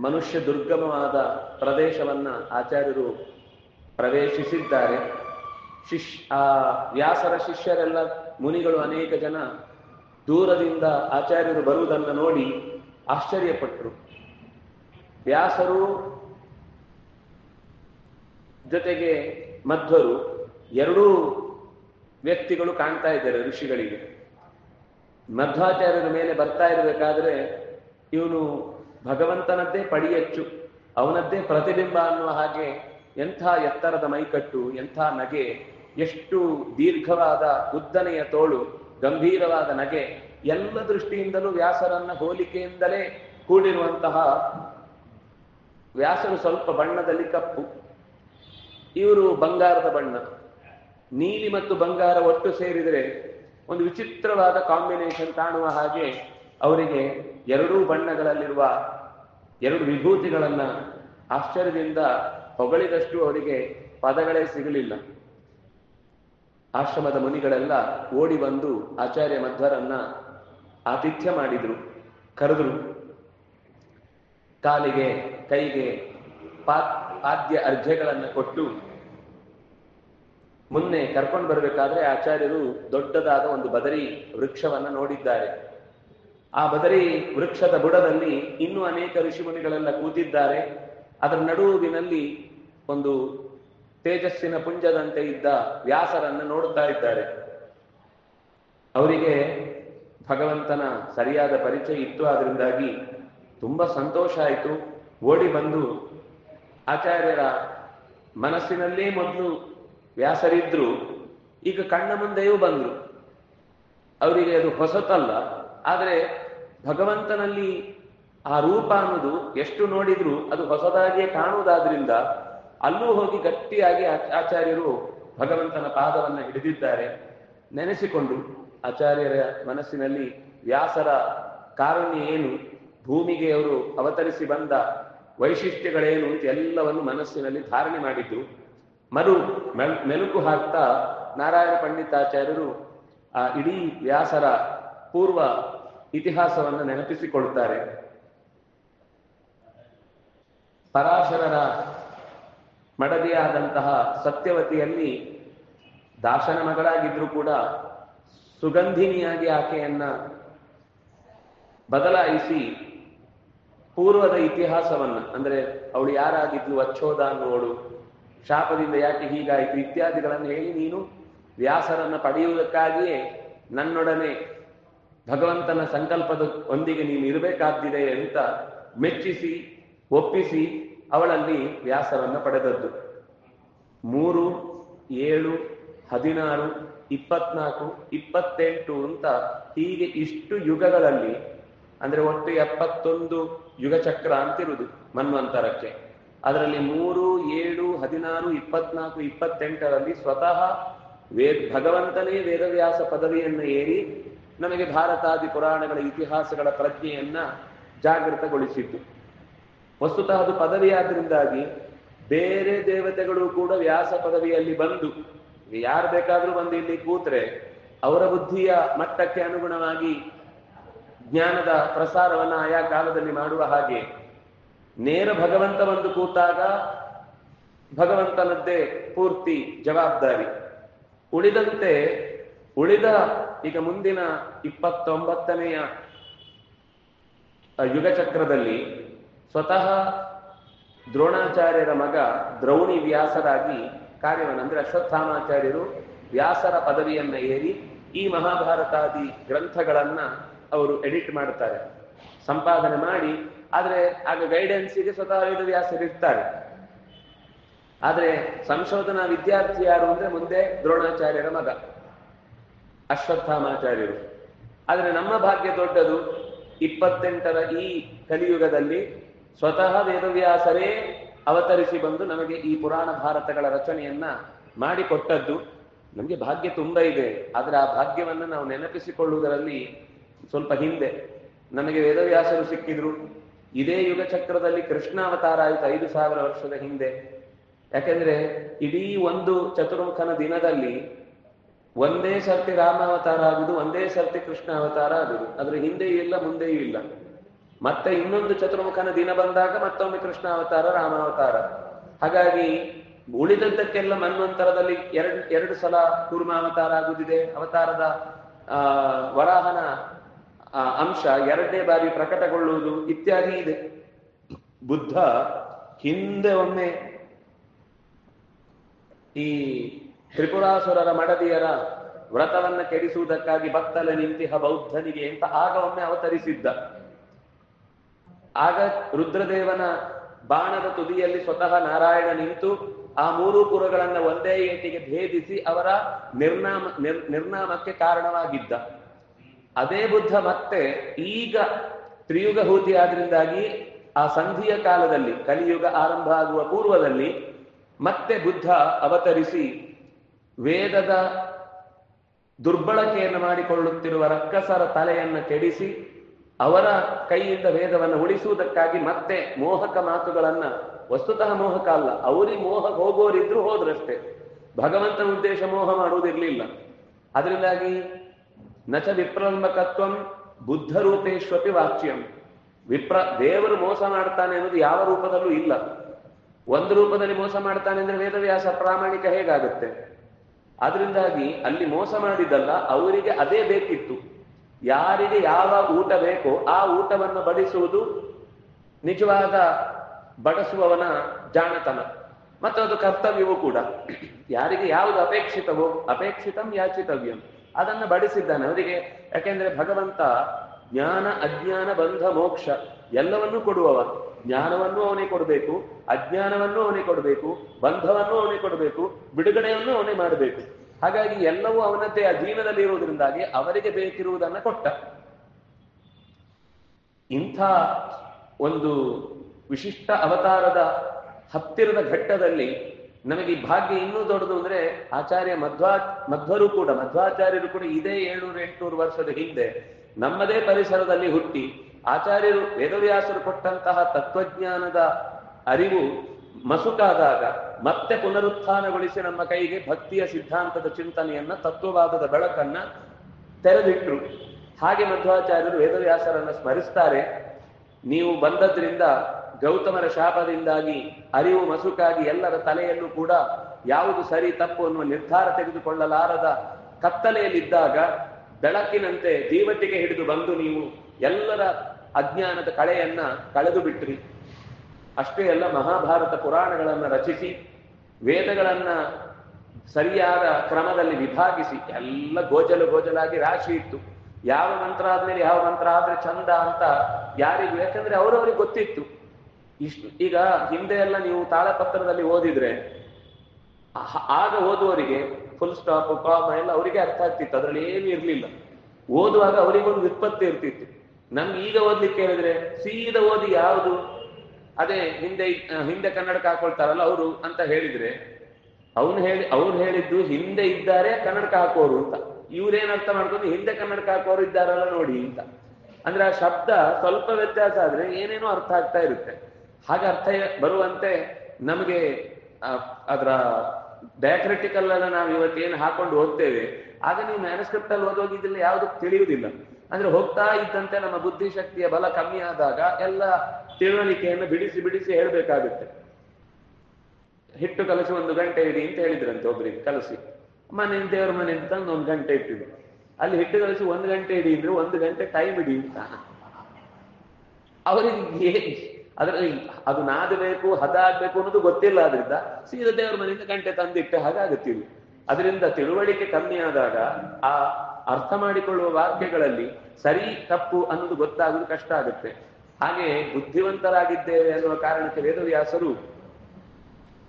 ಮನುಷ್ಯ ದುರ್ಗಮವಾದ ಪ್ರದೇಶವನ್ನ ಆಚಾರ್ಯರು ಪ್ರವೇಶಿಸಿದ್ದಾರೆ. ಶಿಶ್ ಆ ವ್ಯಾಸರ ಶಿಷ್ಯರೆಲ್ಲ ಮುನಿಗಳು ಅನೇಕ ಜನ ದೂರದಿಂದ ಆಚಾರ್ಯರು ಬರುವುದನ್ನು ನೋಡಿ ಆಶ್ಚರ್ಯಪಟ್ಟರು ವ್ಯಾಸರು ಜೊತೆಗೆ ಮಧ್ವರು ಎರಡೂ ವ್ಯಕ್ತಿಗಳು ಕಾಣ್ತಾ ಇದ್ದಾರೆ ಋಷಿಗಳಿಗೆ. ಮಧ್ವಾಚಾರ್ಯರ ಮೇಲೆ ಬರ್ತಾ ಇರಬೇಕಾದ್ರೆ ಇವನು ಭಗವಂತನದ್ದೇ ಪಡಿಯಚ್ಚು, ಅವನದ್ದೇ ಪ್ರತಿಬಿಂಬ ಅನ್ನುವ ಹಾಗೆ ಎಂಥ ಎತ್ತರದ ಮೈಕಟ್ಟು, ಎಂಥ ನಗೆ ಎಷ್ಟು ದೀರ್ಘವಾದ ಉದ್ದನೆಯ ತೋಳು, ಗಂಭೀರವಾದ ನಗೆ, ಎಲ್ಲ ದೃಷ್ಟಿಯಿಂದಲೂ ವ್ಯಾಸರನ್ನ ಹೋಲಿಕೆಯಿಂದಲೇ ಕೂಡಿರುವಂತಹ ವ್ಯಾಸರು ಸ್ವಲ್ಪ ಬಣ್ಣದಲ್ಲಿ ಕಪ್ಪು. ಇವರು ಬಂಗಾರದ ಬಣ್ಣ. ನೀಲಿ ಮತ್ತು ಬಂಗಾರ ಒಟ್ಟು ಸೇರಿದರೆ ಒಂದು ವಿಚಿತ್ರವಾದ ಕಾಂಬಿನೇಷನ್ ಕಾಣುವ ಹಾಗೆ ಅವರಿಗೆ ಎರಡೂ ಬಣ್ಣಗಳಲ್ಲಿರುವ ಎರಡು ವಿಭೂತಿಗಳನ್ನ ಆಶ್ಚರ್ಯದಿಂದ ಹೊಗಳಿದಷ್ಟು ಅವರಿಗೆ ಪದಗಳೇ ಸಿಗಲಿಲ್ಲ. ಆಶ್ರಮದ ಮುನಿಗಳೆಲ್ಲ ಓಡಿ ಬಂದು ಆಚಾರ್ಯ ಮಧ್ವರನ್ನ ಆತಿಥ್ಯ ಮಾಡಿದ್ರು, ಕರೆದ್ರು. ಕಾಲಿಗೆ, ಕೈಗೆ ಪಾ ಆದ್ಯ ಅರ್ಘ್ಯಗಳನ್ನು ಕೊಟ್ಟು ಮುನ್ನೆ ಕರ್ಕೊಂಡು ಬರಬೇಕಾದ್ರೆ ಆಚಾರ್ಯರು ದೊಡ್ಡದಾದ ಒಂದು ಬದರಿ ವೃಕ್ಷವನ್ನ ನೋಡಿದ್ದಾರೆ. ಆ ಬದರಿ ವೃಕ್ಷದ ಬುಡದಲ್ಲಿ ಇನ್ನೂ ಅನೇಕ ಋಷಿಮುನಿಗಳೆಲ್ಲ ಕೂತಿದ್ದಾರೆ. ಅದರ ನಡುವಿನಲ್ಲಿ ಒಂದು ತೇಜಸ್ಸಿನ ಪುಂಜದಂತೆ ಇದ್ದ ವ್ಯಾಸರನ್ನ ನೋಡುತ್ತಾ ಇದ್ದಾರೆ. ಅವರಿಗೆ ಭಗವಂತನ ಸರಿಯಾದ ಪರಿಚಯ ಇತ್ತು. ಅದರಿಂದಾಗಿ ತುಂಬಾ ಸಂತೋಷ ಆಯಿತು. ಓಡಿ ಬಂದು ಆಚಾರ್ಯರ ಮನಸ್ಸಿನಲ್ಲೇ ಮೊದಲು ವ್ಯಾಸರಿದ್ರು. ಈಗ ಕಣ್ಣ ಮುಂದೆಯೂ ಬಂದ್ರು. ಅವರಿಗೆ ಅದು ಹೊಸತಲ್ಲ. ಆದರೆ ಭಗವಂತನಲ್ಲಿ ಆ ರೂಪ ಅನ್ನೋದು ಎಷ್ಟು ನೋಡಿದ್ರು ಅದು ಹೊಸದಾಗಿಯೇ ಕಾಣುವುದಾದ್ರಿಂದ ಅಲ್ಲೂ ಹೋಗಿ ಗಟ್ಟಿಯಾಗಿ ಆಚಾರ್ಯರು ಭಗವಂತನ ಪಾದವನ್ನ ಹಿಡಿದಿದ್ದಾರೆ. ನೆನೆಸಿಕೊಂಡು ಆಚಾರ್ಯರ ಮನಸ್ಸಿನಲ್ಲಿ ವ್ಯಾಸರ ಕಾರುಣ್ಯ ಏನು? ಭೂಮಿಗೆ ಅವರು ಅವತರಿಸಿ ಬಂದ ವೈಶಿಷ್ಟ್ಯಗಳೇನು? ಅಂತ ಎಲ್ಲವನ್ನು ಮನಸ್ಸಿನಲ್ಲಿ ಧಾರಣೆ ಮಾಡಿದ್ದು. ಮರು ಮೆಲುಕು ಹಾಕ್ತಾ ನಾರಾಯಣ ಪಂಡಿತಾಚಾರ್ಯರು ಆ ಇಡೀ ವ್ಯಾಸರ ಪೂರ್ವ ಇತಿಹಾಸವನ್ನು ನೆನಪಿಸಿಕೊಳ್ತಾರೆ. ಪರಾಶರರ ಮಡದಿಯಾದಂತಹ ಸತ್ಯವತಿಯಲ್ಲಿ ದಾಸನ ಮಗಳಾಗಿದ್ರೂ ಕೂಡ ಸುಗಂಧಿನಿಯಾಗಿ ಆಕೆಯನ್ನ ಬದಲಾಯಿಸಿ ಪೂರ್ವದ ಇತಿಹಾಸವನ್ನ, ಅಂದ್ರೆ ಅವಳು ಯಾರಾಗಿದ್ಲು, ಅಚ್ಚೋದ ಅನ್ನೋಳು ಶಾಪದಿಂದ ಯಾಕೆ ಹೀಗಾಯಿತು ಇತ್ಯಾದಿಗಳನ್ನು ಹೇಳಿ ನೀನು ವ್ಯಾಸರನ್ನ ಪಡೆಯುವುದಕ್ಕಾಗಿಯೇ ನನ್ನೊಡನೆ ಭಗವಂತನ ಸಂಕಲ್ಪದ ಒಂದಿಗೆ ನೀನು ಇರಬೇಕಾದಿದೆ ಅಂತ ಮೆಚ್ಚಿಸಿ, ಒಪ್ಪಿಸಿ ಅವಳಲ್ಲಿ ವ್ಯಾಸವನ್ನ ಪಡೆದದ್ದು. ಮೂರು, ಏಳು, ಹದಿನಾರು, ಇಪ್ಪತ್ನಾಲ್ಕು, ಇಪ್ಪತ್ತೆಂಟು ಅಂತ ಹೀಗೆ ಇಷ್ಟು ಯುಗಗಳಲ್ಲಿ, ಅಂದ್ರೆ ಒಟ್ಟು ಎಪ್ಪತ್ತೊಂದು ಯುಗ ಚಕ್ರ ಅಂತಿರುವುದು ಮನ್ವಂತರಕ್ಕೆ. ಅದರಲ್ಲಿ ಮೂರು, ಏಳು, ಹದಿನಾರು, ಇಪ್ಪತ್ನಾಲ್ಕು, ಇಪ್ಪತ್ತೆಂಟರಲ್ಲಿ ಸ್ವತಃ ವೇದ, ಭಗವಂತನೇ ವೇದವ್ಯಾಸ ಪದವಿಯನ್ನು ಏರಿ ನಮಗೆ ಭಾರತಾದಿ ಪುರಾಣಗಳ ಇತಿಹಾಸಗಳ ಪ್ರಜ್ಞೆಯನ್ನ ಜಾಗೃತಗೊಳಿಸಿದ್ದು. ವಸ್ತುತಃ ಅದು ಪದವಿಯಾದ್ರಿಂದಾಗಿ ಬೇರೆ ದೇವತೆಗಳು ಕೂಡ ವ್ಯಾಸ ಪದವಿಯಲ್ಲಿ ಬಂದು, ಯಾರು ಬೇಕಾದ್ರೂ ಬಂದು ಇಲ್ಲಿ ಕೂತ್ರೆ ಅವರ ಬುದ್ಧಿಯ ಮಟ್ಟಕ್ಕೆ ಅನುಗುಣವಾಗಿ ಜ್ಞಾನದ ಪ್ರಸಾರವನ್ನು ಆಯಾ ಕಾಲದಲ್ಲಿ ಮಾಡುವ ಹಾಗೆ ನೇರ ಭಗವಂತ ಬಂದು ಕೂತಾಗ ಭಗವಂತನದ್ದೇ ಪೂರ್ತಿ ಜವಾಬ್ದಾರಿ. ಉಳಿದಂತೆ ಉಳಿದ ಈಗ ಮುಂದಿನ ಇಪ್ಪತ್ತೊಂಬತ್ತನೆಯ ಯುಗ ಚಕ್ರದಲ್ಲಿ ಸ್ವತಃ ದ್ರೋಣಾಚಾರ್ಯರ ಮಗ ದ್ರೌಣಿ ವ್ಯಾಸರಾಗಿ ಕಾರ್ಯವನ್ನು ಅಂದ್ರೆ ಅಶ್ವತ್ಥಾಮಾಚಾರ್ಯರು ವ್ಯಾಸರ ಪದವಿಯನ್ನ ಏರಿ ಈ ಮಹಾಭಾರತಾದಿ ಗ್ರಂಥಗಳನ್ನ ಅವರು ಎಡಿಟ್ ಮಾಡ್ತಾರೆ, ಸಂಪಾದನೆ ಮಾಡಿ, ಆದ್ರೆ ಆಗ ಗೈಡೆನ್ಸಿಗೆ ಸ್ವತಃ ವೇದವ್ಯಾಸರು ವ್ಯಾಸರಿರ್ತಾರೆ ಆದ್ರೆ ಸಂಶೋಧನಾ ವಿದ್ಯಾರ್ಥಿ ಯಾರು ಅಂದ್ರೆ ಮುಂದೆ ದ್ರೋಣಾಚಾರ್ಯರ ಮಗ, ಅಶ್ವತ್ಥಾಮಾಚಾರ್ಯರು. ಆದರೆ ನಮ್ಮ ಭಾಗ್ಯ ದೊಡ್ಡದು ಇಪ್ಪತ್ತೆಂಟರ ಈ ಕಲಿಯುಗದಲ್ಲಿ ಸ್ವತಃ ವೇದವ್ಯಾಸರೇ ಅವತರಿಸಿ ಬಂದು ನಮಗೆ ಈ ಪುರಾಣ ಭಾರತಗಳ ರಚನೆಯನ್ನ ಮಾಡಿಕೊಟ್ಟದ್ದು. ನಮಗೆ ಭಾಗ್ಯ ತುಂಬಾ ಇದೆ. ಆದರೆ ಆ ಭಾಗ್ಯವನ್ನು ನಾವು ನೆನಪಿಸಿಕೊಳ್ಳುವುದರಲ್ಲಿ ಸ್ವಲ್ಪ ಹಿಂದೆ ನಮಗೆ ವೇದವ್ಯಾಸರು ಸಿಕ್ಕಿದ್ರು. ಇದೇ ಯುಗ ಚಕ್ರದಲ್ಲಿ ಕೃಷ್ಣ ಅವತಾರ ಆಯಿತು ಐದು ಸಾವಿರ ವರ್ಷದ ಹಿಂದೆ. ಯಾಕೆಂದ್ರೆ ಇಡೀ ಒಂದು ಚತುರ್ಮುಖನ ದಿನದಲ್ಲಿ ಒಂದೇ ಸರ್ತಿ ರಾಮ ಅವತಾರ ಆಗುದು ಒಂದೇ ಸರ್ತಿ ಕೃಷ್ಣ ಅವತಾರ ಆಗುದು ಅದ್ರ ಹಿಂದೆಯೂ ಇಲ್ಲ, ಮುಂದೆಯೂ ಇಲ್ಲ. ಮತ್ತೆ ಇನ್ನೊಂದು ಚತುರ್ಮುಖನ ದಿನ ಬಂದಾಗ ಮತ್ತೊಮ್ಮೆ ಕೃಷ್ಣ ಅವತಾರ ರಾಮಾವತಾರ ಹಾಗಾಗಿ ಉಳಿದದ್ದಕ್ಕೆಲ್ಲ ಮನ್ವಂತರದಲ್ಲಿ ಎರಡು ಎರಡು ಸಲ ಕೂರ್ಮ ಅವತಾರ ಆಗುದಿದೆ. ಅವತಾರದ, ಆ, ವರಾಹನ ಅಂಶ ಎರಡನೇ ಬಾರಿ ಪ್ರಕಟಗೊಳ್ಳುವುದು ಇತ್ಯಾದಿ ಇದೆ. ಬುದ್ಧ ಹಿಂದೆ ಒಮ್ಮೆ ಈ ತ್ರಿಪುರಾಸುರರ ಮಡದಿಯರ ವ್ರತವನ್ನ ಕೆಡಿಸುವುದಕ್ಕಾಗಿ ಭಕ್ತಲೆ ನಿಂತಿಹ ಬೌದ್ಧನಿಗೆ ಅಂತ ಆಗ ಒಮ್ಮೆ ಅವತರಿಸಿದ್ದ. ಆಗ ರುದ್ರದೇವನ ಬಾಣದ ತುದಿಯಲ್ಲಿ ಸ್ವತಃ ನಾರಾಯಣ ನಿಂತು ಆ ಮೂರು ಪುರಗಳನ್ನ ಒಂದೇ ಏಟಿಗೆ ಭೇದಿಸಿ ಅವರ ನಿರ್ನಾಮ, ನಿರ್- ನಿರ್ನಾಮಕ್ಕೆ ಕಾರಣವಾಗಿದ್ದ. ಅದೇ ಬುದ್ಧ ಮತ್ತೆ ಈಗ ತ್ರಿಯುಗ ಹೂತಿ ಆದ್ರಿಂದಾಗಿ ಆ ಸಂಧಿಯ ಕಾಲದಲ್ಲಿ, ಕಲಿಯುಗ ಆರಂಭ ಆಗುವ ಪೂರ್ವದಲ್ಲಿ ಮತ್ತೆ ಬುದ್ಧ ಅವತರಿಸಿ ವೇದದ ದುರ್ಬಳಕೆಯನ್ನು ಮಾಡಿಕೊಳ್ಳುತ್ತಿರುವ ರಕ್ಕಸರ ತಲೆಯನ್ನು ಕೆಡಿಸಿ ಅವರ ಕೈಯಿಂದ ವೇದವನ್ನು ಉಳಿಸುವುದಕ್ಕಾಗಿ ಮತ್ತೆ ಮೋಹಕ ಮಾತುಗಳನ್ನ, ವಸ್ತುತಃ ಮೋಹಕ ಅಲ್ಲ, ಅವರಿ ಮೋಹ ಹೋಗೋರಿದ್ರು ಹೋದ್ರಷ್ಟೇ. ಭಗವಂತನ ಉದ್ದೇಶ ಮೋಹ ಮಾಡುವುದಿರ್ಲಿಲ್ಲ. ಅದರಿಂದಾಗಿ ನಚ ವಿಪ್ರಲಂಬಕತ್ವಂ ಬುದ್ಧ ರೂಪೇಶ್ವಪಿ ವಾಚ್ಯಂ. ವಿಪ್ರ, ದೇವರು ಮೋಸ ಮಾಡ್ತಾನೆ ಅನ್ನೋದು ಯಾವ ರೂಪದಲ್ಲೂ ಇಲ್ಲ. ಒಂದು ರೂಪದಲ್ಲಿ ಮೋಸ ಮಾಡ್ತಾನೆ ಅಂದ್ರೆ ವೇದವ್ಯಾಸ ಪ್ರಾಮಾಣಿಕ ಹೇಗಾಗುತ್ತೆ? ಅದರಿಂದಾಗಿ ಅಲ್ಲಿ ಮೋಸ ಮಾಡಿದ್ದಲ್ಲ, ಅವರಿಗೆ ಅದೇ ಬೇಕಿತ್ತು. ಯಾರಿಗೆ ಯಾವ ಊಟ ಬೇಕೋ ಆ ಊಟವನ್ನು ಬಡಿಸುವುದು ನಿಜವಾದ ಬಡಿಸುವವನ ಜಾಣತನ. ಮತ್ತು ಅದು ಕರ್ತವ್ಯವೂ ಕೂಡ. ಯಾರಿಗೆ ಯಾವುದು ಅಪೇಕ್ಷಿತವೋ ಅಪೇಕ್ಷಿತಂ ಯಾಚಿತವ್ಯಂ. ಅದನ್ನು ಬಡಿಸಿದ್ದಾನೆ. ಅವರಿಗೆ ಯಾಕೆಂದ್ರೆ ಭಗವಂತ ಜ್ಞಾನ, ಅಜ್ಞಾನ, ಬಂಧ, ಮೋಕ್ಷ ಎಲ್ಲವನ್ನೂ ಕೊಡುವವ. ಜ್ಞಾನವನ್ನು ಅವನೇ ಕೊಡಬೇಕು, ಅಜ್ಞಾನವನ್ನು ಅವನೇ ಕೊಡಬೇಕು, ಬಂಧವನ್ನು ಅವನೇ ಕೊಡಬೇಕು, ಬಿಡುಗಡೆಯನ್ನು ಅವನೇ ಮಾಡಬೇಕು. ಹಾಗಾಗಿ ಎಲ್ಲವೂ ಅವನದ್ದೇ ಅಧೀನದಲ್ಲಿ ಇರುವುದರಿಂದಾಗಿ ಅವರಿಗೆ ಬೇಕಿರುವುದನ್ನ ಕೊಟ್ಟ. ಇಂಥ ಒಂದು ವಿಶಿಷ್ಟ ಅವತಾರದ ಹತ್ತಿರದ ಘಟ್ಟದಲ್ಲಿ ನಮಗೆ ಭಾಗ್ಯ ಇನ್ನೂ ದೊಡ್ಡದು ಅಂದ್ರೆ ಆಚಾರ್ಯ ಮಧ್ವಾ, ಮಧ್ವರು ಕೂಡ, ಮಧ್ವಾಚಾರ್ಯರು ಕೂಡ ಇದೇ ಏಳ್ನೂರು ಎಂಟುನೂರು ವರ್ಷದ ಹಿಂದೆ ನಮ್ಮದೇ ಪರಿಸರದಲ್ಲಿ ಹುಟ್ಟಿ ಆಚಾರ್ಯರು, ವೇದವ್ಯಾಸರು ಕೊಟ್ಟಂತಹ ತತ್ವಜ್ಞಾನದ ಅರಿವು ಮಸುಕಾದಾಗ ಮತ್ತೆ ಪುನರುತ್ಥಾನಗೊಳಿಸಿ ನಮ್ಮ ಕೈಗೆ ಭಕ್ತಿಯ ಸಿದ್ಧಾಂತದ ಚಿಂತನೆಯನ್ನ, ತತ್ವವಾದದ ಬೆಳಕನ್ನ ತೆರೆದಿಟ್ರು. ಹಾಗೆ ಮಧ್ವಾಚಾರ್ಯರು ವೇದವ್ಯಾಸರನ್ನ ಸ್ಮರಿಸ್ತಾರೆ. ನೀವು ಬಂದದ್ರಿಂದ, ಗೌತಮರ ಶಾಪದಿಂದಾಗಿ, ಅರಿವು ಮಸುಕಾಗಿ ಎಲ್ಲರ ತಲೆಯಲ್ಲೂ ಕೂಡ ಯಾವುದು ಸರಿ ತಪ್ಪು ಅನ್ನುವ ನಿರ್ಧಾರ ತೆಗೆದುಕೊಳ್ಳಲಾರದ ಕತ್ತಲೆಯಲ್ಲಿದ್ದಾಗ, ಬೆಳಕಿನಂತೆ ಜೀವಟಿಗೆ ಹಿಡಿದು ಬಂದು ನೀವು ಎಲ್ಲರ ಅಜ್ಞಾನದ ಕಳೆಯನ್ನ ಕಳೆದು ಬಿಟ್ರಿ ಅಷ್ಟೇ ಎಲ್ಲ ಮಹಾಭಾರತ ಪುರಾಣಗಳನ್ನ ರಚಿಸಿ ವೇದಗಳನ್ನ ಸರಿಯಾದ ಕ್ರಮದಲ್ಲಿ ವಿಭಾಗಿಸಿ ಎಲ್ಲ ಗೋಜಲು ಗೋಜಲಾಗಿ ರಾಶಿ ಇತ್ತು ಯಾವ ಮಂತ್ರ ಆದ್ಮೇಲೆ ಯಾವ ಮಂತ್ರ ಆದ್ರೆ ಚಂದ ಅಂತ ಯಾರಿಗೂ, ಯಾಕಂದ್ರೆ ಅವರವರಿಗೆ ಗೊತ್ತಿತ್ತು. ಇಷ್ಟು ಈಗ ಹಿಂದೆ ಎಲ್ಲ ನೀವು ತಾಳಪತ್ರದಲ್ಲಿ ಓದಿದ್ರೆ ಆಗ ಓದುವವರಿಗೆ ಫುಲ್ ಸ್ಟಾಪ್ ಕಾಮ ಎಲ್ಲ ಅವರಿಗೆ ಅರ್ಥ ಆಗ್ತಿತ್ತು, ಅದರಲ್ಲಿ ಏನು ಇರಲಿಲ್ಲ. ಓದುವಾಗ ಅವರಿಗೊಂದು ವಿತ್ಪತ್ತಿ ಇರ್ತಿತ್ತು. ನಮ್ಗೆ ಈಗ ಓದ್ಲಿಕ್ಕೆ ಹೇಳಿದ್ರೆ, ಸೀದಾ ಓದಿ ಯಾವುದು? ಅದೇ ಹಿಂದೆ ಹಿಂದೆ ಕನ್ನಡಕ್ಕೆ ಹಾಕೊಳ್ತಾರಲ್ಲ ಅವರು ಅಂತ ಹೇಳಿದ್ರೆ, ಅವನು ಹೇಳಿ, ಅವ್ರು ಹೇಳಿದ್ದು ಹಿಂದೆ ಇದ್ದಾರೆ ಕನ್ನಡಕ ಹಾಕೋರು ಅಂತ. ಇವ್ರೇನ್ ಅರ್ಥ ಮಾಡ್ಕೊಂಡು ಹಿಂದೆ ಕನ್ನಡಕ ಹಾಕೋರು ಇದ್ದಾರಲ್ಲ ನೋಡಿ ಅಂತ. ಅಂದ್ರೆ ಆ ಶಬ್ದ ಸ್ವಲ್ಪ ವ್ಯತ್ಯಾಸ ಆದ್ರೆ ಏನೇನೋ ಅರ್ಥ ಆಗ್ತಾ ಇರುತ್ತೆ. ಹಾಗೆ ಅರ್ಥ ಬರುವಂತೆ ನಮಗೆ ಅದರ ಡಯಾಕ್ರೆಟಿಕಲ್ ಅನ್ನ ನಾವು ಇವತ್ತೇನು ಹಾಕೊಂಡು ಓದ್ತೇವೆ ಆಗ ನೀವು ಮ್ಯಾನುಸ್ಕ್ರಿಪ್ಟ್ ಅಲ್ಲಿ ಓದೋಗಿದ್ದಿಲ್ಲ ಯಾವುದು ತಿಳಿಯುವುದಿಲ್ಲ. ಅಂದ್ರೆ ಹೋಗ್ತಾ ಇದ್ದಂತೆ ನಮ್ಮ ಬುದ್ಧಿಶಕ್ತಿಯ ಬಲ ಕಮ್ಮಿ ಆದಾಗ ಎಲ್ಲ ತಿಳುವಳಿಕೆಯನ್ನು ಬಿಡಿಸಿ ಬಿಡಿಸಿ ಹೇಳ್ಬೇಕಾಗುತ್ತೆ. ಹಿಟ್ಟು ಕಲಸಿ ಒಂದು ಗಂಟೆ ಇಡಿ ಅಂತ ಹೇಳಿದ್ರಂತೆ ಒಬ್ರಿಗೆ, ಕಲಸಿ. ಮನೆಯಿಂದ ದೇವ್ರ ಮನೆಯಿಂದ ತಂದು ಒಂದು ಗಂಟೆ ಇಟ್ಟಿದ್ರು. ಅಲ್ಲಿ ಹಿಟ್ಟು ಕಲಸಿ ಒಂದು ಗಂಟೆ ಇಡಿ ಅಂದ್ರೆ ಒಂದು ಗಂಟೆ ಟೈಮ್ ಇಡಿ ಅಂತ. ಅವರಿಗೆ ಅದ್ರಲ್ಲಿ ಅದು ನಾದಬೇಕು ಹದ ಆಗ್ಬೇಕು ಅನ್ನೋದು ಗೊತ್ತಿಲ್ಲ ಆದ್ರಿಂದ ಸೀದಾ ದೇವ್ರ ಮನೆಯಿಂದ ಗಂಟೆ ತಂದಿಟ್ಟ ಹಾಗಾಗುತ್ತಿಲ್ಲ ಅದರಿಂದ ತಿಳುವಳಿಕೆ ಕಮ್ಮಿ ಆದಾಗ ಆ ಅರ್ಥ ಮಾಡಿಕೊಳ್ಳುವ ವಾಕ್ಯಗಳಲ್ಲಿ ಸರಿ ತಪ್ಪು ಅನ್ನೋದು ಗೊತ್ತಾಗುದು ಕಷ್ಟ ಆಗುತ್ತೆ. ಹಾಗೆ ಬುದ್ಧಿವಂತರಾಗಿದ್ದೇವೆ ಅನ್ನುವ ಕಾರಣಕ್ಕೆ ವೇದವ್ಯಾಸರು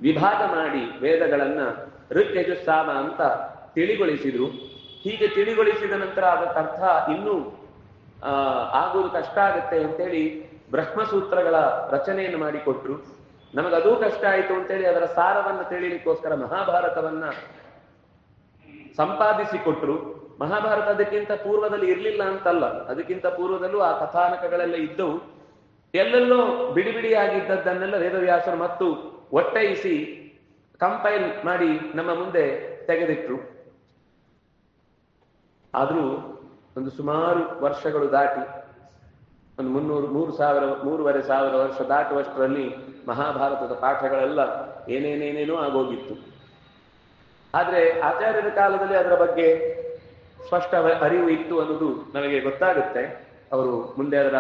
ವಿಭಾಗ ಮಾಡಿ ವೇದಗಳನ್ನ ಋಕ್ ಅಂತ ತಿಳಿಗೊಳಿಸಿದ್ರು. ಹೀಗೆ ತಿಳಿಗೊಳಿಸಿದ ನಂತರ ಅದಕ್ಕೆ ಅರ್ಥ ಇನ್ನೂ, ಆ, ಆಗುವುದು ಕಷ್ಟ ಆಗುತ್ತೆ ಅಂತೇಳಿ ಬ್ರಹ್ಮಸೂತ್ರಗಳ ರಚನೆಯನ್ನು ಮಾಡಿಕೊಟ್ರು. ನಮಗದೂ ಕಷ್ಟ ಆಯಿತು ಅಂತೇಳಿ ಅದರ ಸಾರವನ್ನು ತಿಳಿಲಿಕ್ಕೋಸ್ಕರ ಮಹಾಭಾರತವನ್ನ ಸಂಪಾದಿಸಿಕೊಟ್ರು. ಮಹಾಭಾರತ ಅದಕ್ಕಿಂತ ಪೂರ್ವದಲ್ಲಿ ಇರಲಿಲ್ಲ ಅಂತಲ್ಲ. ಅದಕ್ಕಿಂತ ಪೂರ್ವದಲ್ಲೂ ಆ ಕಥಾನಕಗಳೆಲ್ಲ ಇದ್ದವು. ಎಲ್ಲೆಲ್ಲೋ ಬಿಡಿ ಬಿಡಿಯಾಗಿದ್ದದ್ದನ್ನೆಲ್ಲ ವೇದವ್ಯಾಸರು ಮತ್ತು ಒಟ್ಟೈಸಿ ಕಂಪೈಲ್ ಮಾಡಿ ನಮ್ಮ ಮುಂದೆ ತೆಗೆದಿಟ್ರು. ಆದ್ರೂ ಒಂದು ಸುಮಾರು ವರ್ಷಗಳು ದಾಟಿ, ಒಂದು ಮುನ್ನೂರು, ಮೂರು ಸಾವಿರ, ಮೂರುವರೆ ಸಾವಿರ ವರ್ಷ ದಾಟುವಷ್ಟರಲ್ಲಿ ಮಹಾಭಾರತದ ಪಾಠಗಳೆಲ್ಲ ಏನೇನೇನೇನೋ ಆಗೋಗಿತ್ತು. ಆದರೆ ಆಚಾರ್ಯರ ಕಾಲದಲ್ಲಿ ಅದರ ಬಗ್ಗೆ ಸ್ಪಷ್ಟ ಅರಿವು ಇತ್ತು ಅನ್ನೋದು ನನಗೆ ಗೊತ್ತಾಗುತ್ತೆ. ಅವರು ಮುಂದೆ ಅದರ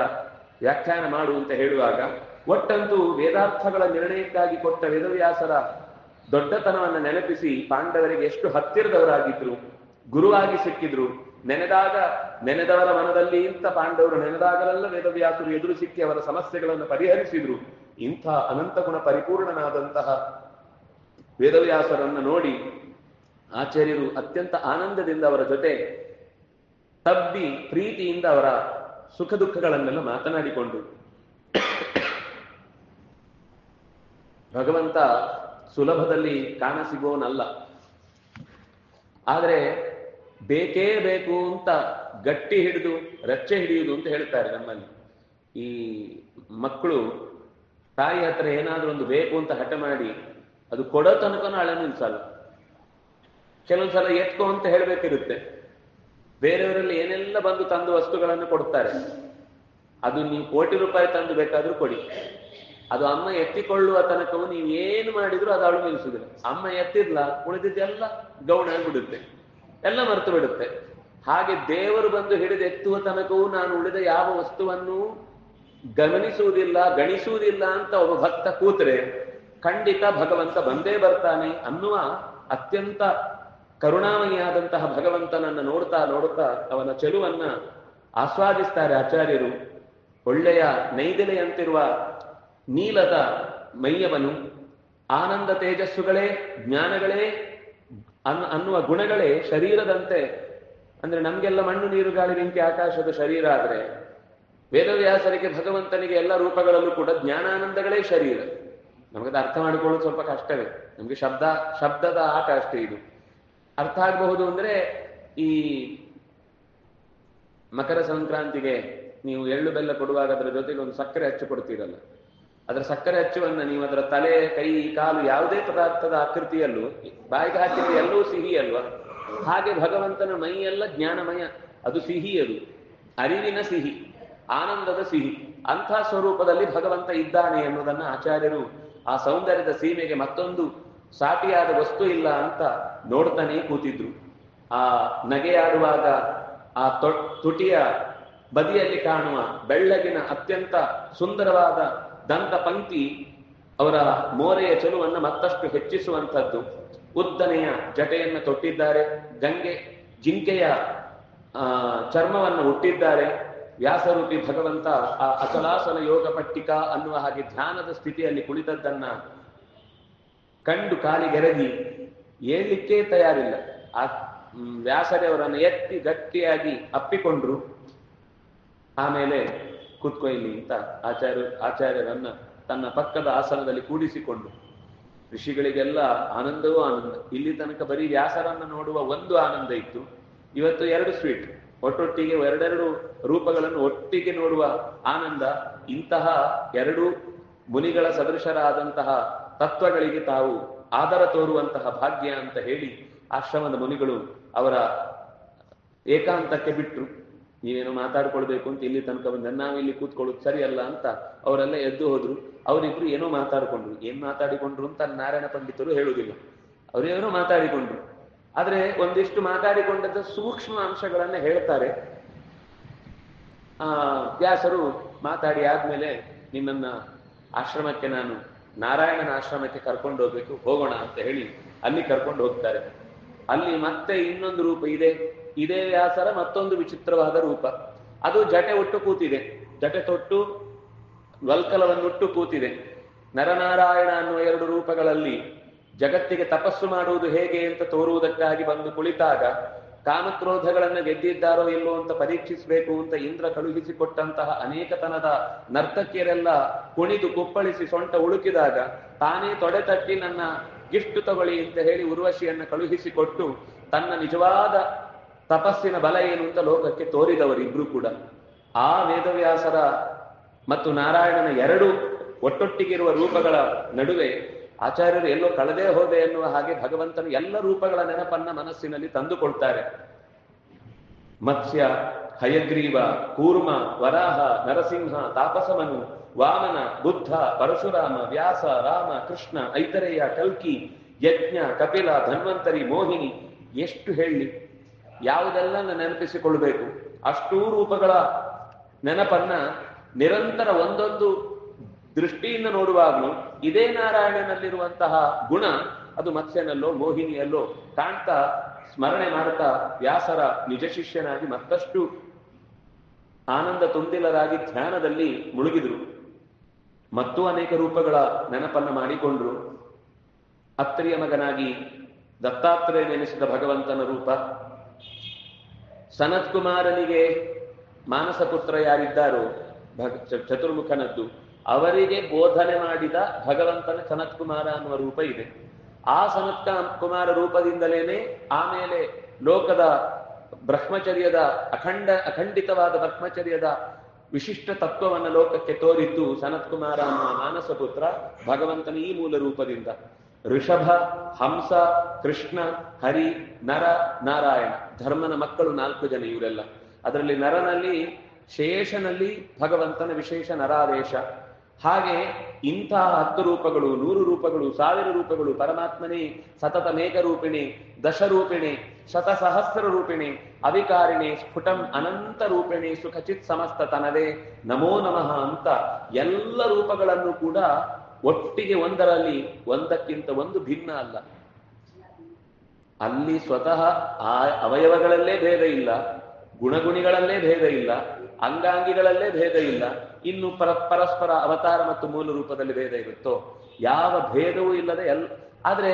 ವ್ಯಾಖ್ಯಾನ ಮಾಡು ಅಂತ ಹೇಳುವಾಗ, ಒಟ್ಟಂತೂ ವೇದಾರ್ಥಗಳ ನಿರ್ಣಯಕ್ಕಾಗಿ ಕೊಟ್ಟ ವೇದವ್ಯಾಸರ ದೊಡ್ಡತನವನ್ನ ನೆನಪಿಸಿ ಪಾಂಡವರಿಗೆ ಎಷ್ಟು ಹತ್ತಿರದವರಾಗಿದ್ರು, ಗುರುವಾಗಿ ಸಿಕ್ಕಿದ್ರು, ನೆನೆದಾಗ, ನೆನೆದವರ ಮನದಲ್ಲಿ ಇಂಥ ಪಾಂಡವರು ನೆನೆದಾಗಲೆಲ್ಲ ವೇದವ್ಯಾಸರು ಎದುರು ಸಿಕ್ಕಿ ಅವರ ಸಮಸ್ಯೆಗಳನ್ನು ಪರಿಹರಿಸಿದ್ರು. ಇಂಥ ಅನಂತ ಗುಣ ಪರಿಪೂರ್ಣನಾದಂತಹ ವೇದವ್ಯಾಸರನ್ನ ನೋಡಿ ಆಚಾರ್ಯರು ಅತ್ಯಂತ ಆನಂದದಿಂದ ಅವರ ಜೊತೆ ತಬ್ಬಿ ಪ್ರೀತಿಯಿಂದ ಅವರ ಸುಖ ದುಃಖಗಳನ್ನೆಲ್ಲ ಮಾತನಾಡಿಕೊಂಡು. ಭಗವಂತ ಸುಲಭದಲ್ಲಿ ಕಾಣ ಸಿಗೋನಲ್ಲ ಆದರೆ ಬೇಕೇ ಬೇಕು ಅಂತ ಗಟ್ಟಿ ಹಿಡಿದು, ರಚ್ಚೆ ಹಿಡಿಯುವುದು ಅಂತ ಹೇಳ್ತಾರೆ ನಮ್ಮಲ್ಲಿ. ಈ ಮಕ್ಕಳು ತಾಯಿ ಹತ್ರ ಏನಾದ್ರೂ ಒಂದು ಬೇಕು ಅಂತ ಹಠ ಮಾಡಿ, ಅದು ಕೊಡೋ ತನಕನೂ ಅಳೆ ನಿಲ್ಸಲ್ಲ ಕೆಲವೊಂದ್ಸಲ ಎತ್ಕೋ ಅಂತ ಹೇಳ್ಬೇಕಿರುತ್ತೆ. ಬೇರೆಯವರಲ್ಲಿ ಏನೆಲ್ಲ ಬಂದು ತಂದು ವಸ್ತುಗಳನ್ನು ಕೊಡ್ತಾರೆ ಅದು ನೀವು ಕೋಟಿ ರೂಪಾಯಿ ತಂದು ಬೇಕಾದ್ರೂ ಕೊಡಿ. ಅದು ಅಮ್ಮ ಎತ್ತಿಕೊಳ್ಳುವ ತನಕವು ನೀವು ಏನು ಮಾಡಿದ್ರು ಅದು ಅವಳು ನಿಲ್ಲಿಸುದಿಲ್ಲ ಅಮ್ಮ ಎತ್ತಿರ್ಲ ಉಳಿದಿದ್ದೆಲ್ಲ ಗೌಣ ಆಗ್ಬಿಡುತ್ತೆ. ಎಲ್ಲ ಮರೆತು ಬಿಡುತ್ತೆ. ಹಾಗೆ ದೇವರು ಬಂದು ಹಿಡಿದು ಎತ್ತುವ ತನಕವೂ ನಾನು ಉಳಿದ ಯಾವ ವಸ್ತುವನ್ನು ಗಮನಿಸುವುದಿಲ್ಲ, ಗಣಿಸುವುದಿಲ್ಲ ಅಂತ ಒಬ್ಬ ಭಕ್ತ ಕೂತ್ರೆ ಖಂಡಿತ ಭಗವಂತ ಬಂದೇ ಬರ್ತಾನೆ ಅನ್ನುವ ಅತ್ಯಂತ ಕರುಣಾಮಯಿಯಾದಂತಹ ಭಗವಂತನನ್ನ ನೋಡ್ತಾ ನೋಡ್ತಾ ಅವನ ಚೆಲುವನ್ನ ಆಸ್ವಾದಿಸ್ತಾರೆ ಆಚಾರ್ಯರು. ಒಳ್ಳೆಯ ನೈದಿಲೆಯಂತಿರುವ ನೀಲದ ಮೈಯವನು ಆನಂದ ತೇಜಸ್ಸುಗಳೇ, ಜ್ಞಾನಗಳೇ ಅನ್, ಅನ್ನುವ ಗುಣಗಳೇ ಶರೀರದಂತೆ. ಅಂದ್ರೆ ನಮ್ಗೆಲ್ಲ ಮಣ್ಣು, ನೀರು, ಗಾಳಿ, ಬೆಂಕಿ, ಆಕಾಶದ ಶರೀರ ಆದ್ರೆ ವೇದವ್ಯಾಸರಿಗೆ ಭಗವಂತನಿಗೆ ಎಲ್ಲ ರೂಪಗಳಲ್ಲೂ ಕೂಡ ಜ್ಞಾನಾನಂದಗಳೇ ಶರೀರ. ನಮಗದು ಅರ್ಥ ಮಾಡಿಕೊಳ್ಳೋದು ಸ್ವಲ್ಪ ಕಷ್ಟವೇ. ನಮ್ಗೆ ಶಬ್ದ, ಶಬ್ದದ ಆಟ ಅಷ್ಟೇ ಇದು. ಅರ್ಥ ಆಗಬಹುದು ಅಂದ್ರೆ ಈ ಮಕರ ಸಂಕ್ರಾಂತಿಗೆ ನೀವು ಎಳ್ಳು ಬೆಲ್ಲ ಕೊಡುವಾಗ ಅದರ ಜೊತೆಗೆ ಒಂದು ಸಕ್ಕರೆ ಹಚ್ಚು ಕೊಡ್ತೀರಲ್ಲ. ಅದರ ಸಕ್ಕರೆ ಹಚ್ಚುವನ್ನ ನೀವು ಅದರ ತಲೆ, ಕೈ, ಕಾಲು ಯಾವುದೇ ಪದಾರ್ಥದ ಆಕೃತಿಯಲ್ಲೂ, ಬಾಯಿಗೆ ಹಾಕಿದ್ರೆ ಎಲ್ಲವೂ ಸಿಹಿ ಅಲ್ವಾ? ಹಾಗೆ ಭಗವಂತನ ಮೈಯೆಲ್ಲ ಜ್ಞಾನಮಯ. ಅದು ಸಿಹಿ ಅದು. ಅರಿವಿನ ಸಿಹಿ. ಆನಂದದ ಸಿಹಿ. ಅಂಥ ಸ್ವರೂಪದಲ್ಲಿ ಭಗವಂತ ಇದ್ದಾನೆ ಎನ್ನುವುದನ್ನ ಆಚಾರ್ಯರು ಆ ಸೌಂದರ್ಯದ ಸೀಮೆಗೆ ಮತ್ತೊಂದು ಸಾಟಿಯಾದ ವಸ್ತು ಇಲ್ಲ ಅಂತ ನೋಡ್ತಾನೆ ಕೂತಿದ್ರು. ಆ ನಗೆಯಾಡುವಾಗ ಆ ತುಟಿಯ ಬದಿಯಲ್ಲಿ ಕಾಣುವ ಬೆಳ್ಳಗಿನ ಅತ್ಯಂತ ಸುಂದರವಾದ ದಂತ ಪಂಕ್ತಿ ಅವರ ಮೋರೆಯ ಚಲುವನ್ನು ಮತ್ತಷ್ಟು ಹೆಚ್ಚಿಸುವಂತದ್ದು ಉದ್ದನೆಯ ಜಟೆಯನ್ನು ತೊಟ್ಟಿದ್ದಾರೆ. ಗಂಗೆ ಜಿಂಕೆಯ ಚರ್ಮವನ್ನು ಹುಟ್ಟಿದ್ದಾರೆ. ವ್ಯಾಸರೂಪಿ ಭಗವಂತ ಆ ಅಚಲಾಸನ ಯೋಗ ಪಟ್ಟಿಕಾ ಅನ್ನುವ ಹಾಗೆ ಧ್ಯಾನದ ಸ್ಥಿತಿಯಲ್ಲಿ ಕುಳಿತದ್ದನ್ನ ಕಂಡು ಕಾಲಿಗೆರಗಿ ಏಳ್ಲಿಕ್ಕೆ ತಯಾರಿಲ್ಲ. ಆ ಮ್, ವ್ಯಾಸರೇ ಅವರನ್ನು ಎತ್ತಿ ಗಟ್ಟಿಯಾಗಿ ಅಪ್ಪಿಕೊಂಡ್ರು. ಆಮೇಲೆ ಕೂತ್ಕೊ ಇಲ್ಲಿ ಅಂತ ಆಚಾರ್ಯ ಆಚಾರ್ಯರನ್ನ ತನ್ನ ಪಕ್ಕದ ಆಸನದಲ್ಲಿ ಕೂಡಿಸಿಕೊಂಡು ಋಷಿಗಳಿಗೆಲ್ಲ ಆನಂದವೂ ಆನಂದ. ಇಲ್ಲಿ ತನಕ ಬರೀ ವ್ಯಾಸರನ್ನ ನೋಡುವ ಒಂದು ಆನಂದ ಇತ್ತು. ಇವತ್ತು ಎರಡು ಸ್ವೀಟ್ ಒಟ್ಟೊಟ್ಟಿಗೆ ಎರಡೆರಡು ರೂಪಗಳನ್ನು ಒಟ್ಟಿಗೆ ನೋಡುವ ಆನಂದ. ಇಂತಹ ಎರಡು ಮುನಿಗಳ ಸದೃಶರಾದಂತಹ ತತ್ವಗಳಿಗೆ ತಾವು ಆಧಾರ ತೋರುವಂತಹ ಭಾಗ್ಯ ಅಂತ ಹೇಳಿ ಆಶ್ರಮದ ಮುನಿಗಳು ಅವರ ಏಕಾಂತಕ್ಕೆ ಬಿಟ್ರು. ನೀವೇನೋ ಮಾತಾಡ್ಕೊಳ್ಬೇಕು ಅಂತ ಇಲ್ಲಿ ತನಕ ಬಂದ ನಾವು ಇಲ್ಲಿ ಕೂತ್ಕೊಳ್ಳೋದು ಸರಿಯಲ್ಲ ಅಂತ ಅವರೆಲ್ಲ ಎದ್ದು ಹೋದ್ರು. ಅವರಿಬ್ರು ಏನೋ ಮಾತಾಡಿಕೊಂಡ್ರು. ಏನ್ ಮಾತಾಡಿಕೊಂಡ್ರು ಅಂತ ನಾರಾಯಣ ಪಂಡಿತರು ಹೇಳುವುದಿಲ್ಲ. ಅವರೇನೋ ಮಾತಾಡಿಕೊಂಡ್ರು. ಆದ್ರೆ ಒಂದಿಷ್ಟು ಮಾತಾಡಿಕೊಂಡದ ಸೂಕ್ಷ್ಮ ಅಂಶಗಳನ್ನ ಹೇಳ್ತಾರೆ. ಆ, ವ್ಯಾಸರು ಮಾತಾಡಿ ಆದ್ಮೇಲೆ ನಿಮ್ಮನ್ನ ಆಶ್ರಮಕ್ಕೆ ನಾನು ನಾರಾಯಣನ ಆಶ್ರಮಕ್ಕೆ ಕರ್ಕೊಂಡು ಹೋಗ್ಬೇಕು, ಹೋಗೋಣ ಅಂತ ಹೇಳಿ ಅಲ್ಲಿ ಕರ್ಕೊಂಡು ಹೋಗ್ತಾರೆ. ಅಲ್ಲಿ ಮತ್ತೆ ಇನ್ನೊಂದು ರೂಪ ಇದೆ. ಇದೇ ವ್ಯಾಸರ ಮತ್ತೊಂದು ವಿಚಿತ್ರವಾದ ರೂಪ. ಅದು ಜಟೆ ಒಟ್ಟು ಕೂತಿದೆ. ಜಟೆ ತೊಟ್ಟು, ವಲ್ಕಲವನ್ನುಟ್ಟು ಕೂತಿದೆ. ನರನಾರಾಯಣ ಅನ್ನುವ ಎರಡು ರೂಪಗಳಲ್ಲಿ ಜಗತ್ತಿಗೆ ತಪಸ್ಸು ಮಾಡುವುದು ಹೇಗೆ ಅಂತ ತೋರುವುದಕ್ಕಾಗಿ ಬಂದು ಕುಳಿತಾಗ ಕಾಮಕ್ರೋಧಗಳನ್ನ ಗೆದ್ದಿದ್ದಾರೋ ಇಲ್ಲೋ ಅಂತ ಪರೀಕ್ಷಿಸಬೇಕು ಅಂತ ಇಂದ್ರ ಕಳುಹಿಸಿಕೊಟ್ಟಂತಹ ಅನೇಕತನದ ನರ್ತಕಿಯರೆಲ್ಲ ಕುಣಿದು ಕುಪ್ಪಳಿಸಿ ಸೊಂಟ ಉಳುಕಿದಾಗ ತಾನೇ ತೊಡೆ ತಟ್ಟಿ ನನ್ನ ಗಿಫ್ಟ್ ತಗೊಳ್ಳಿ ಅಂತ ಹೇಳಿ ಉರ್ವಶಿಯನ್ನು ಕಳುಹಿಸಿಕೊಟ್ಟು ತನ್ನ ನಿಜವಾದ ತಪಸ್ಸಿನ ಬಲ ಏನು ಅಂತ ಲೋಕಕ್ಕೆ ತೋರಿದವರು ಇಬ್ರು ಕೂಡ. ಆ ವೇದವ್ಯಾಸರ ಮತ್ತು ನಾರಾಯಣನ ಎರಡು ಒಟ್ಟೊಟ್ಟಿಗಿರುವ ರೂಪಗಳ ನಡುವೆ ಆಚಾರ್ಯರು ಎಲ್ಲೋ ಕಳೆದೇ ಹೋದೆ ಎನ್ನುವ ಹಾಗೆ ಭಗವಂತನು ಎಲ್ಲ ರೂಪಗಳ ನೆನಪನ್ನ ಮನಸ್ಸಿನಲ್ಲಿ ತಂದುಕೊಳ್ತಾರೆ. ಮತ್ಸ್ಯ, ಹಯಗ್ರೀವ, ಕೂರ್ಮ, ವರಾಹ, ನರಸಿಂಹ, ತಾಪಸಮನು, ವಾಮನ, ಬುದ್ಧ, ಪರಶುರಾಮ, ವ್ಯಾಸ, ರಾಮ, ಕೃಷ್ಣ, ಐತರೇಯ, ಕಲ್ಕಿ, ಯಜ್ಞ, ಕಪಿಲ, ಧನ್ವಂತರಿ, ಮೋಹಿನಿ, ಎಷ್ಟು ಹೇಳಿ. ಯಾವುದೆಲ್ಲ ನೆನಪಿಸಿಕೊಳ್ಳಬೇಕು ಅಷ್ಟೂ ರೂಪಗಳ ನೆನಪನ್ನ ನಿರಂತರ ಒಂದೊಂದು ದೃಷ್ಟಿಯಿಂದ ನೋಡುವಾಗಲೂ ಇದೇ ನಾರಾಯಣನಲ್ಲಿರುವಂತಹ ಗುಣ, ಅದು ಮತ್ಸ್ಯನಲ್ಲೋ, ಮೋಹಿನಿಯಲ್ಲೋ ಕಾಣ್ತಾ, ಸ್ಮರಣೆ ಮಾಡ್ತಾ ವ್ಯಾಸರ ನಿಜ ಶಿಷ್ಯನಾಗಿ ಮತ್ತಷ್ಟು ಆನಂದ ತುಂದಿಲರಾಗಿ ಧ್ಯಾನದಲ್ಲಿ ಮುಳುಗಿದ್ರು. ಮತ್ತು ಅನೇಕ ರೂಪಗಳ ನೆನಪನ್ನ ಮಾಡಿಕೊಂಡ್ರು. ಅತ್ರಿಯ ಮಗನಾಗಿ ದತ್ತಾತ್ರೇಯ ನೆನೆಸಿದ ಭಗವಂತನ ರೂಪ. ಸನತ್ ಕುಮಾರನಿಗೆ ಮಾನಸ ಪುತ್ರ ಯಾರಿದ್ದಾರೋ, ಭಗ ಚತುರ್ಮುಖನದ್ದು. ಅವರಿಗೆ ಬೋಧನೆ ಮಾಡಿದ ಭಗವಂತನ ಸನತ್ ಕುಮಾರ ಅನ್ನುವ ರೂಪ ಇದೆ. ಆ ಸನತ್ ಕುಮಾರ ರೂಪದಿಂದಲೇನೆ ಆಮೇಲೆ ಲೋಕದ ಬ್ರಹ್ಮಚರ್ಯದ ಅಖಂಡ, ಅಖಂಡಿತವಾದ ಬ್ರಹ್ಮಚರ್ಯದ ವಿಶಿಷ್ಟ ತತ್ವವನ್ನು ಲೋಕಕ್ಕೆ ತೋರಿದ್ದು ಸನತ್ ಕುಮಾರ ಅನ್ನುವ ಮಾನಸ ಪುತ್ರ ಭಗವಂತನ ಈ ಮೂಲ ರೂಪದಿಂದ. ಋಷಭ, ಹಂಸ, ಕೃಷ್ಣ, ಹರಿ, ನರ, ನಾರಾಯಣ. ಧರ್ಮನ ಮಕ್ಕಳು ನಾಲ್ಕು ಜನ ಇವರೆಲ್ಲ. ಅದರಲ್ಲಿ ನರನಲ್ಲಿ ಶೇಷನಲ್ಲಿ ಭಗವಂತನ ವಿಶೇಷ ನರಾದೇಶ. ಹಾಗೆ ಇಂತಹ ಹತ್ತು ರೂಪಗಳು, ನೂರು ರೂಪಗಳು, ಸಾವಿರ ರೂಪಗಳು ಪರಮಾತ್ಮನೇ, ಸತತ ಮೇಘರೂಪಿಣಿ, ದಶರೂಪಿಣಿ, ಶತಸಹಸ್ರ ರೂಪಿಣಿ, ಅವಿಕಾರಿಣಿ, ಸ್ಫುಟಂ ಅನಂತ ರೂಪಿಣಿ, ಸುಖಚಿತ್ ಸಮಸ್ತ ತನವೇ ನಮೋ ನಮಃ ಅಂತ ಎಲ್ಲ ರೂಪಗಳನ್ನು ಕೂಡ ಒಟ್ಟಿಗೆ ಒಂದರಲ್ಲಿ ಒಂದಕ್ಕಿಂತ ಒಂದು ಭಿನ್ನ ಅಲ್ಲ. ಅಲ್ಲಿ ಸ್ವತಃ ಆ ಅವಯವಗಳಲ್ಲೇ ಭೇದ ಇಲ್ಲ, ಗುಣಗುಣಿಗಳಲ್ಲೇ ಭೇದ ಇಲ್ಲ ಅಂಗಾಂಗಿಗಳಲ್ಲೇ ಭೇದ ಇಲ್ಲ. ಇನ್ನು ಪರ, ಪರಸ್ಪರ ಅವತಾರ ಮತ್ತು ಮೂಲ ರೂಪದಲ್ಲಿ ಭೇದ ಇರುತ್ತೋ? ಯಾವ ಭೇದವೂ ಇಲ್ಲದೆ ಎಲ್, ಆದ್ರೆ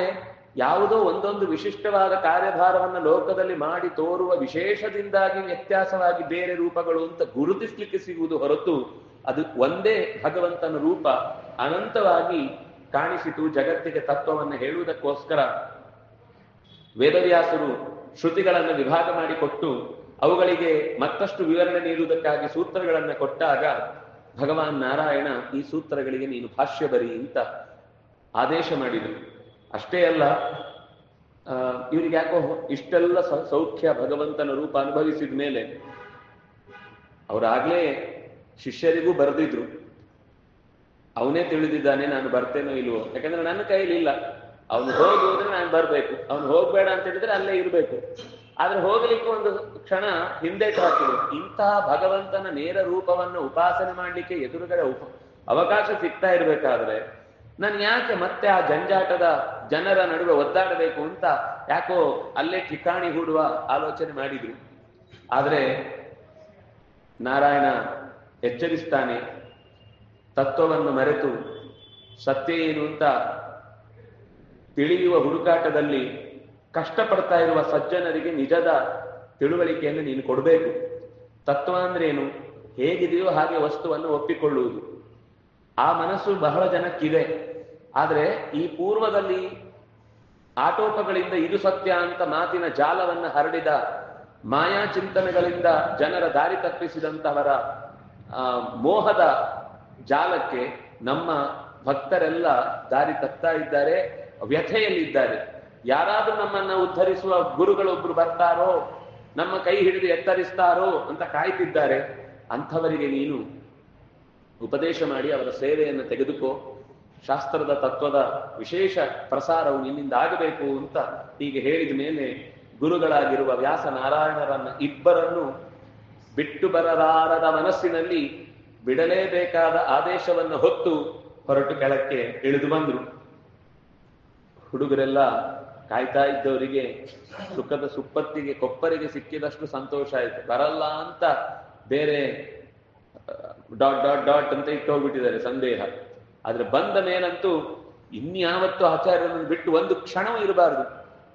ಯಾವುದೋ ಒಂದೊಂದು ವಿಶಿಷ್ಟವಾದ ಕಾರ್ಯಭಾರವನ್ನು ಲೋಕದಲ್ಲಿ ಮಾಡಿ ತೋರುವ ವಿಶೇಷದಿಂದಾಗಿ ವ್ಯತ್ಯಾಸವಾಗಿ ಬೇರೆ ರೂಪಗಳು ಅಂತ ಗುರುತಿಸ್ಲಿಕ್ಕೆ ಸಿಗುವುದು ಹೊರತು ಅದು ಒಂದೇ ಭಗವಂತನ ರೂಪ ಅನಂತವಾಗಿ ಕಾಣಿಸಿತು ಜಗತ್ತಿಗೆ ತತ್ವವನ್ನು ಹೇಳುವುದಕ್ಕೋಸ್ಕರ. ವೇದವ್ಯಾಸರು ಶ್ರುತಿಗಳನ್ನು ವಿಭಾಗ ಮಾಡಿಕೊಟ್ಟು ಅವುಗಳಿಗೆ ಮತ್ತಷ್ಟು ವಿವರಣೆ ನೀಡುವುದಕ್ಕಾಗಿ ಸೂತ್ರಗಳನ್ನು ಕೊಟ್ಟಾಗ, ಭಗವಾನ್ ನಾರಾಯಣ ಈ ಸೂತ್ರಗಳಿಗೆ ನೀನು ಭಾಷ್ಯ ಬರಿ ಅಂತ ಆದೇಶ ಮಾಡಿದರು. ಅಷ್ಟೇ ಅಲ್ಲ ಇವ್ರಿಗೆ ಯಾಕೋ ಇಷ್ಟೆಲ್ಲ ಸೌಖ್ಯ, ಭಗವಂತನ ರೂಪ ಅನುಭವಿಸಿದ ಮೇಲೆ ಅವರಾಗ್ಲೇ ಶಿಷ್ಯರಿಗೂ ಬರೆದಿದ್ರು. ಅವನೇ ತಿಳಿದಿದ್ದಾನೆ, ನಾನು ಬರ್ತೇನೋ ಇಲ್ವೋ? ಯಾಕಂದ್ರೆ ನನ್ನ ಕೈಲಿ ಇಲ್ಲ ಅವನು ಹೋಗಿ ಹೋದ್ರೆ ನಾನು ಬರ್ಬೇಕು. ಅವನು ಹೋಗ್ಬೇಡ ಅಂತ ಹೇಳಿದ್ರೆ ಅಲ್ಲೇ ಇರ್ಬೇಕು. ಆದ್ರೆ ಹೋಗ್ಲಿಕ್ಕೆ ಒಂದು ಕ್ಷಣ ಹಿಂದೆ ಹಾಕಿದ್ರು ಇಂತಹ ಭಗವಂತನ ನೇರ ರೂಪವನ್ನು ಉಪಾಸನೆ ಮಾಡ್ಲಿಕ್ಕೆ ಎದುರುಗಡೆ ಅವಕಾಶ ಸಿಗ್ತಾ ಇರ್ಬೇಕಾದ್ರೆ ನಾನು ಯಾಕೆ ಮತ್ತೆ ಆ ಜಂಜಾಟದ ಜನರ ನಡುವೆ ಒದ್ದಾಡಬೇಕು ಅಂತ ಯಾಕೋ ಅಲ್ಲೇ ಠಿಕಾಣಿ ಹೂಡುವ ಆಲೋಚನೆ ಮಾಡಿದ್ರು. ಆದ್ರೆ ನಾರಾಯಣ ಎಚ್ಚರಿಸ್ತಾನೆ, ತತ್ವವನ್ನು ಮರೆತು ಸತ್ಯ ಏನು ಅಂತ ತಿಳಿಯುವ ಹುಡುಕಾಟದಲ್ಲಿ ಕಷ್ಟಪಡ್ತಾ ಇರುವ ಸಜ್ಜನರಿಗೆ ನಿಜದ ತಿಳುವಳಿಕೆಯನ್ನು ನೀನು ಕೊಡಬೇಕು. ತತ್ವ ಅಂದ್ರೇನು? ಹೇಗಿದೆಯೋ ಹಾಗೆ ವಸ್ತುವನ್ನು ಒಪ್ಪಿಕೊಳ್ಳುವುದು. ಆ ಮನಸ್ಸು ಬಹಳ ಜನಕ್ಕಿದೆ. ಆದರೆ ಈ ಪೂರ್ವದಲ್ಲಿ ಆಟೋಪಗಳಿಂದ ಇದು ಸತ್ಯ ಅಂತ ಮಾತಿನ ಜಾಲವನ್ನ ಹರಡಿದ, ಮಾಯಾ ಚಿಂತನೆಗಳಿಂದ ಜನರ ದಾರಿ ತಪ್ಪಿಸಿದಂತಹವರ ಮೋಹದ ಜಾಲಕ್ಕೆ ನಮ್ಮ ಭಕ್ತರೆಲ್ಲ ದಾರಿ ತಪ್ತಾ ಇದ್ದಾರೆ, ವ್ಯಥೆಯಲ್ಲಿದ್ದಾರೆ. ಯಾರಾದ್ರೂ ನಮ್ಮನ್ನ ಉದ್ಧರಿಸುವ ಗುರುಗಳೊಬ್ರು ಬರ್ತಾರೋ, ನಮ್ಮ ಕೈ ಹಿಡಿದು ಎತ್ತರಿಸ್ತಾರೋ ಅಂತ ಕಾಯ್ತಿದ್ದಾರೆ, ಅಂಥವರಿಗೆ ನೀನು ಉಪದೇಶ ಮಾಡಿ ಅವರ ಸೇವೆಯನ್ನು ತೆಗೆದುಕೋ. ಶಾಸ್ತ್ರದ ತತ್ವದ ವಿಶೇಷ ಪ್ರಸಾರವು ನಿನ್ನಿಂದ ಆಗಬೇಕು ಅಂತ ಹೀಗೆ ಹೇಳಿದ ಮೇಲೆ ಗುರುಗಳಾಗಿರುವ ವ್ಯಾಸ ನಾರಾಯಣರನ್ನ ಇಬ್ಬರನ್ನು ಬಿಟ್ಟು ಬರಲಾರದ ಮನಸ್ಸಿನಲ್ಲಿ ಬಿಡಲೇಬೇಕಾದ ಆದೇಶವನ್ನು ಹೊತ್ತು ಹೊರಟು ಕೆಳಕ್ಕೆ ಇಳಿದು ಬಂದರು. ಹುಡುಗರೆಲ್ಲ ಕಾಯ್ತಾ ಇದ್ದವರಿಗೆ, ಸುಖದ ಸುಪ್ಪತ್ತಿಗೆ, ಕೊಪ್ಪರಿಗೆ ಸಿಕ್ಕಿದಷ್ಟು ಸಂತೋಷ ಆಯ್ತು. ಬರಲ್ಲ ಅಂತ ಬೇರೆ ಡಾಟ್ ಡಾಟ್ ಡಾಟ್ ಅಂತ ಇಟ್ಟು ಹೋಗ್ಬಿಟ್ಟಿದ್ದಾರೆ ಸಂದೇಹ. ಆದ್ರೆ ಬಂದ ಮೇಲಂತೂ ಇನ್ಯಾವತ್ತು ಆಚಾರ್ಯರನ್ನು ಬಿಟ್ಟು ಒಂದು ಕ್ಷಣವೂ ಇರಬಾರದು.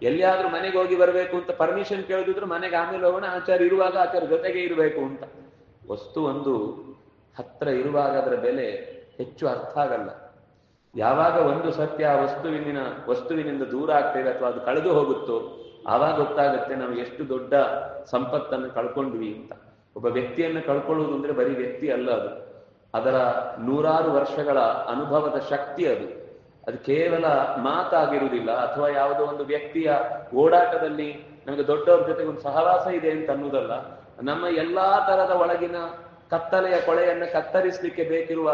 ಎಲ್ಲಿಯಾದ್ರೂ ಮನೆಗೆ ಹೋಗಿ ಬರಬೇಕು ಅಂತ ಪರ್ಮಿಷನ್ ಕೇಳಿದ್ರು ಮನೆಗೆ ಆಮೇಲೆ ಹೋಗೋಣ, ಆಚಾರ್ಯ ಇರುವಾಗ ಆಚಾರ್ಯ ಜೊತೆಗೆ ಇರಬೇಕು ಅಂತ. ವಸ್ತು ಒಂದು ಹತ್ರ ಇರುವಾಗ ಅದರ ಬೆಲೆ ಹೆಚ್ಚು ಅರ್ಥ ಆಗಲ್ಲ. ಯಾವಾಗ ಒಂದು ಸತ್ಯ ಆ ವಸ್ತುವಿನ ವಸ್ತುವಿನಿಂದ ದೂರ ಆಗ್ತೇವೆ ಅಥವಾ ಅದು ಕಳೆದು ಹೋಗುತ್ತೋ, ಆವಾಗ ಗೊತ್ತಾಗುತ್ತೆ ನಾವು ಎಷ್ಟು ದೊಡ್ಡ ಸಂಪತ್ತನ್ನು ಕಳ್ಕೊಂಡ್ವಿ ಅಂತ. ಒಬ್ಬ ವ್ಯಕ್ತಿಯನ್ನು ಕಳ್ಕೊಳ್ಳುವುದು ಅಂದ್ರೆ ಬರೀ ವ್ಯಕ್ತಿ ಅಲ್ಲ ಅದು. ಅದರ ನೂರಾರು ವರ್ಷಗಳ ಅನುಭವದ ಶಕ್ತಿ ಅದು. ಅದು ಕೇವಲ ಮಾತಾಗಿರುವುದಿಲ್ಲ. ಅಥವಾ ಯಾವುದೋ ಒಂದು ವ್ಯಕ್ತಿಯ ಓಡಾಟದಲ್ಲಿ ನಮಗೆ ದೊಡ್ಡವ್ರ ಜೊತೆಗೆ ಒಂದು ಸಹವಾಸ ಇದೆ ಅಂತ ಅನ್ನೋದಲ್ಲ ನಮ್ಮ ಎಲ್ಲಾ ತರದ ಒಳಗಿನ ಕತ್ತಲೆಯ ಕೊಳೆಯನ್ನು ಕತ್ತರಿಸಲಿಕ್ಕೆ ಬೇಕಿರುವ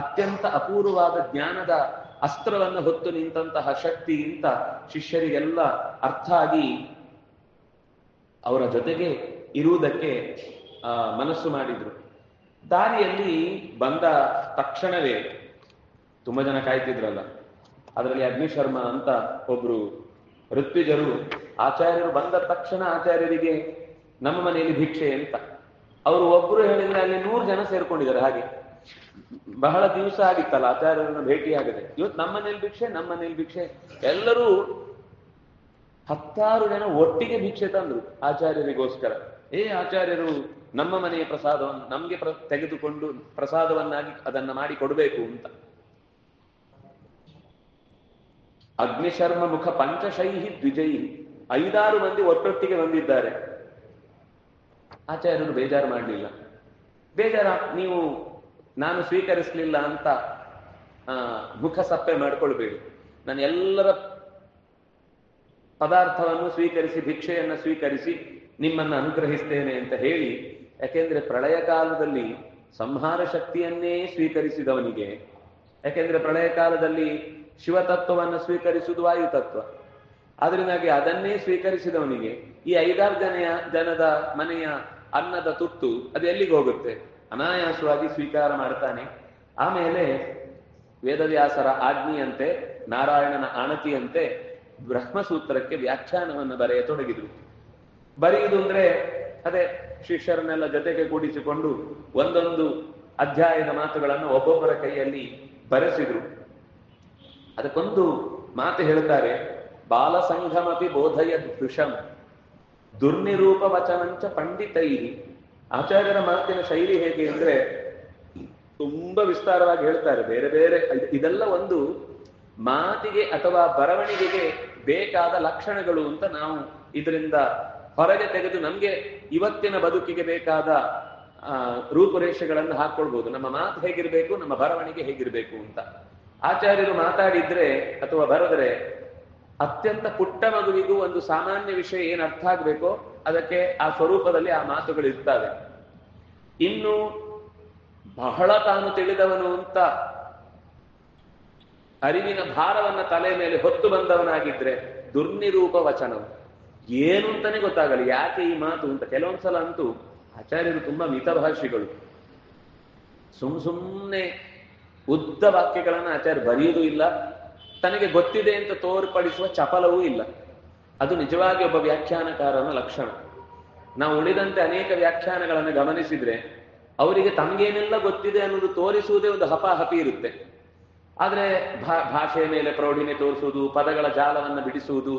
ಅತ್ಯಂತ ಅಪೂರ್ವವಾದ ಜ್ಞಾನದ ಅಸ್ತ್ರವನ್ನು ಹೊತ್ತು ನಿಂತಹ ಶಕ್ತಿ ಇಂತ ಶಿಷ್ಯರಿಗೆಲ್ಲ ಅರ್ಥ ಆಗಿ ಅವರ ಜೊತೆಗೆ ಇರುವುದಕ್ಕೆ ಮನಸ್ಸು ಮಾಡಿದ್ರು. ದಾರಿಯಲ್ಲಿ ಬಂದ ತಕ್ಷಣವೇ ತುಂಬಾ ಜನ ಕಾಯ್ತಿದ್ರಲ್ಲ, ಅದರಲ್ಲಿ ಅಗ್ನಿಶರ್ಮ ಅಂತ ಒಬ್ರು ಋತ್ವಿಜರು, ಆಚಾರ್ಯರು ಬಂದ ತಕ್ಷಣ ಆಚಾರ್ಯರಿಗೆ ನಮ್ಮ ಮನೆಯಲ್ಲಿ ಭಿಕ್ಷೆ ಅಂತ. ಅವರು ಒಬ್ರು ಹೇಳಿದ್ರೆ ಅಲ್ಲಿ ನೂರು ಜನ ಸೇರ್ಕೊಂಡಿದ್ದಾರೆ, ಹಾಗೆ. ಬಹಳ ದಿವಸ ಆಗಿತ್ತಲ್ಲ, ಆಚಾರ್ಯರನ್ನ ಆಗದೆ. ಇವತ್ತು ನಮ್ಮ ಭಿಕ್ಷೆ ನಮ್ಮ ಭಿಕ್ಷೆ. ಎಲ್ಲರೂ ಹತ್ತಾರು ಜನ ಒಟ್ಟಿಗೆ ಭಿಕ್ಷೆ ತಂದ್ರು ಆಚಾರ್ಯರಿಗೋಸ್ಕರ. ಏ ಆಚಾರ್ಯರು, ನಮ್ಮ ಮನೆಯ ಪ್ರಸಾದವನ್ನು, ನಮ್ಗೆ ಪ್ರ, ತೆಗೆದುಕೊಂಡು ಪ್ರಸಾದವನ್ನಾಗಿ ಅದನ್ನ ಮಾಡಿ ಕೊಡಬೇಕು ಅಂತ. ಅಗ್ನಿಶರ್ಮ ಮುಖ ಪಂಚಶೈಹಿ ದ್ವಿಜಯಿ ಐದಾರು ಮಂದಿ ಒಟ್ಟೊಟ್ಟಿಗೆ ಬಂದಿದ್ದಾರೆ. ಆಚಾರ್ಯರು ಬೇಜಾರು ಮಾಡಲಿಲ್ಲ. ಬೇಜಾರ, ನೀವು ನಾನು ಸ್ವೀಕರಿಸಲಿಲ್ಲ ಅಂತ ಮುಖ ಸಪ್ಪೆ ಮಾಡ್ಕೊಳ್ಬೇಡಿ. ನಾನು ಎಲ್ಲರ ಪದಾರ್ಥವನ್ನು ಸ್ವೀಕರಿಸಿ, ಭಿಕ್ಷೆಯನ್ನ ಸ್ವೀಕರಿಸಿ ನಿಮ್ಮನ್ನ ಅನುಗ್ರಹಿಸ್ತೇನೆ ಅಂತ ಹೇಳಿ, ಯಾಕೆಂದ್ರೆ ಪ್ರಳಯ ಕಾಲದಲ್ಲಿ ಸಂಹಾರ ಶಕ್ತಿಯನ್ನೇ ಸ್ವೀಕರಿಸಿದವನಿಗೆ, ಯಾಕೆಂದ್ರೆ ಪ್ರಳಯ ಕಾಲದಲ್ಲಿ ಶಿವತತ್ವವನ್ನು ಸ್ವೀಕರಿಸುವುದು ವಾಯುತತ್ವ. ಅದರಿಂದಾಗಿ ಅದನ್ನೇ ಸ್ವೀಕರಿಸಿದವನಿಗೆ ಈ ಐದಾರು ಜನೆಯ, ಜನದ ಮನೆಯ ಅನ್ನದ ತುತ್ತು ಅದು ಎಲ್ಲಿಗೆ ಹೋಗುತ್ತೆ? ಅನಾಯಾಸವಾಗಿ ಸ್ವೀಕಾರ ಮಾಡ್ತಾನೆ. ಆಮೇಲೆ ವೇದವ್ಯಾಸರ ಆಜ್ಞೆಯಂತೆ, ನಾರಾಯಣನ ಆಣತಿಯಂತೆ ಬ್ರಹ್ಮಸೂತ್ರಕ್ಕೆ ವ್ಯಾಖ್ಯಾನವನ್ನು ಬರೆಯತೊಡಗಿದ್ರು ಬರೆಯುವುದು ಅಂದ್ರೆ ಅದೇ ಶಿಷ್ಯರನ್ನೆಲ್ಲ ಜೊತೆಗೆ ಕೂಡಿಸಿಕೊಂಡು ಒಂದೊಂದು ಅಧ್ಯಾಯದ ಮಾತುಗಳನ್ನು ಒಬ್ಬೊಬ್ಬರ ಕೈಯಲ್ಲಿ ಬರೆಸಿದ್ರು. ಅದಕ್ಕೊಂದು ಮಾತು ಹೇಳ್ತಾರೆ, ಬಾಲಸಂಘಮಪಿ ಬೋಧಯ ದೃಶಂ ದುರ್ನಿರೂಪ ವಚನಂಚ ಪಂಡಿತೈ. ಆಚಾರ್ಯರ ಮಾತಿನ ಶೈಲಿ ಹೇಗೆ ಅಂದ್ರೆ ತುಂಬಾ ವಿಸ್ತಾರವಾಗಿ ಹೇಳ್ತಾರೆ. ಬೇರೆ ಬೇರೆ ಇದೆಲ್ಲ ಒಂದು ಮಾತಿಗೆ ಅಥವಾ ಬರವಣಿಗೆಗೆ ಬೇಕಾದ ಲಕ್ಷಣಗಳು ಅಂತ ನಾವು ಇದರಿಂದ ಹೊರಗೆ ತೆಗೆದು ನಮ್ಗೆ ಇವತ್ತಿನ ಬದುಕಿಗೆ ಬೇಕಾದ ಆ, ರೂಪುರೇಷೆಗಳನ್ನು ಹಾಕೊಳ್ಬಹುದು ನಮ್ಮ ಮಾತು ಹೇಗಿರ್ಬೇಕು ನಮ್ಮ ಬರವಣಿಗೆ ಹೇಗಿರ್ಬೇಕು ಅಂತ. ಆಚಾರ್ಯರು ಮಾತಾಡಿದ್ರೆ ಅಥವಾ ಬರೆದ್ರೆ ಅತ್ಯಂತ ಪುಟ್ಟ ಮಗುವಿಗೂ ಒಂದು ಸಾಮಾನ್ಯ ವಿಷಯ ಏನು ಅರ್ಥ ಆಗ್ಬೇಕೋ ಅದಕ್ಕೆ ಆ ಸ್ವರೂಪದಲ್ಲಿ ಆ ಮಾತುಗಳು ಇರ್ತವೆ. ಇನ್ನು ಬಹಳ ತಾನು ತಿಳಿದವನು ಅಂತ ಅರಿವಿನ ಭಾರವನ್ನ ತಲೆ ಮೇಲೆ ಹೊತ್ತು ಬಂದವನಾಗಿದ್ರೆ ದುರ್ನಿರೂಪ ವಚನವು. ಏನು ಅಂತಾನೆ ಗೊತ್ತಾಗಲ್ಲ, ಯಾಕೆ ಈ ಮಾತು ಅಂತ. ಕೆಲವೊಂದ್ಸಲ ಅಂತೂ ಆಚಾರ್ಯರು ತುಂಬಾ ಮಿತಭಾಷಿಗಳು. ಸುಮ್ ಸುಮ್ನೆ ಉದ್ದ ವಾಕ್ಯಗಳನ್ನ ಆಚಾರ್ಯ ಬರೆಯುವುದೂ ಇಲ್ಲ ತನಗೆ ಗೊತ್ತಿದೆ ಅಂತ ತೋರ್ಪಡಿಸುವ ಚಪಲವೂ ಇಲ್ಲ. ಅದು ನಿಜವಾಗಿ ಒಬ್ಬ ವ್ಯಾಖ್ಯಾನಕಾರನ ಲಕ್ಷಣ. ನಾವು ಉಳಿದಂತೆ ಅನೇಕ ವ್ಯಾಖ್ಯಾನಗಳನ್ನು ಗಮನಿಸಿದ್ರೆ ಅವರಿಗೆ ತಮಗೇನೆಲ್ಲ ಗೊತ್ತಿದೆ ಅನ್ನೋದು ತೋರಿಸುವುದೇ ಒಂದು ಹಪಾಹಪಿ ಇರುತ್ತೆ. ಆದ್ರೆ ಭಾ, ಭಾಷೆಯ ಮೇಲೆ ಪ್ರೌಢಿಮೆ ತೋರಿಸುವುದು, ಪದಗಳ ಜಾಲವನ್ನು ಬಿಡಿಸುವುದು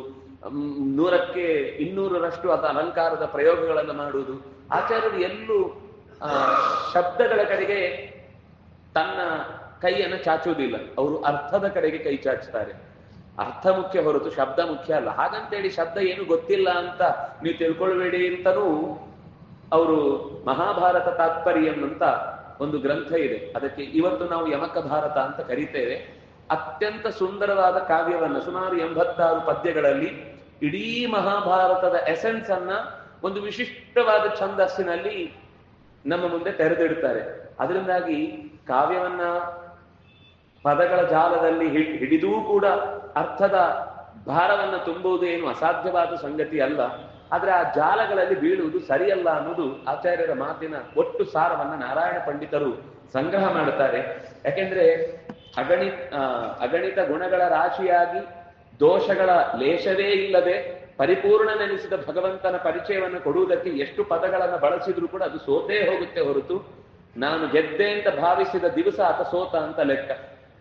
ನೂರಕ್ಕೆ ಇನ್ನೂರರಷ್ಟು ಅದ ಅಲಂಕಾರದ ಪ್ರಯೋಗಗಳನ್ನು ಮಾಡುವುದು, ಆಚಾರ್ಯರು ಎಲ್ಲೂ ಶಬ್ದಗಳ ಕಡೆಗೆ ತನ್ನ ಕೈಯನ್ನು ಚಾಚುವುದಿಲ್ಲ ಅವರು ಅರ್ಥದ ಕಡೆಗೆ ಕೈ ಚಾಚ್ತಾರೆ. ಅರ್ಥ ಮುಖ್ಯ ಹೊರತು ಶಬ್ದ ಮುಖ್ಯ ಅಲ್ಲ. ಹಾಗಂತೇಳಿ ಶಬ್ದ ಏನು ಗೊತ್ತಿಲ್ಲ ಅಂತ ನೀವು ತಿಳ್ಕೊಳ್ಬೇಡಿ ಅಂತಲೂ ಅವರು ಮಹಾಭಾರತ ತಾತ್ಪರ್ಯಂ ಅಂತ ಒಂದು ಗ್ರಂಥ ಇದೆ. ಅದಕ್ಕೆ ಇವತ್ತು ನಾವು ಯಮಕ ಭಾರತ ಅಂತ ಕರೀತೇವೆ. ಅತ್ಯಂತ ಸುಂದರವಾದ ಕಾವ್ಯವನ್ನ ಸುಮಾರು ಎಂಬತ್ತಾರು ಪದ್ಯಗಳಲ್ಲಿ ಇಡೀ ಮಹಾಭಾರತದ ಎಸೆನ್ಸ್ ಅನ್ನ ಒಂದು ವಿಶಿಷ್ಟವಾದ ಛಂದಸ್ಸಿನಲ್ಲಿ ನಮ್ಮ ಮುಂದೆ ತೆರೆದಿಡ್ತಾರೆ. ಅದರಿಂದಾಗಿ ಕಾವ್ಯವನ್ನ ಪದಗಳ ಜಾಲದಲ್ಲಿ ಹಿಡಿದೂ ಕೂಡ ಅರ್ಥದ ಭಾರವನ್ನ ತುಂಬುವುದು ಏನು ಅಸಾಧ್ಯವಾದ ಸಂಗತಿ ಅಲ್ಲ. ಆದ್ರೆ ಆ ಜಾಲಗಳಲ್ಲಿ ಬೀಳುವುದು ಸರಿಯಲ್ಲ ಅನ್ನೋದು ಆಚಾರ್ಯರ ಮಾತಿನ ಒಟ್ಟು ಸಾರವನ್ನ ನಾರಾಯಣ ಪಂಡಿತರು ಸಂಗ್ರಹ ಮಾಡುತ್ತಾರೆ. ಯಾಕೆಂದ್ರೆ ಅಗಣಿ ಆ, ಅಗಣಿತ ಗುಣಗಳ ರಾಶಿಯಾಗಿ ದೋಷಗಳ ಲೇಷವೇ ಇಲ್ಲದೆ ಪರಿಪೂರ್ಣನೆನಿಸಿದ ಭಗವಂತನ ಪರಿಚಯವನ್ನು ಕೊಡುವುದಕ್ಕೆ ಎಷ್ಟು ಪದಗಳನ್ನು ಬಳಸಿದ್ರು ಕೂಡ ಅದು ಸೋತೇ ಹೋಗುತ್ತೆ ಹೊರತು. ನಾನು ಗೆದ್ದೆ ಅಂತ ಭಾವಿಸಿದ ದಿವಸ ಆತ ಸೋತ ಅಂತ ಲೆಕ್ಕ.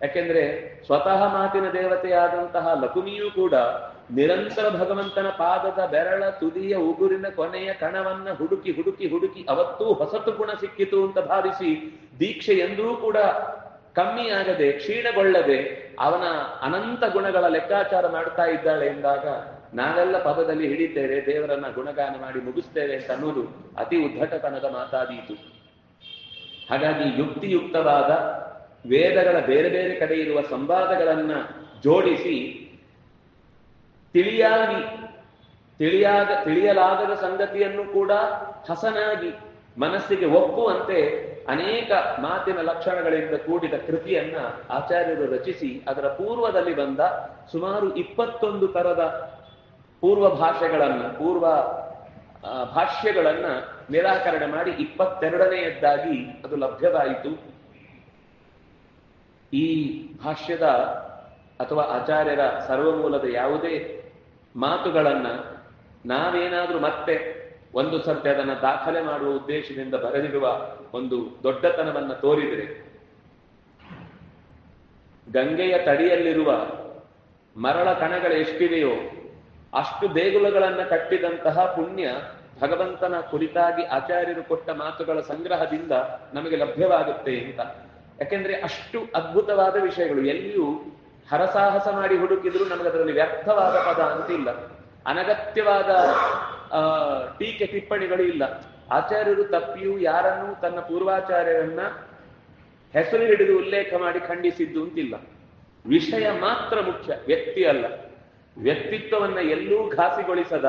ಯಾಕೆಂದ್ರೆ ಸ್ವತಃ ಮಾತಿನ ದೇವತೆಯಾದಂತಹ ಲಕುಮಿಯೂ ಕೂಡ ನಿರಂತರ ಭಗವಂತನ ಪಾದದ ಬೆರಳ ತುದಿಯ ಉಗುರಿನ ಕೊನೆಯ ಕಣವನ್ನ ಹುಡುಕಿ ಹುಡುಕಿ ಹುಡುಕಿ ಅವತ್ತೂ ಹೊಸತು ಗುಣ ಸಿಕ್ಕಿತು ಅಂತ ಭಾವಿಸಿ ದೀಕ್ಷೆ ಎಂದೂ ಕೂಡ ಕಮ್ಮಿಯಾಗದೆ ಕ್ಷೀಣಗೊಳ್ಳದೆ ಅವನ ಅನಂತ ಗುಣಗಳ ಲೆಕ್ಕಾಚಾರ ಮಾಡ್ತಾ ಇದ್ದಾಳೆ ಎಂದಾಗ ನಾವೆಲ್ಲ ಪದದಲ್ಲಿ ಹಿಡಿತೇವೆ ದೇವರನ್ನ ಗುಣಗಾನ ಮಾಡಿ ಮುಗಿಸ್ತೇವೆ ಅಂತ ಅನ್ನೋದು ಅತಿ ಉದ್ಧಟತನದ ಮಾತಾದೀತು. ಹಾಗಾಗಿ ಯುಕ್ತಿಯುಕ್ತವಾದ ವೇದಗಳ ಬೇರೆ ಬೇರೆ ಕಡೆ ಇರುವ ಸಂವಾದಗಳನ್ನ ಜೋಡಿಸಿ ತಿಳಿಯಾಗಿ, ತಿಳಿಯಾಗ, ತಿಳಿಯಲಾಗದ ಸಂಗತಿಯನ್ನು ಕೂಡ ಹಸನಾಗಿ ಮನಸ್ಸಿಗೆ ಒಪ್ಪುವಂತೆ ಅನೇಕ ಮಾತಿನ ಲಕ್ಷಣಗಳಿಂದ ಕೂಡಿದ ಕೃತಿಯನ್ನ ಆಚಾರ್ಯರು ರಚಿಸಿ ಅದರ ಪೂರ್ವದಲ್ಲಿ ಬಂದ ಸುಮಾರು ಇಪ್ಪತ್ತೊಂದು ತರದ ಪೂರ್ವ ಭಾಷೆಗಳನ್ನ, ಪೂರ್ವ ಭಾಷ್ಯಗಳನ್ನ ನಿರಾಕರಣೆ ಮಾಡಿ ಇಪ್ಪತ್ತೆರಡನೆಯದ್ದಾಗಿ ಅದು ಲಭ್ಯವಾಯಿತು. ಈ ಭಾಷ್ಯದ ಅಥವಾ ಆಚಾರ್ಯರ ಸರ್ವಮೂಲದ ಯಾವುದೇ ಮಾತುಗಳನ್ನ ನಾವೇನಾದ್ರೂ ಮತ್ತೆ ಒಂದು ಸರ್ತಿ ಅದನ್ನ ದಾಖಲೆ ಮಾಡುವ ಉದ್ದೇಶದಿಂದ ಬರೆದಿರುವ ಒಂದು ದೊಡ್ಡತನವನ್ನ ತೋರಿದರೆ, ಗಂಗೆಯ ತಡಿಯಲ್ಲಿರುವ ಮರಳ ಕಣಗಳು ಎಷ್ಟಿವೆಯೋ, ಅಷ್ಟು ದೇಗುಲಗಳನ್ನ ಕಟ್ಟಿದಂತಹ ಪುಣ್ಯ ಭಗವಂತನ ಕುರಿತಾಗಿ ಆಚಾರ್ಯರು ಕೊಟ್ಟ ಮಾತುಗಳ ಸಂಗ್ರಹದಿಂದ ನಮಗೆ ಲಭ್ಯವಾಗುತ್ತೆ ಅಂತ. ಯಾಕೆಂದ್ರೆ ಅಷ್ಟು ಅದ್ಭುತವಾದ ವಿಷಯಗಳು. ಎಲ್ಲಿಯೂ ಹರಸಾಹಸ ಮಾಡಿ ಹುಡುಕಿದ್ರು ನಮಗೆ ಅದರಲ್ಲಿ ವ್ಯರ್ಥವಾದ ಪದ ಅಂತಿಲ್ಲ ಅನಗತ್ಯವಾದ, ಆ, ಟೀಕೆ ಟಿಪ್ಪಣಿಗಳು ಇಲ್ಲ. ಆಚಾರ್ಯರು ತಪ್ಪಿಯೂ ಯಾರನ್ನೂ ತನ್ನ ಪೂರ್ವಾಚಾರ್ಯರನ್ನ ಹೆಸರು ಹಿಡಿದು ಉಲ್ಲೇಖ ಮಾಡಿ ಖಂಡಿಸಿದ್ದು ಅಂತಿಲ್ಲ. ವಿಷಯ ಮಾತ್ರ ಮುಖ್ಯ, ವ್ಯಕ್ತಿ ಅಲ್ಲ. ವ್ಯಕ್ತಿತ್ವವನ್ನ ಎಲ್ಲೂ ಘಾಸಿಗೊಳಿಸದ,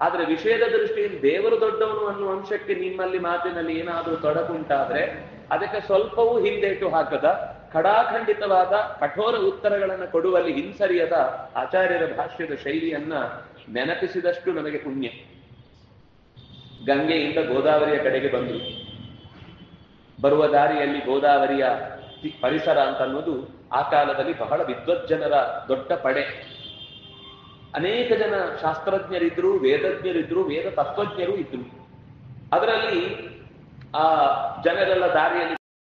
ಆದ್ರೆ ವಿಷಯದ ದೃಷ್ಟಿಯಿಂದ ದೇವರು ದೊಡ್ಡವನು ಅನ್ನುವ ಅಂಶಕ್ಕೆ ನಿಮ್ಮಲ್ಲಿ ಮಾತಿನಲ್ಲಿ ಏನಾದರೂ ತೊಡಕುಂಟಾದ್ರೆ ಅದಕ್ಕೆ ಸ್ವಲ್ಪವೂ ಹಿಂದೇಟು ಹಾಕದ. ಖಡಾಖಂಡಿತವಾದ ಕಠೋರ ಉತ್ತರಗಳನ್ನು ಕೊಡುವಲ್ಲಿ ಹಿಂಸರಿಯದ ಆಚಾರ್ಯರ ಭಾಷ್ಯದ ಶೈಲಿಯನ್ನ ನೆನಪಿಸಿದಷ್ಟು ನಮಗೆ ಪುಣ್ಯ. ಗಂಗೆಯಿಂದ ಗೋದಾವರಿಯ ಕಡೆಗೆ ಬಂದರು ಬರುವ ದಾರಿಯಲ್ಲಿ ಗೋದಾವರಿಯ ಪರಿಸರ ಅಂತ ಅನ್ನೋದು ಆ ಕಾಲದಲ್ಲಿ ಬಹಳ ವಿದ್ವಜ್ಜನರ ದೊಡ್ಡ ಪಡೆ. ಅನೇಕ ಜನ ಶಾಸ್ತ್ರಜ್ಞರಿದ್ರು, ವೇದಜ್ಞರಿದ್ರು, ವೇದ ತತ್ವಜ್ಞರು ಇದ್ರು. ಅದರಲ್ಲಿ ಆ ಜನರೆಲ್ಲ ದಾರಿಯಲ್ಲಿ